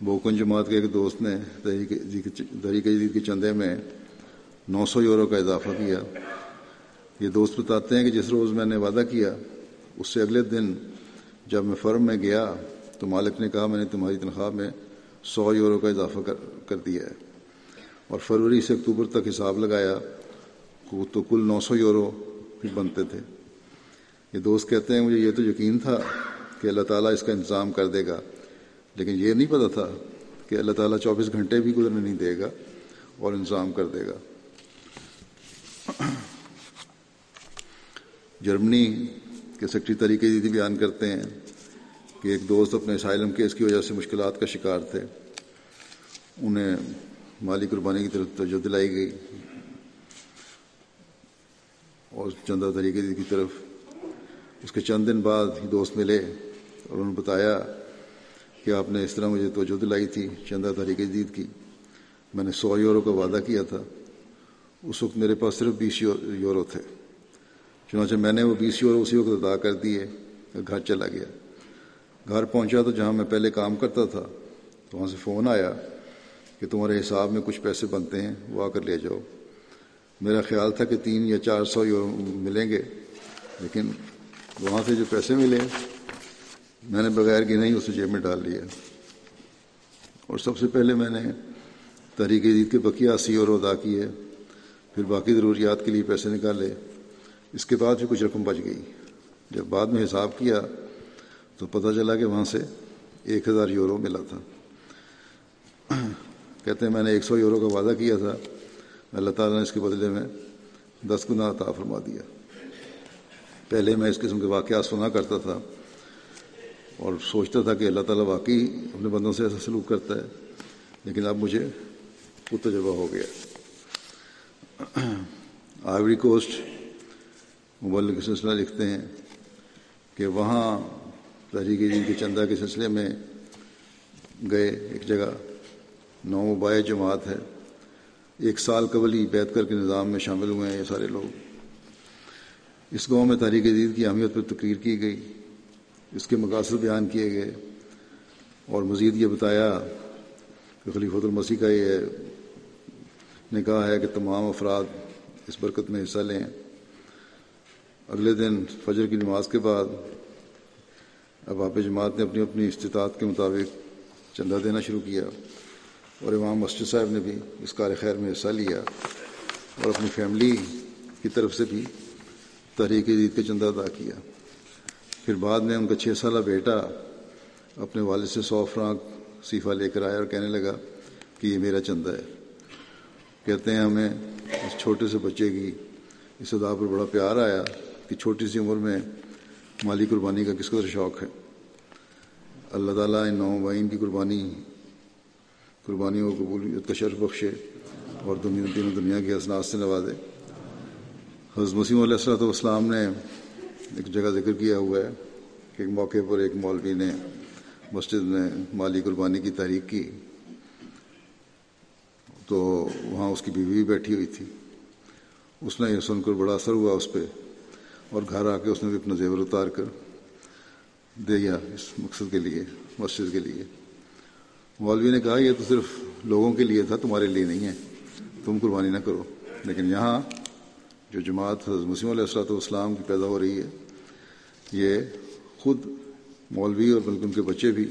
بوکن جماعت کے ایک دوست نے تحریک جدید کے چندے میں نو سو یورو کا اضافہ کیا۔ یہ دوست بتاتے ہیں کہ جس روز میں نے وعدہ کیا، اس سے اگلے دن جب میں فرم میں گیا تو مالک نے کہا، میں نے تمہاری تنخواہ میں سو یورو کا اضافہ کر دیا ہے۔ اور فروری سے اکتوبر تک حساب لگایا تو کل نو سو یورو بنتے تھے۔ یہ دوست کہتے ہیں، مجھے یہ تو یقین تھا کہ اللہ تعالیٰ اس کا انتظام کر دے گا۔ لیکن یہ نہیں پتا تھا کہ اللہ تعالیٰ چوبیس گھنٹے بھی گزرنے نہیں دے گا اور انتظام کر دے گا۔ جرمنی کے سیکٹری طریقے دیدی بیان کرتے ہیں۔ کہ ایک دوست اپنے اسائلم کیس کی وجہ سے مشکلات کا شکار تھے۔ انہیں مالی قربانی کی طرف توجہ دلائی گئی۔ اور چندہ طریقے کی طرف اس کے چند دن بعد ہی دوست ملے اور انہوں نے بتایا کہ آپ نے اس طرح مجھے توجہ دلائی تھی چندہ تحریک جدید کی۔ میں نے سو یورو کا وعدہ کیا تھا۔ اس وقت میرے پاس صرف بیس یورو تھے۔ چنانچہ میں نے وہ بیس یورو اسی وقت ادا کر دیے، گھر چلا گیا۔ گھر پہنچا تو جہاں میں پہلے کام کرتا تھا، تو وہاں سے فون آیا کہ تمہارے حساب میں کچھ پیسے بنتے ہیں، وہ آ کر لے جاؤ۔ میرا خیال تھا کہ تین یا چار سو یورو ملیں گے، لیکن وہاں سے جو پیسے ملے، میں نے بغیر کہ نہیں اسے جیب میں ڈال لیا۔ اور سب سے پہلے میں نے تحریک عید کے بقیہ اسی اور ادا کیے، پھر باقی ضروریات کے لیے پیسے نکالے۔ اس کے بعد بھی کچھ رقم بچ گئی۔ جب بعد میں حساب کیا تو پتہ چلا کہ وہاں سے ایک ہزار یورو ملا تھا۔ کہتے ہیں میں نے ایک سو یورو کا وعدہ کیا تھا۔ اللہ تعالیٰ نے اس کے بدلے میں دس گنا عطا فرما دیا۔ پہلے میں اس قسم کے واقعات سنا کرتا تھا اور سوچتا تھا کہ اللہ تعالیٰ واقعی اپنے بندوں سے ایسا سلوک کرتا ہے، لیکن اب مجھے خود تجربہ ہو گیا۔ آئیوری کوسٹ موبائل کے سلسلہ لکھتے ہیں کہ وہاں تحریک جن کے چندہ کے سلسلے میں گئے ایک جگہ نو مبائع جماعت ہے۔ ایک سال قبل ہی بیت کر کے نظام میں شامل ہوئے ہیں یہ سارے لوگ۔ اس گاؤں میں تاریخ جدید کی اہمیت پر تقریر کی گئی۔ اس کے مقاصد بیان کیے گئے۔ اور مزید یہ بتایا کہ خلیفۃ المسیح کا یہ نے کہا ہے کہ تمام افراد اس برکت میں حصہ لیں۔ اگلے دن فجر کی نماز کے بعد اب آپ جماعت نے اپنی اپنی استطاعت کے مطابق چندہ دینا شروع کیا اور امام مسجد صاحب نے بھی اس کار خیر میں حصہ لیا اور اپنی فیملی کی طرف سے بھی تحریک عید کا چندہ ادا کیا۔ پھر بعد میں ان کا چھ سالہ بیٹا اپنے والد سے سو فرانک صیفہ لے کر آیا اور کہنے لگا کہ یہ میرا چندہ ہے۔ کہتے ہیں ہمیں اس چھوٹے سے بچے کی اس ادا پر بڑا پیار آیا کہ چھوٹی سی عمر میں مالی قربانی کا کس قدر شوق ہے؟ اللہ تعالیٰ ان نو بائن کی قربانی، قربانیوں کو قبولیت کا شرف بخشے اور دنیا تینوں دنیا کی حسنات سے نوازے۔ حضرت مسیم علیہ السلۃ والسلام نے ایک جگہ ذکر کیا ہوا ہے کہ ایک موقع پر ایک مولوی نے مسجد میں مالی قربانی کی تحریک کی۔ تو وہاں اس کی بیوی بھی بیٹھی ہوئی تھی۔ اس نے یہ سن کر بڑا اثر ہوا اس پہ۔ اور گھر آ کے اس نے بھی اپنا زیور اتار کر دے دیا اس مقصد کے لیے، مسجد کے لیے۔ مولوی نے کہا، یہ تو صرف لوگوں کے لیے تھا، تمہارے لیے نہیں ہے۔ تم قربانی نہ کرو۔ لیکن یہاں جو جماعت حضرت مسیم علیہ السلاۃ والسلام کی پیدا ہو رہی ہے، یہ خود مولوی اور بلکہ ان کے بچے بھی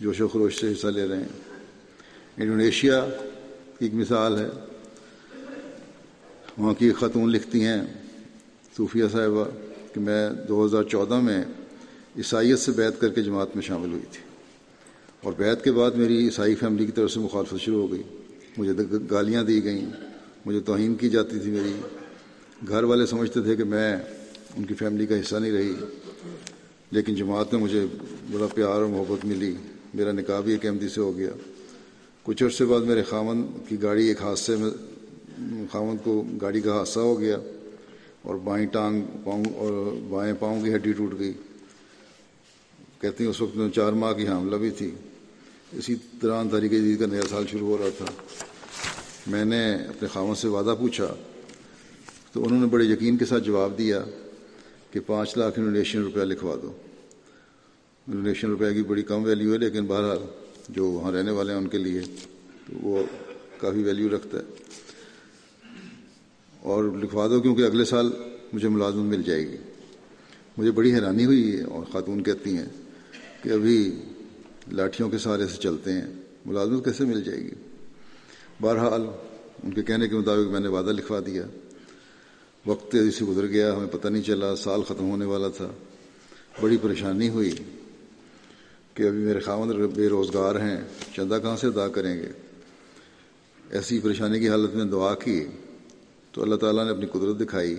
جوش و خروش سے حصہ لے رہے ہیں۔ انڈونیشیا کی ایک مثال ہے۔ وہاں کی خاتون لکھتی ہیں صوفیہ صاحبہ کہ میں دو ہزار چودہ میں عیسائیت سے بیت کر کے جماعت میں شامل ہوئی تھی۔ اور بیت کے بعد میری عیسائی فیملی کی طرف سے مخالفت شروع ہو گئی۔ مجھے گالیاں دی گئیں۔ مجھے توہین کی جاتی تھی میری۔ گھر والے سمجھتے تھے کہ میں ان کی فیملی کا حصہ نہیں رہی۔ لیکن جماعت میں مجھے بڑا پیار اور محبت ملی۔ میرا نکاح بھی ایک احمدی سے ہو گیا۔ کچھ عرصے بعد میرے خامن کی گاڑی ایک حادثے میں خامن کو گاڑی کا حادثہ ہو گیا۔ اور بائیں ٹانگ پاؤں اور بائیں پاؤں کی ہڈی ٹوٹ گئی۔ کہتے ہیں اس وقت میں چار ماہ کی حاملہ بھی تھی۔ اسی دوران تاریخ جدید کا نیا سال شروع ہو رہا تھا۔ میں نے اپنے خامن سے وعدہ پوچھا۔ تو انہوں نے بڑے یقین کے ساتھ جواب دیا کہ پانچ لاکھ انڈونیشین روپیہ لکھوا دو۔ انڈونیشین روپے کی بڑی کم ویلیو ہے، لیکن بہرحال جو وہاں رہنے والے ہیں ان کے لیے تو وہ کافی ویلیو رکھتا ہے۔ اور لکھوا دو کیونکہ اگلے سال مجھے ملازمت مل جائے گی۔ مجھے بڑی حیرانی ہوئی ہے اور خاتون کہتی ہیں کہ ابھی لاٹھیوں کے سہارے سے چلتے ہیں، ملازمت کیسے مل جائے گی؟ بہرحال ان کے کہنے کے مطابق میں نے وعدہ لکھوا دیا۔ وقت تیزی سے گزر گیا، ہمیں پتہ نہیں چلا، سال ختم ہونے والا تھا۔ بڑی پریشانی ہوئی کہ ابھی میرے خاوند بے روزگار ہیں، چندہ کہاں سے ادا کریں گے؟ ایسی پریشانی کی حالت میں دعا کی۔ تو اللہ تعالیٰ نے اپنی قدرت دکھائی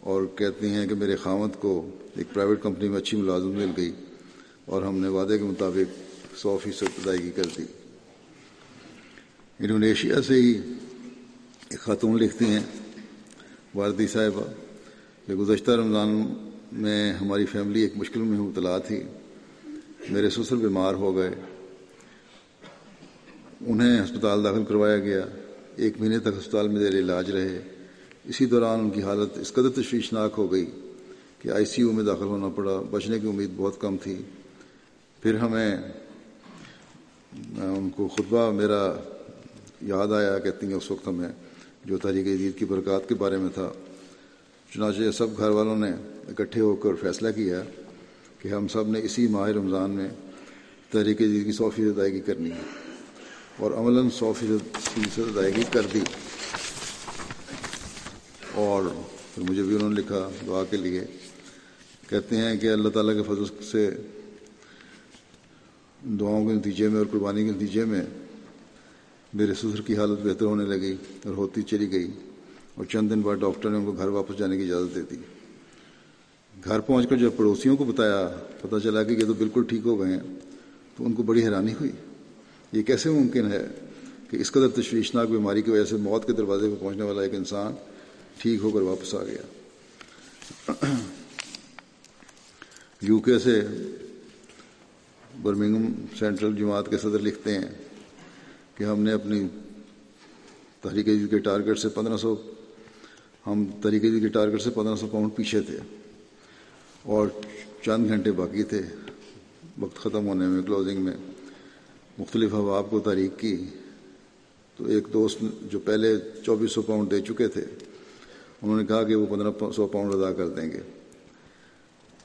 اور کہتے ہیں کہ میرے خامد کو ایک پرائیویٹ کمپنی میں اچھی ملازم مل گئی اور ہم نے وعدے کے مطابق سو فیصد ادائیگی کر دی۔ انڈونیشیا سے ہی ایک خاتون لکھتی ہیں واردی صاحبہ کہ گزشتہ رمضان میں ہماری فیملی ایک مشکل میں مبتلا تھی۔ میرے سسر بیمار ہو گئے۔ انہیں ہسپتال داخل کروایا گیا۔ ایک مہینے تک ہسپتال میں زیر علاج رہے۔ اسی دوران ان کی حالت اس قدر تشویشناک ہو گئی کہ آئی سی یو میں داخل ہونا پڑا۔ بچنے کی امید بہت کم تھی۔ پھر ہمیں، ان کو خطبہ میرا یاد آیا کہتی ہیں اس وقت ہمیں جو تحریک جدید کی برکات کے بارے میں تھا۔ چنانچہ سب گھر والوں نے اکٹھے ہو کر فیصلہ کیا کہ ہم سب نے اسی ماہ رمضان میں تحریک جدید کی سو فیصد ادائیگی کرنی ہے۔ اور عملاً سو فیصد فیصد ادائیگی کر دی۔ اور پھر مجھے بھی انہوں نے لکھا دعا کے لیے۔ کہتے ہیں کہ اللہ تعالیٰ کے فضل سے دعاؤں کے نتیجے میں اور قربانی کے نتیجے میں میرے سسر کی حالت بہتر ہونے لگی اور ہوتی چلی گئی اور چند دن بعد ڈاکٹر نے ان کو گھر واپس جانے کی اجازت دے دی۔ گھر پہنچ کر جب پڑوسیوں کو بتایا، پتہ چلا کہ یہ تو بالکل ٹھیک ہو گئے ہیں، تو ان کو بڑی حیرانی ہوئی۔ یہ کیسے ممکن ہے کہ اس قدر تشویشناک بیماری کی وجہ سے موت کے دروازے پہ پہنچنے والا ایک انسان ٹھیک ہو کر واپس آ گیا؟ یو کے سے برمنگم سینٹرل جماعت کے صدر لکھتے ہیں کہ ہم نے اپنی تحریک کے ٹارگٹ سے پندرہ سو ہم تحریک کے ٹارگٹ سے پندرہ سو پاؤنڈ پیچھے تھے اور چند گھنٹے باقی تھے وقت ختم ہونے میں کلوزنگ میں۔ مختلف حواب کو تحریک کی، تو ایک دوست جو پہلے چوبیس سو پاؤنڈ دے چکے تھے، انہوں نے کہا کہ وہ پندرہ سو پاؤنڈ ادا کر دیں گے۔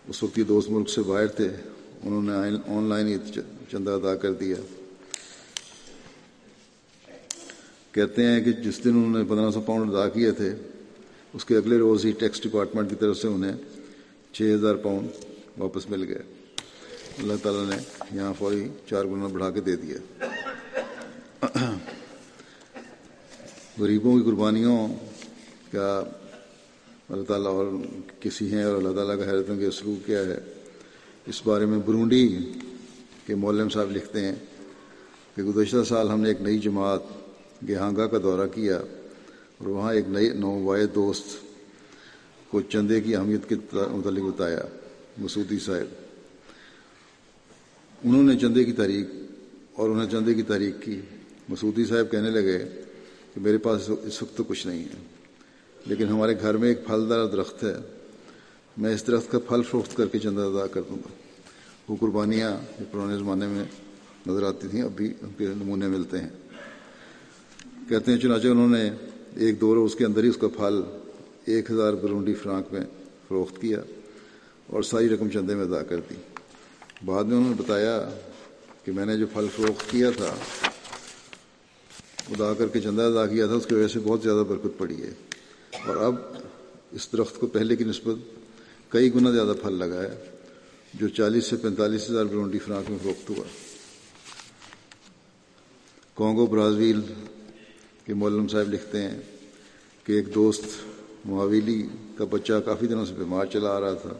اس وقت یہ دوست ملک سے باہر تھے، انہوں نے آن لائن ہی چندہ ادا کر دیا۔ کہتے ہیں کہ جس دن انہوں نے پندرہ سو پاؤنڈ ادا کیے تھے، اس کے اگلے روز ہی ٹیکس ڈپارٹمنٹ کی طرف سے انہیں چھ ہزار پاؤنڈ واپس مل گئے۔ اللہ تعالیٰ نے یہاں فوری چار گنا بڑھا کے دے دیا۔ غریبوں کی قربانیوں کا اللہ تعالیٰ اور کسی ہیں اور اللہ تعالیٰ کا حیرتوں کے سلوک کیا ہے؟ اس بارے میں برونڈی کے مولم صاحب لکھتے ہیں کہ گزشتہ سال ہم نے ایک نئی جماعت گہانگا کا دورہ کیا اور وہاں ایک نئی نووائے دوست کو چندے کی اہمیت کے متعلق بتایا، مسعودی صاحب۔ انہوں نے چندے کی تاریخ اور انہیں چندے کی تاریخ کی مسعودی صاحب کہنے لگے کہ میرے پاس اس وقت تو کچھ نہیں ہے، لیکن ہمارے گھر میں ایک پھلدار درخت ہے۔ میں اس درخت کا پھل فروخت کر کے چندہ ادا کر دوں گا۔ وہ قربانیاں جو پرانے زمانے میں نظر آتی تھیں، اب بھی ان کے نمونے ملتے ہیں۔ کہتے ہیں چنانچہ انہوں نے ایک دو روز کے اندر ہی اس کا پھل ایک ہزار برونڈی فرانک میں فروخت کیا اور ساری رقم چندے میں ادا کر دی۔ بعد میں انہوں نے بتایا کہ میں نے جو پھل فروخت کیا تھا ادا کر کے چندہ ادا کیا تھا، اس کی وجہ سے بہت زیادہ برکت پڑی ہے۔ اور اب اس درخت کو پہلے کی نسبت کئی گنا زیادہ پھل لگا ہے، جو چالیس سے پینتالیس ہزار برونڈی فرانک میں فروخت ہوا۔ کانگو برازیل کے مولم صاحب لکھتے ہیں کہ ایک دوست معاویلی کا بچہ کافی دنوں سے بیمار چلا آ رہا تھا۔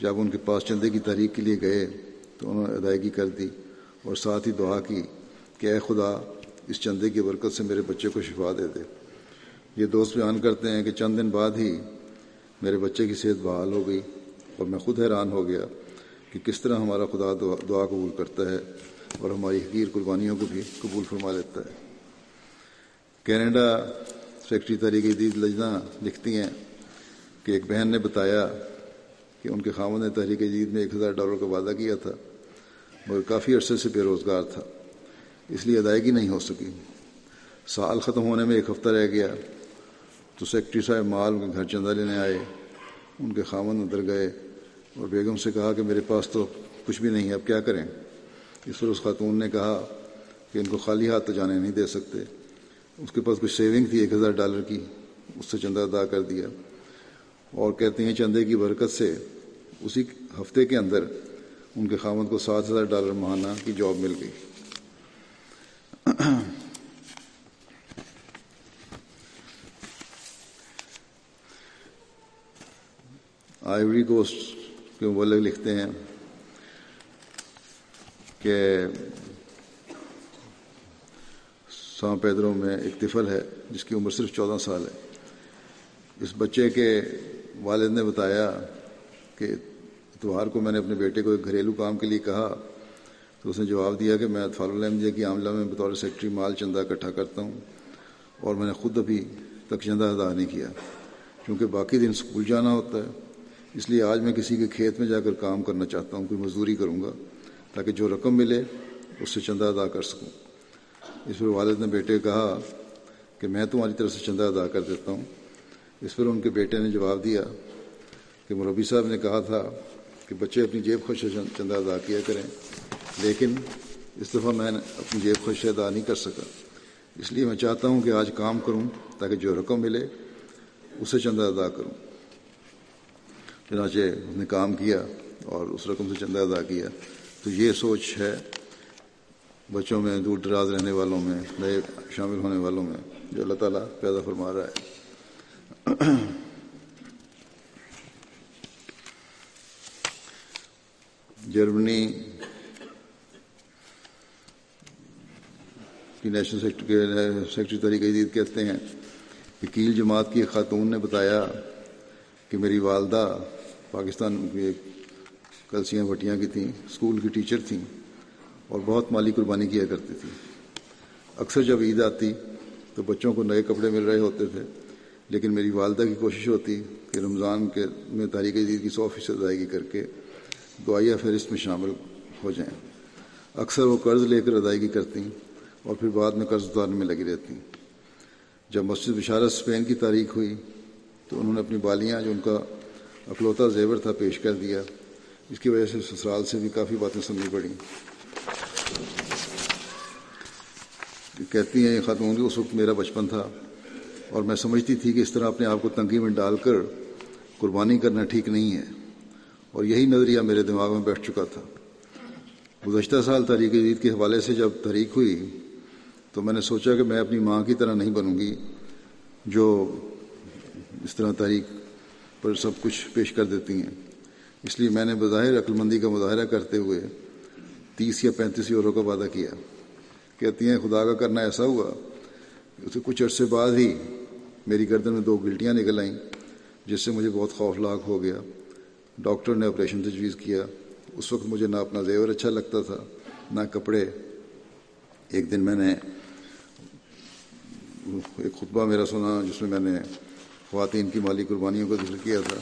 جب ان کے پاس چندے کی تاریخ کے لیے گئے تو انہوں نے ادائیگی کر دی اور ساتھ ہی دعا کی کہ اے خدا، اس چندے کی برکت سے میرے بچے کو شفا دے دے۔ یہ دوست بیان کرتے ہیں کہ چند دن بعد ہی میرے بچے کی صحت بحال ہو گئی اور میں خود حیران ہو گیا کہ کس طرح ہمارا خدا دعا قبول کرتا ہے اور ہماری حقیر قربانیوں کو بھی قبول فرما لیتا ہے۔ کینیڈا سیکٹری تحریک جدید لجنا لکھتی ہیں کہ ایک بہن نے بتایا کہ ان کے خامن نے تحریک جدید میں ایک ہزار ڈالر کا وعدہ کیا تھا، مگر کافی عرصے سے بے روزگار تھا، اس لیے ادائیگی نہیں ہو سکی۔ سال ختم ہونے میں ایک ہفتہ رہ گیا، تو سیکٹری صاحب مال ان کے گھر چندہ لینے آئے۔ ان کے خامن اندر گئے اور بیگم سے کہا کہ میرے پاس تو کچھ بھی نہیں ہے اب کیا کریں؟ اس پر اس خاتون نے کہا کہ ان کو خالی ہاتھ تو جانے نہیں دے سکتے۔ اس کے پاس کچھ سیونگ تھی، ایک ہزار ڈالر کی، اس سے چندہ ادا کر دیا۔ اور کہتے ہیں چندے کی برکت سے اسی ہفتے کے اندر ان کے خامد کو سات ہزار ڈالر ماہانہ کی جاب مل گئی۔ آئیوری کوسٹ کے مبلغ لکھتے ہیں کہ سان پیدروں میں ایک طفل ہے جس کی عمر صرف چودہ سال ہے۔ اس بچے کے والد نے بتایا کہ اتوار کو میں نے اپنے بیٹے کو ایک گھریلو کام کے لیے کہا، تو اس نے جواب دیا کہ میں اطفال الحمدیہ کی عاملہ میں بطور سیکٹری مال چندہ اکٹھا کرتا ہوں اور میں نے خود ابھی تک چندہ ادا نہیں کیا، کیونکہ باقی دن اسکول جانا ہوتا ہے۔ اس لیے آج میں کسی کے کھیت میں جا کر کام کرنا چاہتا ہوں، کوئی مزدوری کروں گا، تاکہ جو رقم ملے اس سے چندہ ادا کر سکوں۔ اس پر والد نے بیٹے کہا کہ میں تمہاری طرف سے چندہ ادا کر دیتا ہوں۔ اس پر ان کے بیٹے نے جواب دیا کہ مربی صاحب نے کہا تھا کہ بچے اپنی جیب خوش چندہ ادا کیا کریں، لیکن اس دفعہ میں اپنی جیب خوش ادا نہیں کر سکا۔ اس لیے میں چاہتا ہوں کہ آج کام کروں تاکہ جو رقم ملے اسے چندہ ادا کروں۔ چنانچہ اس نے کام کیا اور اس رقم سے چندہ ادا کیا۔ تو یہ سوچ ہے بچوں میں، دور دراز رہنے والوں میں، نئے شامل ہونے والوں میں، جو اللہ تعالیٰ پیدا فرما رہا ہے۔ جرمنی کی نیشنل سیکٹری طریقہ جدید کہتے ہیں کہ کیل جماعت کی خاتون نے بتایا کہ میری والدہ پاکستان کی کلسیاں بھٹیاں کی تھیں، اسکول کی ٹیچر تھیں اور بہت مالی قربانی کیا کرتی تھی۔ اکثر جب عید آتی تو بچوں کو نئے کپڑے مل رہے ہوتے تھے، لیکن میری والدہ کی کوشش ہوتی کہ رمضان کے میں تاریخ عید کی سو فیصد ادائیگی کر کے دعائیہ فہرست میں شامل ہو جائیں۔ اکثر وہ قرض لے کر ادائیگی کرتی اور پھر بعد میں قرض اتارنے میں لگی رہتی جب مسجد بشارت اسپین کی تاریخ ہوئی تو انہوں نے اپنی بالیاں جو ان کا اکلوتا زیور تھا پیش کر دیا۔ اس کی وجہ سے سسرال سے بھی کافی باتیں سننی پڑیں۔ کہتی ہیں، یہ خاتون کہ اس وقت میرا بچپن تھا اور میں سمجھتی تھی کہ اس طرح اپنے آپ کو تنگی میں ڈال کر قربانی کرنا ٹھیک نہیں ہے۔ اور یہی نظریہ میرے دماغ میں بیٹھ چکا تھا۔ گزشتہ سال تحریک عید کے حوالے سے جب تحریک ہوئی تو میں نے سوچا کہ میں اپنی ماں کی طرح نہیں بنوں گی جو اس طرح تحریک پر سب کچھ پیش کر دیتی ہیں۔ اس لیے میں نے بظاہر عقلمندی کا مظاہرہ کرتے ہوئے تیس یا پینتیس یورو کا وعدہ کیا۔ کہتی ہیں، خدا کا کرنا ایسا ہوا اسے کچھ عرصے بعد ہی میری گردن میں دو گلٹیاں نکل آئیں، جس سے مجھے بہت خوفناک ہو گیا۔ ڈاکٹر نے آپریشن تجویز کیا۔ اس وقت مجھے نہ اپنا زیور اچھا لگتا تھا، نہ کپڑے۔ ایک دن میں نے ایک خطبہ میرا سنا جس میں میں نے خواتین کی مالی قربانیوں کا ذکر کیا تھا۔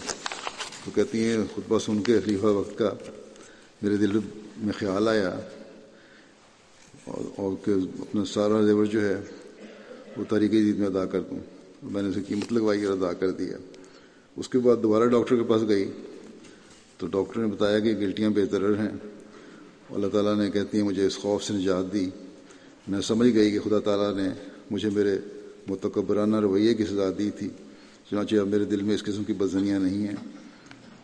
تو کہتی ہیں، خطبہ سن کے خلیفہ وقت کا میرے دل میں خیال آیا اور کہ اپنا سارا زیور جو ہے وہ طریقے عید میں ادا کر دوں۔ میں نے اسے قیمت لگوائی اور ادا کر دیا۔ اس کے بعد دوبارہ ڈاکٹر کے پاس گئی۔ تو ڈاکٹر نے بتایا کہ گلٹیاں بہتر ہیں۔ اللہ تعالیٰ نے کہتی ہیں، مجھے اس خوف سے نجات دی۔ میں سمجھ گئی کہ خدا تعالیٰ نے مجھے میرے متکبرانہ رویے کی سزا دی تھی۔ چنانچہ اب میرے دل میں اس قسم کی بدزنیاں نہیں ہیں۔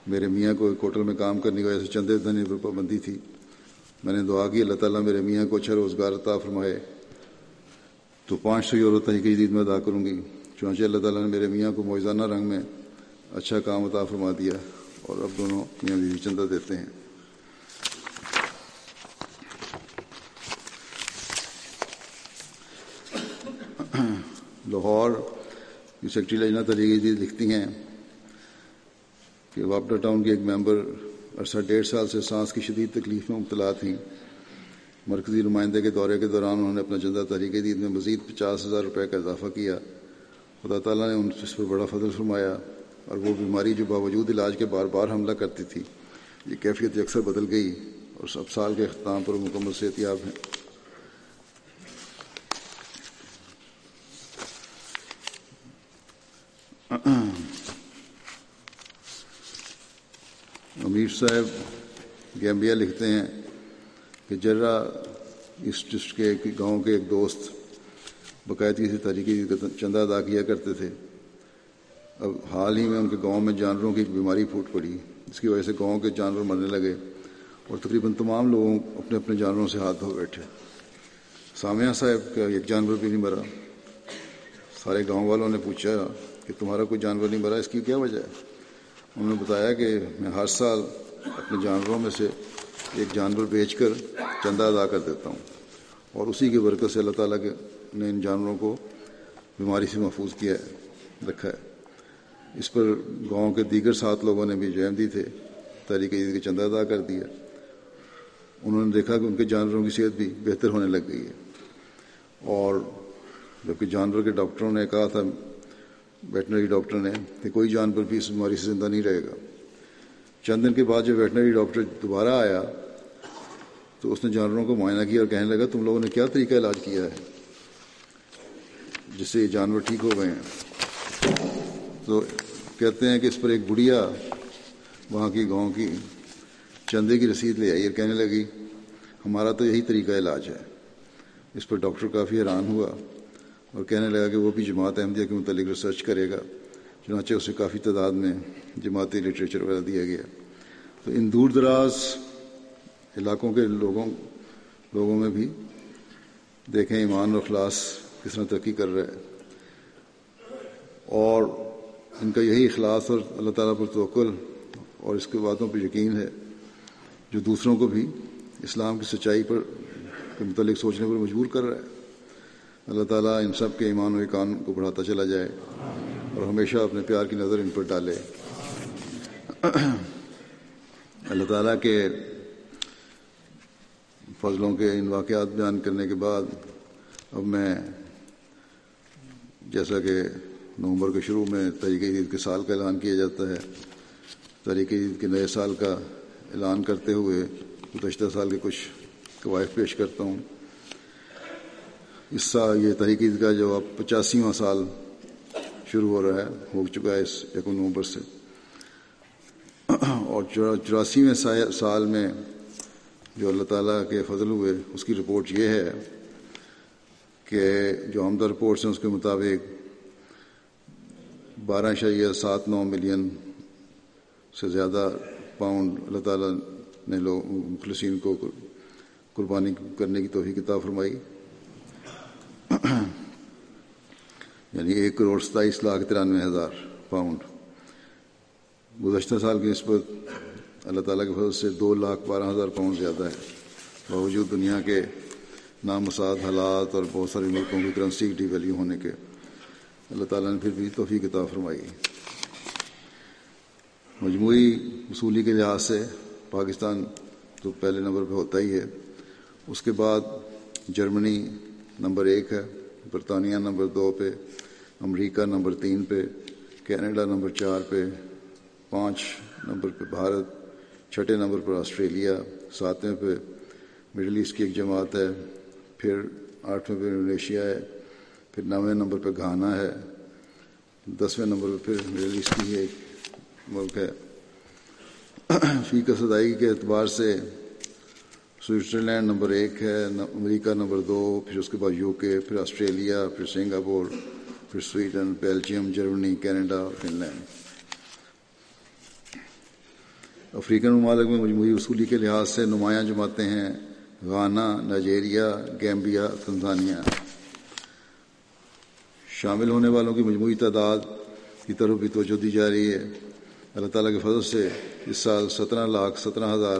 میرے میاں کو ایک ہوٹل میں کام کرنے کی وجہ سے چندے دھنے پر پابندی تھی۔ میں نے دعا کی، اللہ تعالیٰ میرے میاں کو اچھا روزگار عطا فرمائے۔ تو پانچ سو یورو تحریک جدید میں ادا کروں گی۔ چنانچہ اللہ تعالیٰ نے میرے میاں کو موزانہ رنگ میں اچھا کام عطا فرما دیا۔ اور اب دونوں میاں بیوی چندہ دیتے ہیں۔ لاہور کی سیکٹری لجنا طریقے جدید لکھتی ہیں کہ واپڈا ٹاؤن کے ایک ممبر عرصہ ڈیڑھ سال سے سانس کی شدید تکلیف میں مبتلا تھیں۔ مرکزی نمائندے کے دورے کے دوران انہوں نے اپنا چندہ تحریک دید میں مزید پچاس ہزار روپے کا اضافہ کیا۔ خدا تعالیٰ نے ان اس پر بڑا فضل فرمایا۔ اور وہ بیماری جو باوجود علاج کے بار بار حملہ کرتی تھی، یہ کیفیت اکثر بدل گئی اور سب سال کے اختتام پر مکمل صحت یاب ہیں۔ امیر صاحب گیمبیا لکھتے ہیں کہ جرا اس ڈسٹ کے ایک گاؤں کے ایک دوست باقاعدگی سے طریقے کا چندہ ادا کیا کرتے تھے۔ اب حال ہی میں ان کے گاؤں میں جانوروں کی ایک بیماری پھوٹ پڑی۔ جس کی وجہ سے گاؤں کے جانور مرنے لگے اور تقریباً تمام لوگوں اپنے اپنے جانوروں سے ہاتھ دھو بیٹھے۔ سامیہ صاحب کا ایک جانور بھی نہیں مرا۔ سارے گاؤں والوں نے پوچھا کہ تمہارا کوئی جانور نہیں مرا، اس کی کیا وجہ ہے؟ انہوں نے بتایا کہ میں ہر سال اپنے جانوروں میں سے ایک جانور بیچ کر چندہ ادا کر دیتا ہوں اور اسی کی برکت سے اللہ تعالیٰ کے نے ان جانوروں کو بیماری سے محفوظ کیا ہے رکھا ہے۔ اس پر گاؤں کے دیگر سات لوگوں نے بھی جو احمدی تھے۔ تحریک عید کے چندہ ادا کر دیا انہوں نے دیکھا کہ ان کے جانوروں کی صحت بھی بہتر ہونے لگ گئی ہے۔ اور جبکہ جانور کے ڈاکٹروں نے کہا تھا، ویٹنری ڈاکٹر نے، کہ کوئی جانور بھی اس بیماری سے زندہ نہیں رہے گا۔ چند دن کے بعد جب ویٹنری ڈاکٹر دوبارہ آیا، تو اس نے جانوروں کو معائنہ کیا اور کہنے لگا، تم لوگوں نے کیا طریقہ علاج کیا ہے جس سے یہ جانور ٹھیک ہو گئے ہیں؟ تو کہتے ہیں کہ اس پر ایک بڑھیا وہاں کی گاؤں کی چندے کی رسید لے آئی اور کہنے لگی، ہمارا تو یہی طریقہ علاج ہے۔ اس پر ڈاکٹر کافی حیران ہوا اور کہنے لگا کہ وہ بھی جماعت احمدیہ کے متعلق ریسرچ کرے گا، چنانچہ اسے کافی تعداد میں جماعتی لٹریچر وغیرہ دیا گیا۔ تو ان دور دراز علاقوں کے لوگوں لوگوں میں بھی دیکھیں ایمان اور اخلاص کس طرح ترقی کر رہا ہے اور ان کا یہی اخلاص اور اللہ تعالیٰ پر توکل اور اس کے باتوں پر یقین ہے جو دوسروں کو بھی اسلام کی سچائی پر کے متعلق سوچنے پر مجبور کر رہا ہے۔ اللہ تعالیٰ ان سب کے ایمان و ایکان کو بڑھاتا چلا جائے اور ہمیشہ اپنے پیار کی نظر ان پر ڈالے۔ اللہ تعالیٰ کے فضلوں کے ان واقعات بیان کرنے کے بعد اب میں جیسا کہ نومبر کے شروع میں طریقہ عید کے سال کا اعلان کیا جاتا ہے۔ طریقہ عید کے نئے سال کا اعلان کرتے ہوئے گزشتہ سال کے کچھ قواعد پیش کرتا ہوں۔ اس سال یہ تحریک عید کا جو اب پچاسیواں سال شروع ہو رہا ہے، ہو چکا ہے اس یکم نومبر سے۔ اور چوراسیویں سال میں جو اللہ تعالیٰ کے فضل ہوئے، اس کی رپورٹ یہ ہے کہ جو آمدہ رپورٹس ہیں اس کے مطابق بارہ شریعہ سات نو ملین سے زیادہ پاؤنڈ اللہ تعالیٰ نے لوگ مخلصین کو قربانی کرنے کی توفیق کتاب فرمائی۔ یعنی ایک کروڑ ستائیس لاکھ ترانوے ہزار پاؤنڈ۔ گزشتہ سال کی نسبت اللہ تعالیٰ کے فضل سے دو لاکھ بارہ ہزار پاؤنڈ زیادہ ہے۔ باوجود دنیا کے نامساد حالات اور بہت سارے ملکوں کی کرنسی ڈی ویلیو ہونے کے اللہ تعالیٰ نے پھر بھی توفیق کتاب فرمائی۔ مجموعی وصولی کے لحاظ سے پاکستان تو پہلے نمبر پہ ہوتا ہی ہے۔ اس کے بعد جرمنی نمبر ایک ہے، برطانیہ نمبر دو پہ، امریکہ نمبر تین پہ، کینیڈا نمبر چار پہ، پانچ نمبر پہ بھارت، چھٹے نمبر پر آسٹریلیا، ساتویں پہ مڈل ایسٹ کی ایک جماعت ہے، پھر آٹھویں پہ انڈونیشیا ہے۔ پھر نویں نمبر پہ گھانا ہے، دسویں نمبر پہ پھر مڈل ایسٹ کی ایک ملک ہے۔ فی کا ادائیگی کے اعتبار سے سوئٹزرلینڈ نمبر ایک ہے، امریکہ نمبر دو، پھر اس کے بعد یو کے، پھر آسٹریلیا، پھر سنگاپور، پھر Sweden, Belgium, Germany, Canada Finland African ممالک میں مجموعی اصولی کے لحاظ سے نمایاں جماعتیں ہیں گانا نائجیریا، گیمبیا، تنزانیہ۔ شامل ہونے والوں کی مجموعی تعداد کی طرف بھی توجہ دی جا رہی ہے۔ اللہ تعالیٰ کے فضل سے اس سال سترہ لاکھ سترہ ہزار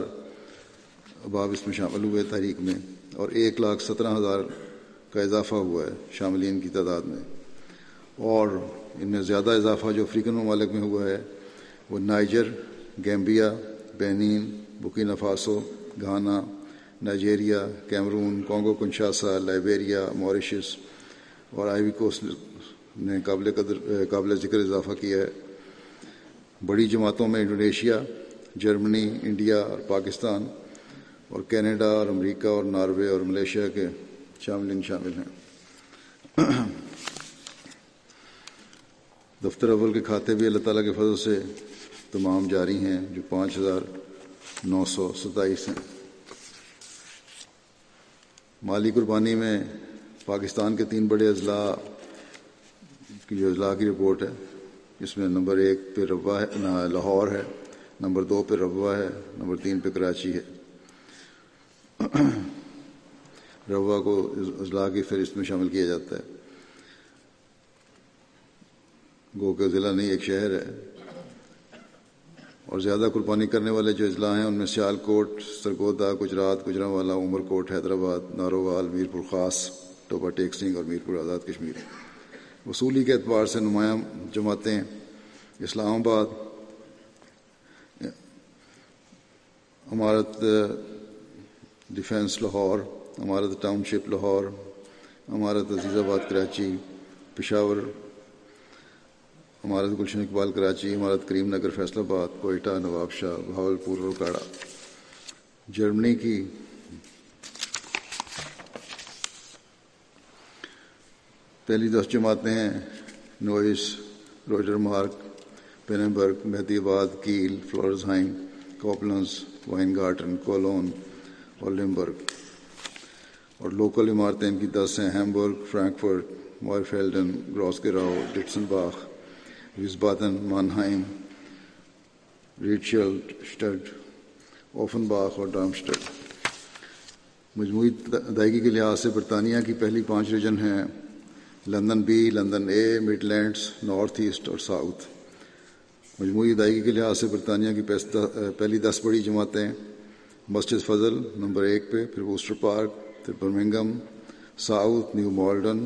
اباب اس میں شامل ہوئے تحریک میں اور ایک لاکھ سترہ ہزار کا اضافہ ہوا ہے شاملین کی تعداد میں۔ اور ان میں زیادہ اضافہ جو افریقن ممالک میں ہوا ہے وہ Niger, Gambia, Benin Burkina Faso Ghana Nigeria, Cameroon, Congo Kinshasa, Liberia, Mauritius اور آئی وی کوسٹ نے قابل قدر قابل ذکر اضافہ کیا ہے۔ بڑی جماعتوں میں انڈونیشیا، جرمنی، انڈیا اور پاکستان اور کینیڈا اور امریکہ اور ناروے اور ملیشیا کے شاملین شامل ہیں۔ دفتر اول کے کھاتے بھی اللہ تعالیٰ کے فضل سے تمام جاری ہیں، جو پانچ ہزار نو سو ستائیس ہیں۔ مالی قربانی میں پاکستان کے تین بڑے اضلاع کی جو اضلاع کی رپورٹ ہے، اس میں نمبر ایک پہ ربا ہے لاہور ہے، نمبر دو پہ ربوا ہے، نمبر تین پہ کراچی ہے۔ ربا کو اضلاع کی فہرست میں شامل کیا جاتا ہے۔ گو کا ضلع نہیں، ایک شہر ہے۔ اور زیادہ قربانی کرنے والے جو اضلاع ہیں، ان میں سیال کوٹ، سرگودا، گجرات گجرا والا عمر کوٹ، حیدرآباد، ناروال میر پور خاص۔ ٹوپا ٹیک سنگھ اور میر پور آزاد کشمیر۔ وصولی کے اعتبار سے نمایاں جماعتیں اسلام آباد عمارت ڈیفینس لاہور عمارت ٹاؤن شپ لاہور عمارت عزیز آباد کراچی، پشاور عمارت گلشن اقبال کراچی عمارت کریم نگر فیصل آباد، کوئٹہ، نواب شاہ بھاول پور اور کاڑا جرمنی کی پہلی دس جماعتیں ہیں، Neuss, Rödermark Pinneberg Mahdiabad, Kiel Flörsheim کوپلنس وائن گارٹن کولون اور لمبرگ۔ اور لوکل عمارتیں ان کی دس ہیں، Hamburg Frankfurt Mörfelden Gross Gerau Dietzenbach Wiesbaden Mannheim ریڈشل stood اوفن باغ اور ڈامسٹڈ۔ مجموعی ادائیگی کے لحاظ سے برطانیہ کی پہلی پانچ ریجن ہیں London B, London A Midlands North East اور ساؤتھ۔ مجموعی ادائیگی کے لحاظ سے برطانیہ کی پہلی دس بڑی جماعتیں، مسجد فضل نمبر ایک پہ، پھر بوسٹر پارک، پھر Birmingham South, New Malden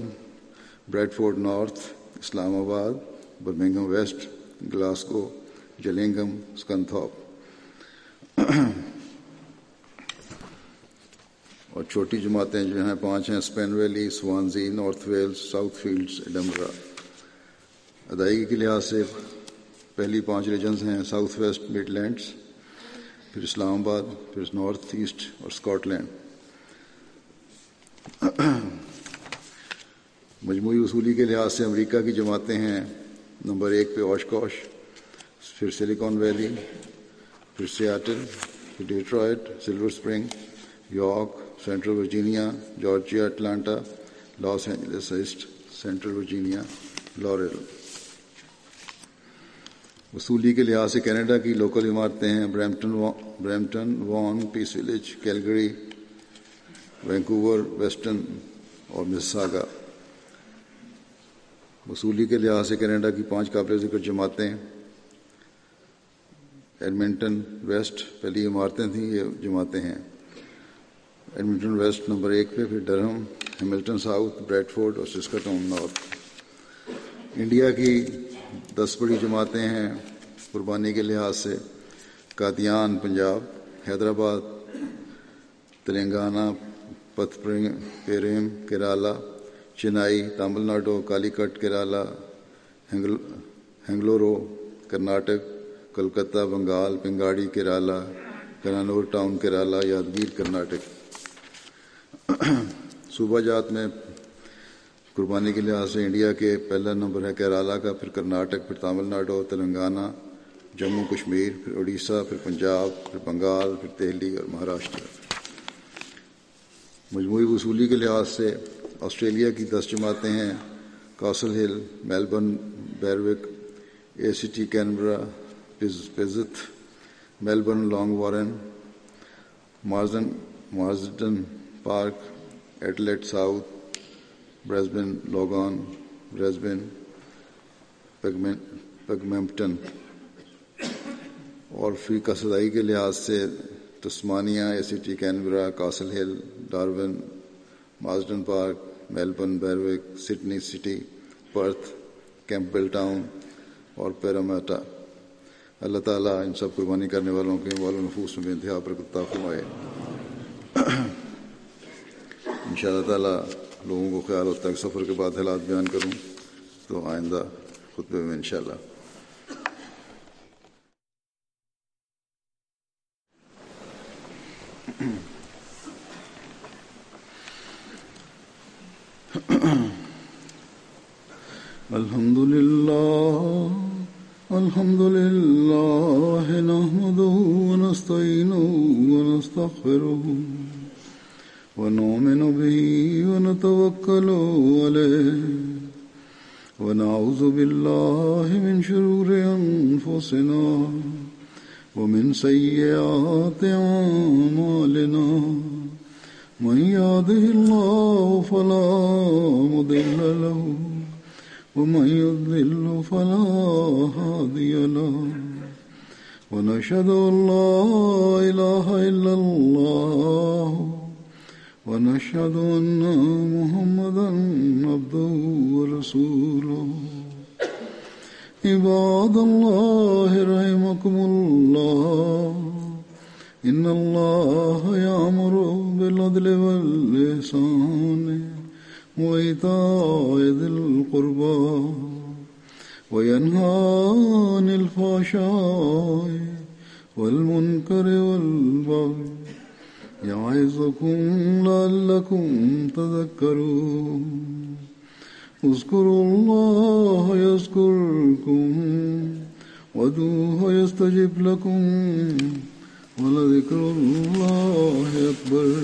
Bradford North, Islamabad Birmingham West, Glasgow Gillingham Scunthorpe اور چھوٹی جماعتیں جو ہیں، پانچ ہیں، Spen Valley Swansea North Wales, Southfields Edinburgh ادائیگی کے لحاظ سے پہلی پانچ ریجنز ہیں، ساؤتھ ویسٹ مڈ لینڈس پھر اسلام آباد، پھر نارتھ ایسٹ اور اسکاٹ لینڈ۔ مجموعی اصولی کے لحاظ سے امریکہ کی جماعتیں ہیں، نمبر ایک پہ اوشکوش پھر سلیکان ویلی، پھر سیاٹل، پھر Detroit, Silver Spring York Central Virginia Georgia, Atlanta, Los Angeles East, Central Virginia Laurel وصولی کے لحاظ سے کینیڈا کی لوکل عمارتیں ہیں Brampton Brampton Vaughan, Peace Village Calgary, Vancouver, Western اور مساگا۔ وصولی کے لحاظ سے کینیڈا کی پانچ قابل ذکر جماعتیں ایڈمنٹن ویسٹ، پہلی عمارتیں تھیں، یہ جماعتیں ہیں۔ ایڈمنٹن ویسٹ نمبر ایک پہ پھر Durham Hamilton South Bradford اور سسکا ٹاؤن نارتھ۔ انڈیا کی دس بڑی جماعتیں ہیں قربانی کے لحاظ سے، Qadian Punjab, Hyderabad, Telangana Pathapiriyam Kerala Chennai Tamil Nadu Calicut Kerala Bengaluru Karnataka Calcutta Bengal Pangadi Kerala Kannur town Kerala Yadgir, Karnataka. صوبہ جات میں قربانی کے لحاظ سے انڈیا کے پہلا نمبر ہے کیرالا کا، پھر کرناٹک، پھر تامل ناڈو، تلنگانہ، جموں، کشمیر، پھر اڑیسہ پھر پنجاب، پھر بنگال، پھر دہلی اور مہاراشٹر۔ مجموعی وصولی کے لحاظ سے آسٹریلیا کی دس جماعتیں ہیں، Castle Hill, Melbourne, Berwick, A C T, Canberra Perth, Melbourne, Langwarrin, Marsden Marsden Park Adelaide South Brisbane Logan Brisbane Pakenham اور فریقہ صدائی کے لحاظ سے Tasmania A C T Canberra Castle Hill Darwin Marsden Park Melbourne Berwick Sydney City Perth Campbelltown اور Parramatta اللہ تعالیٰ ان سب قربانی کرنے والوں کے والوں نفوس میں انتہا پر کتا فرمائے ان شاء اللہ تعالیٰ لوگوں کو خیال ہوتا ہے کہ سفر کے بعد حالات بیان کروں تو آئندہ خطبے میں انشاءاللہ۔ الحمد لله الحمد لله نحمده ونستعينه ونستغفره ونؤمن به ونتوكل عليه ونعوذ بالله من شرور أنفسنا ومن سيئات أعمالنا من يهده الله فلا مضل له ومن يضلل فلا هادي له ونشهد أن لا إله إلا الله ونشهد أن محمدا عبده ورسوله. عباد الله رحمكم الله. إن الله يأمر بالعدل والإحسان وإيتاء ذي القربى وينهى عن الفحشاء والمنكر والبغي يعظكم لعلكم تذكرون. اذكروا الله يذكركم ودوه يستجب لكم ولذكر الله أكبر.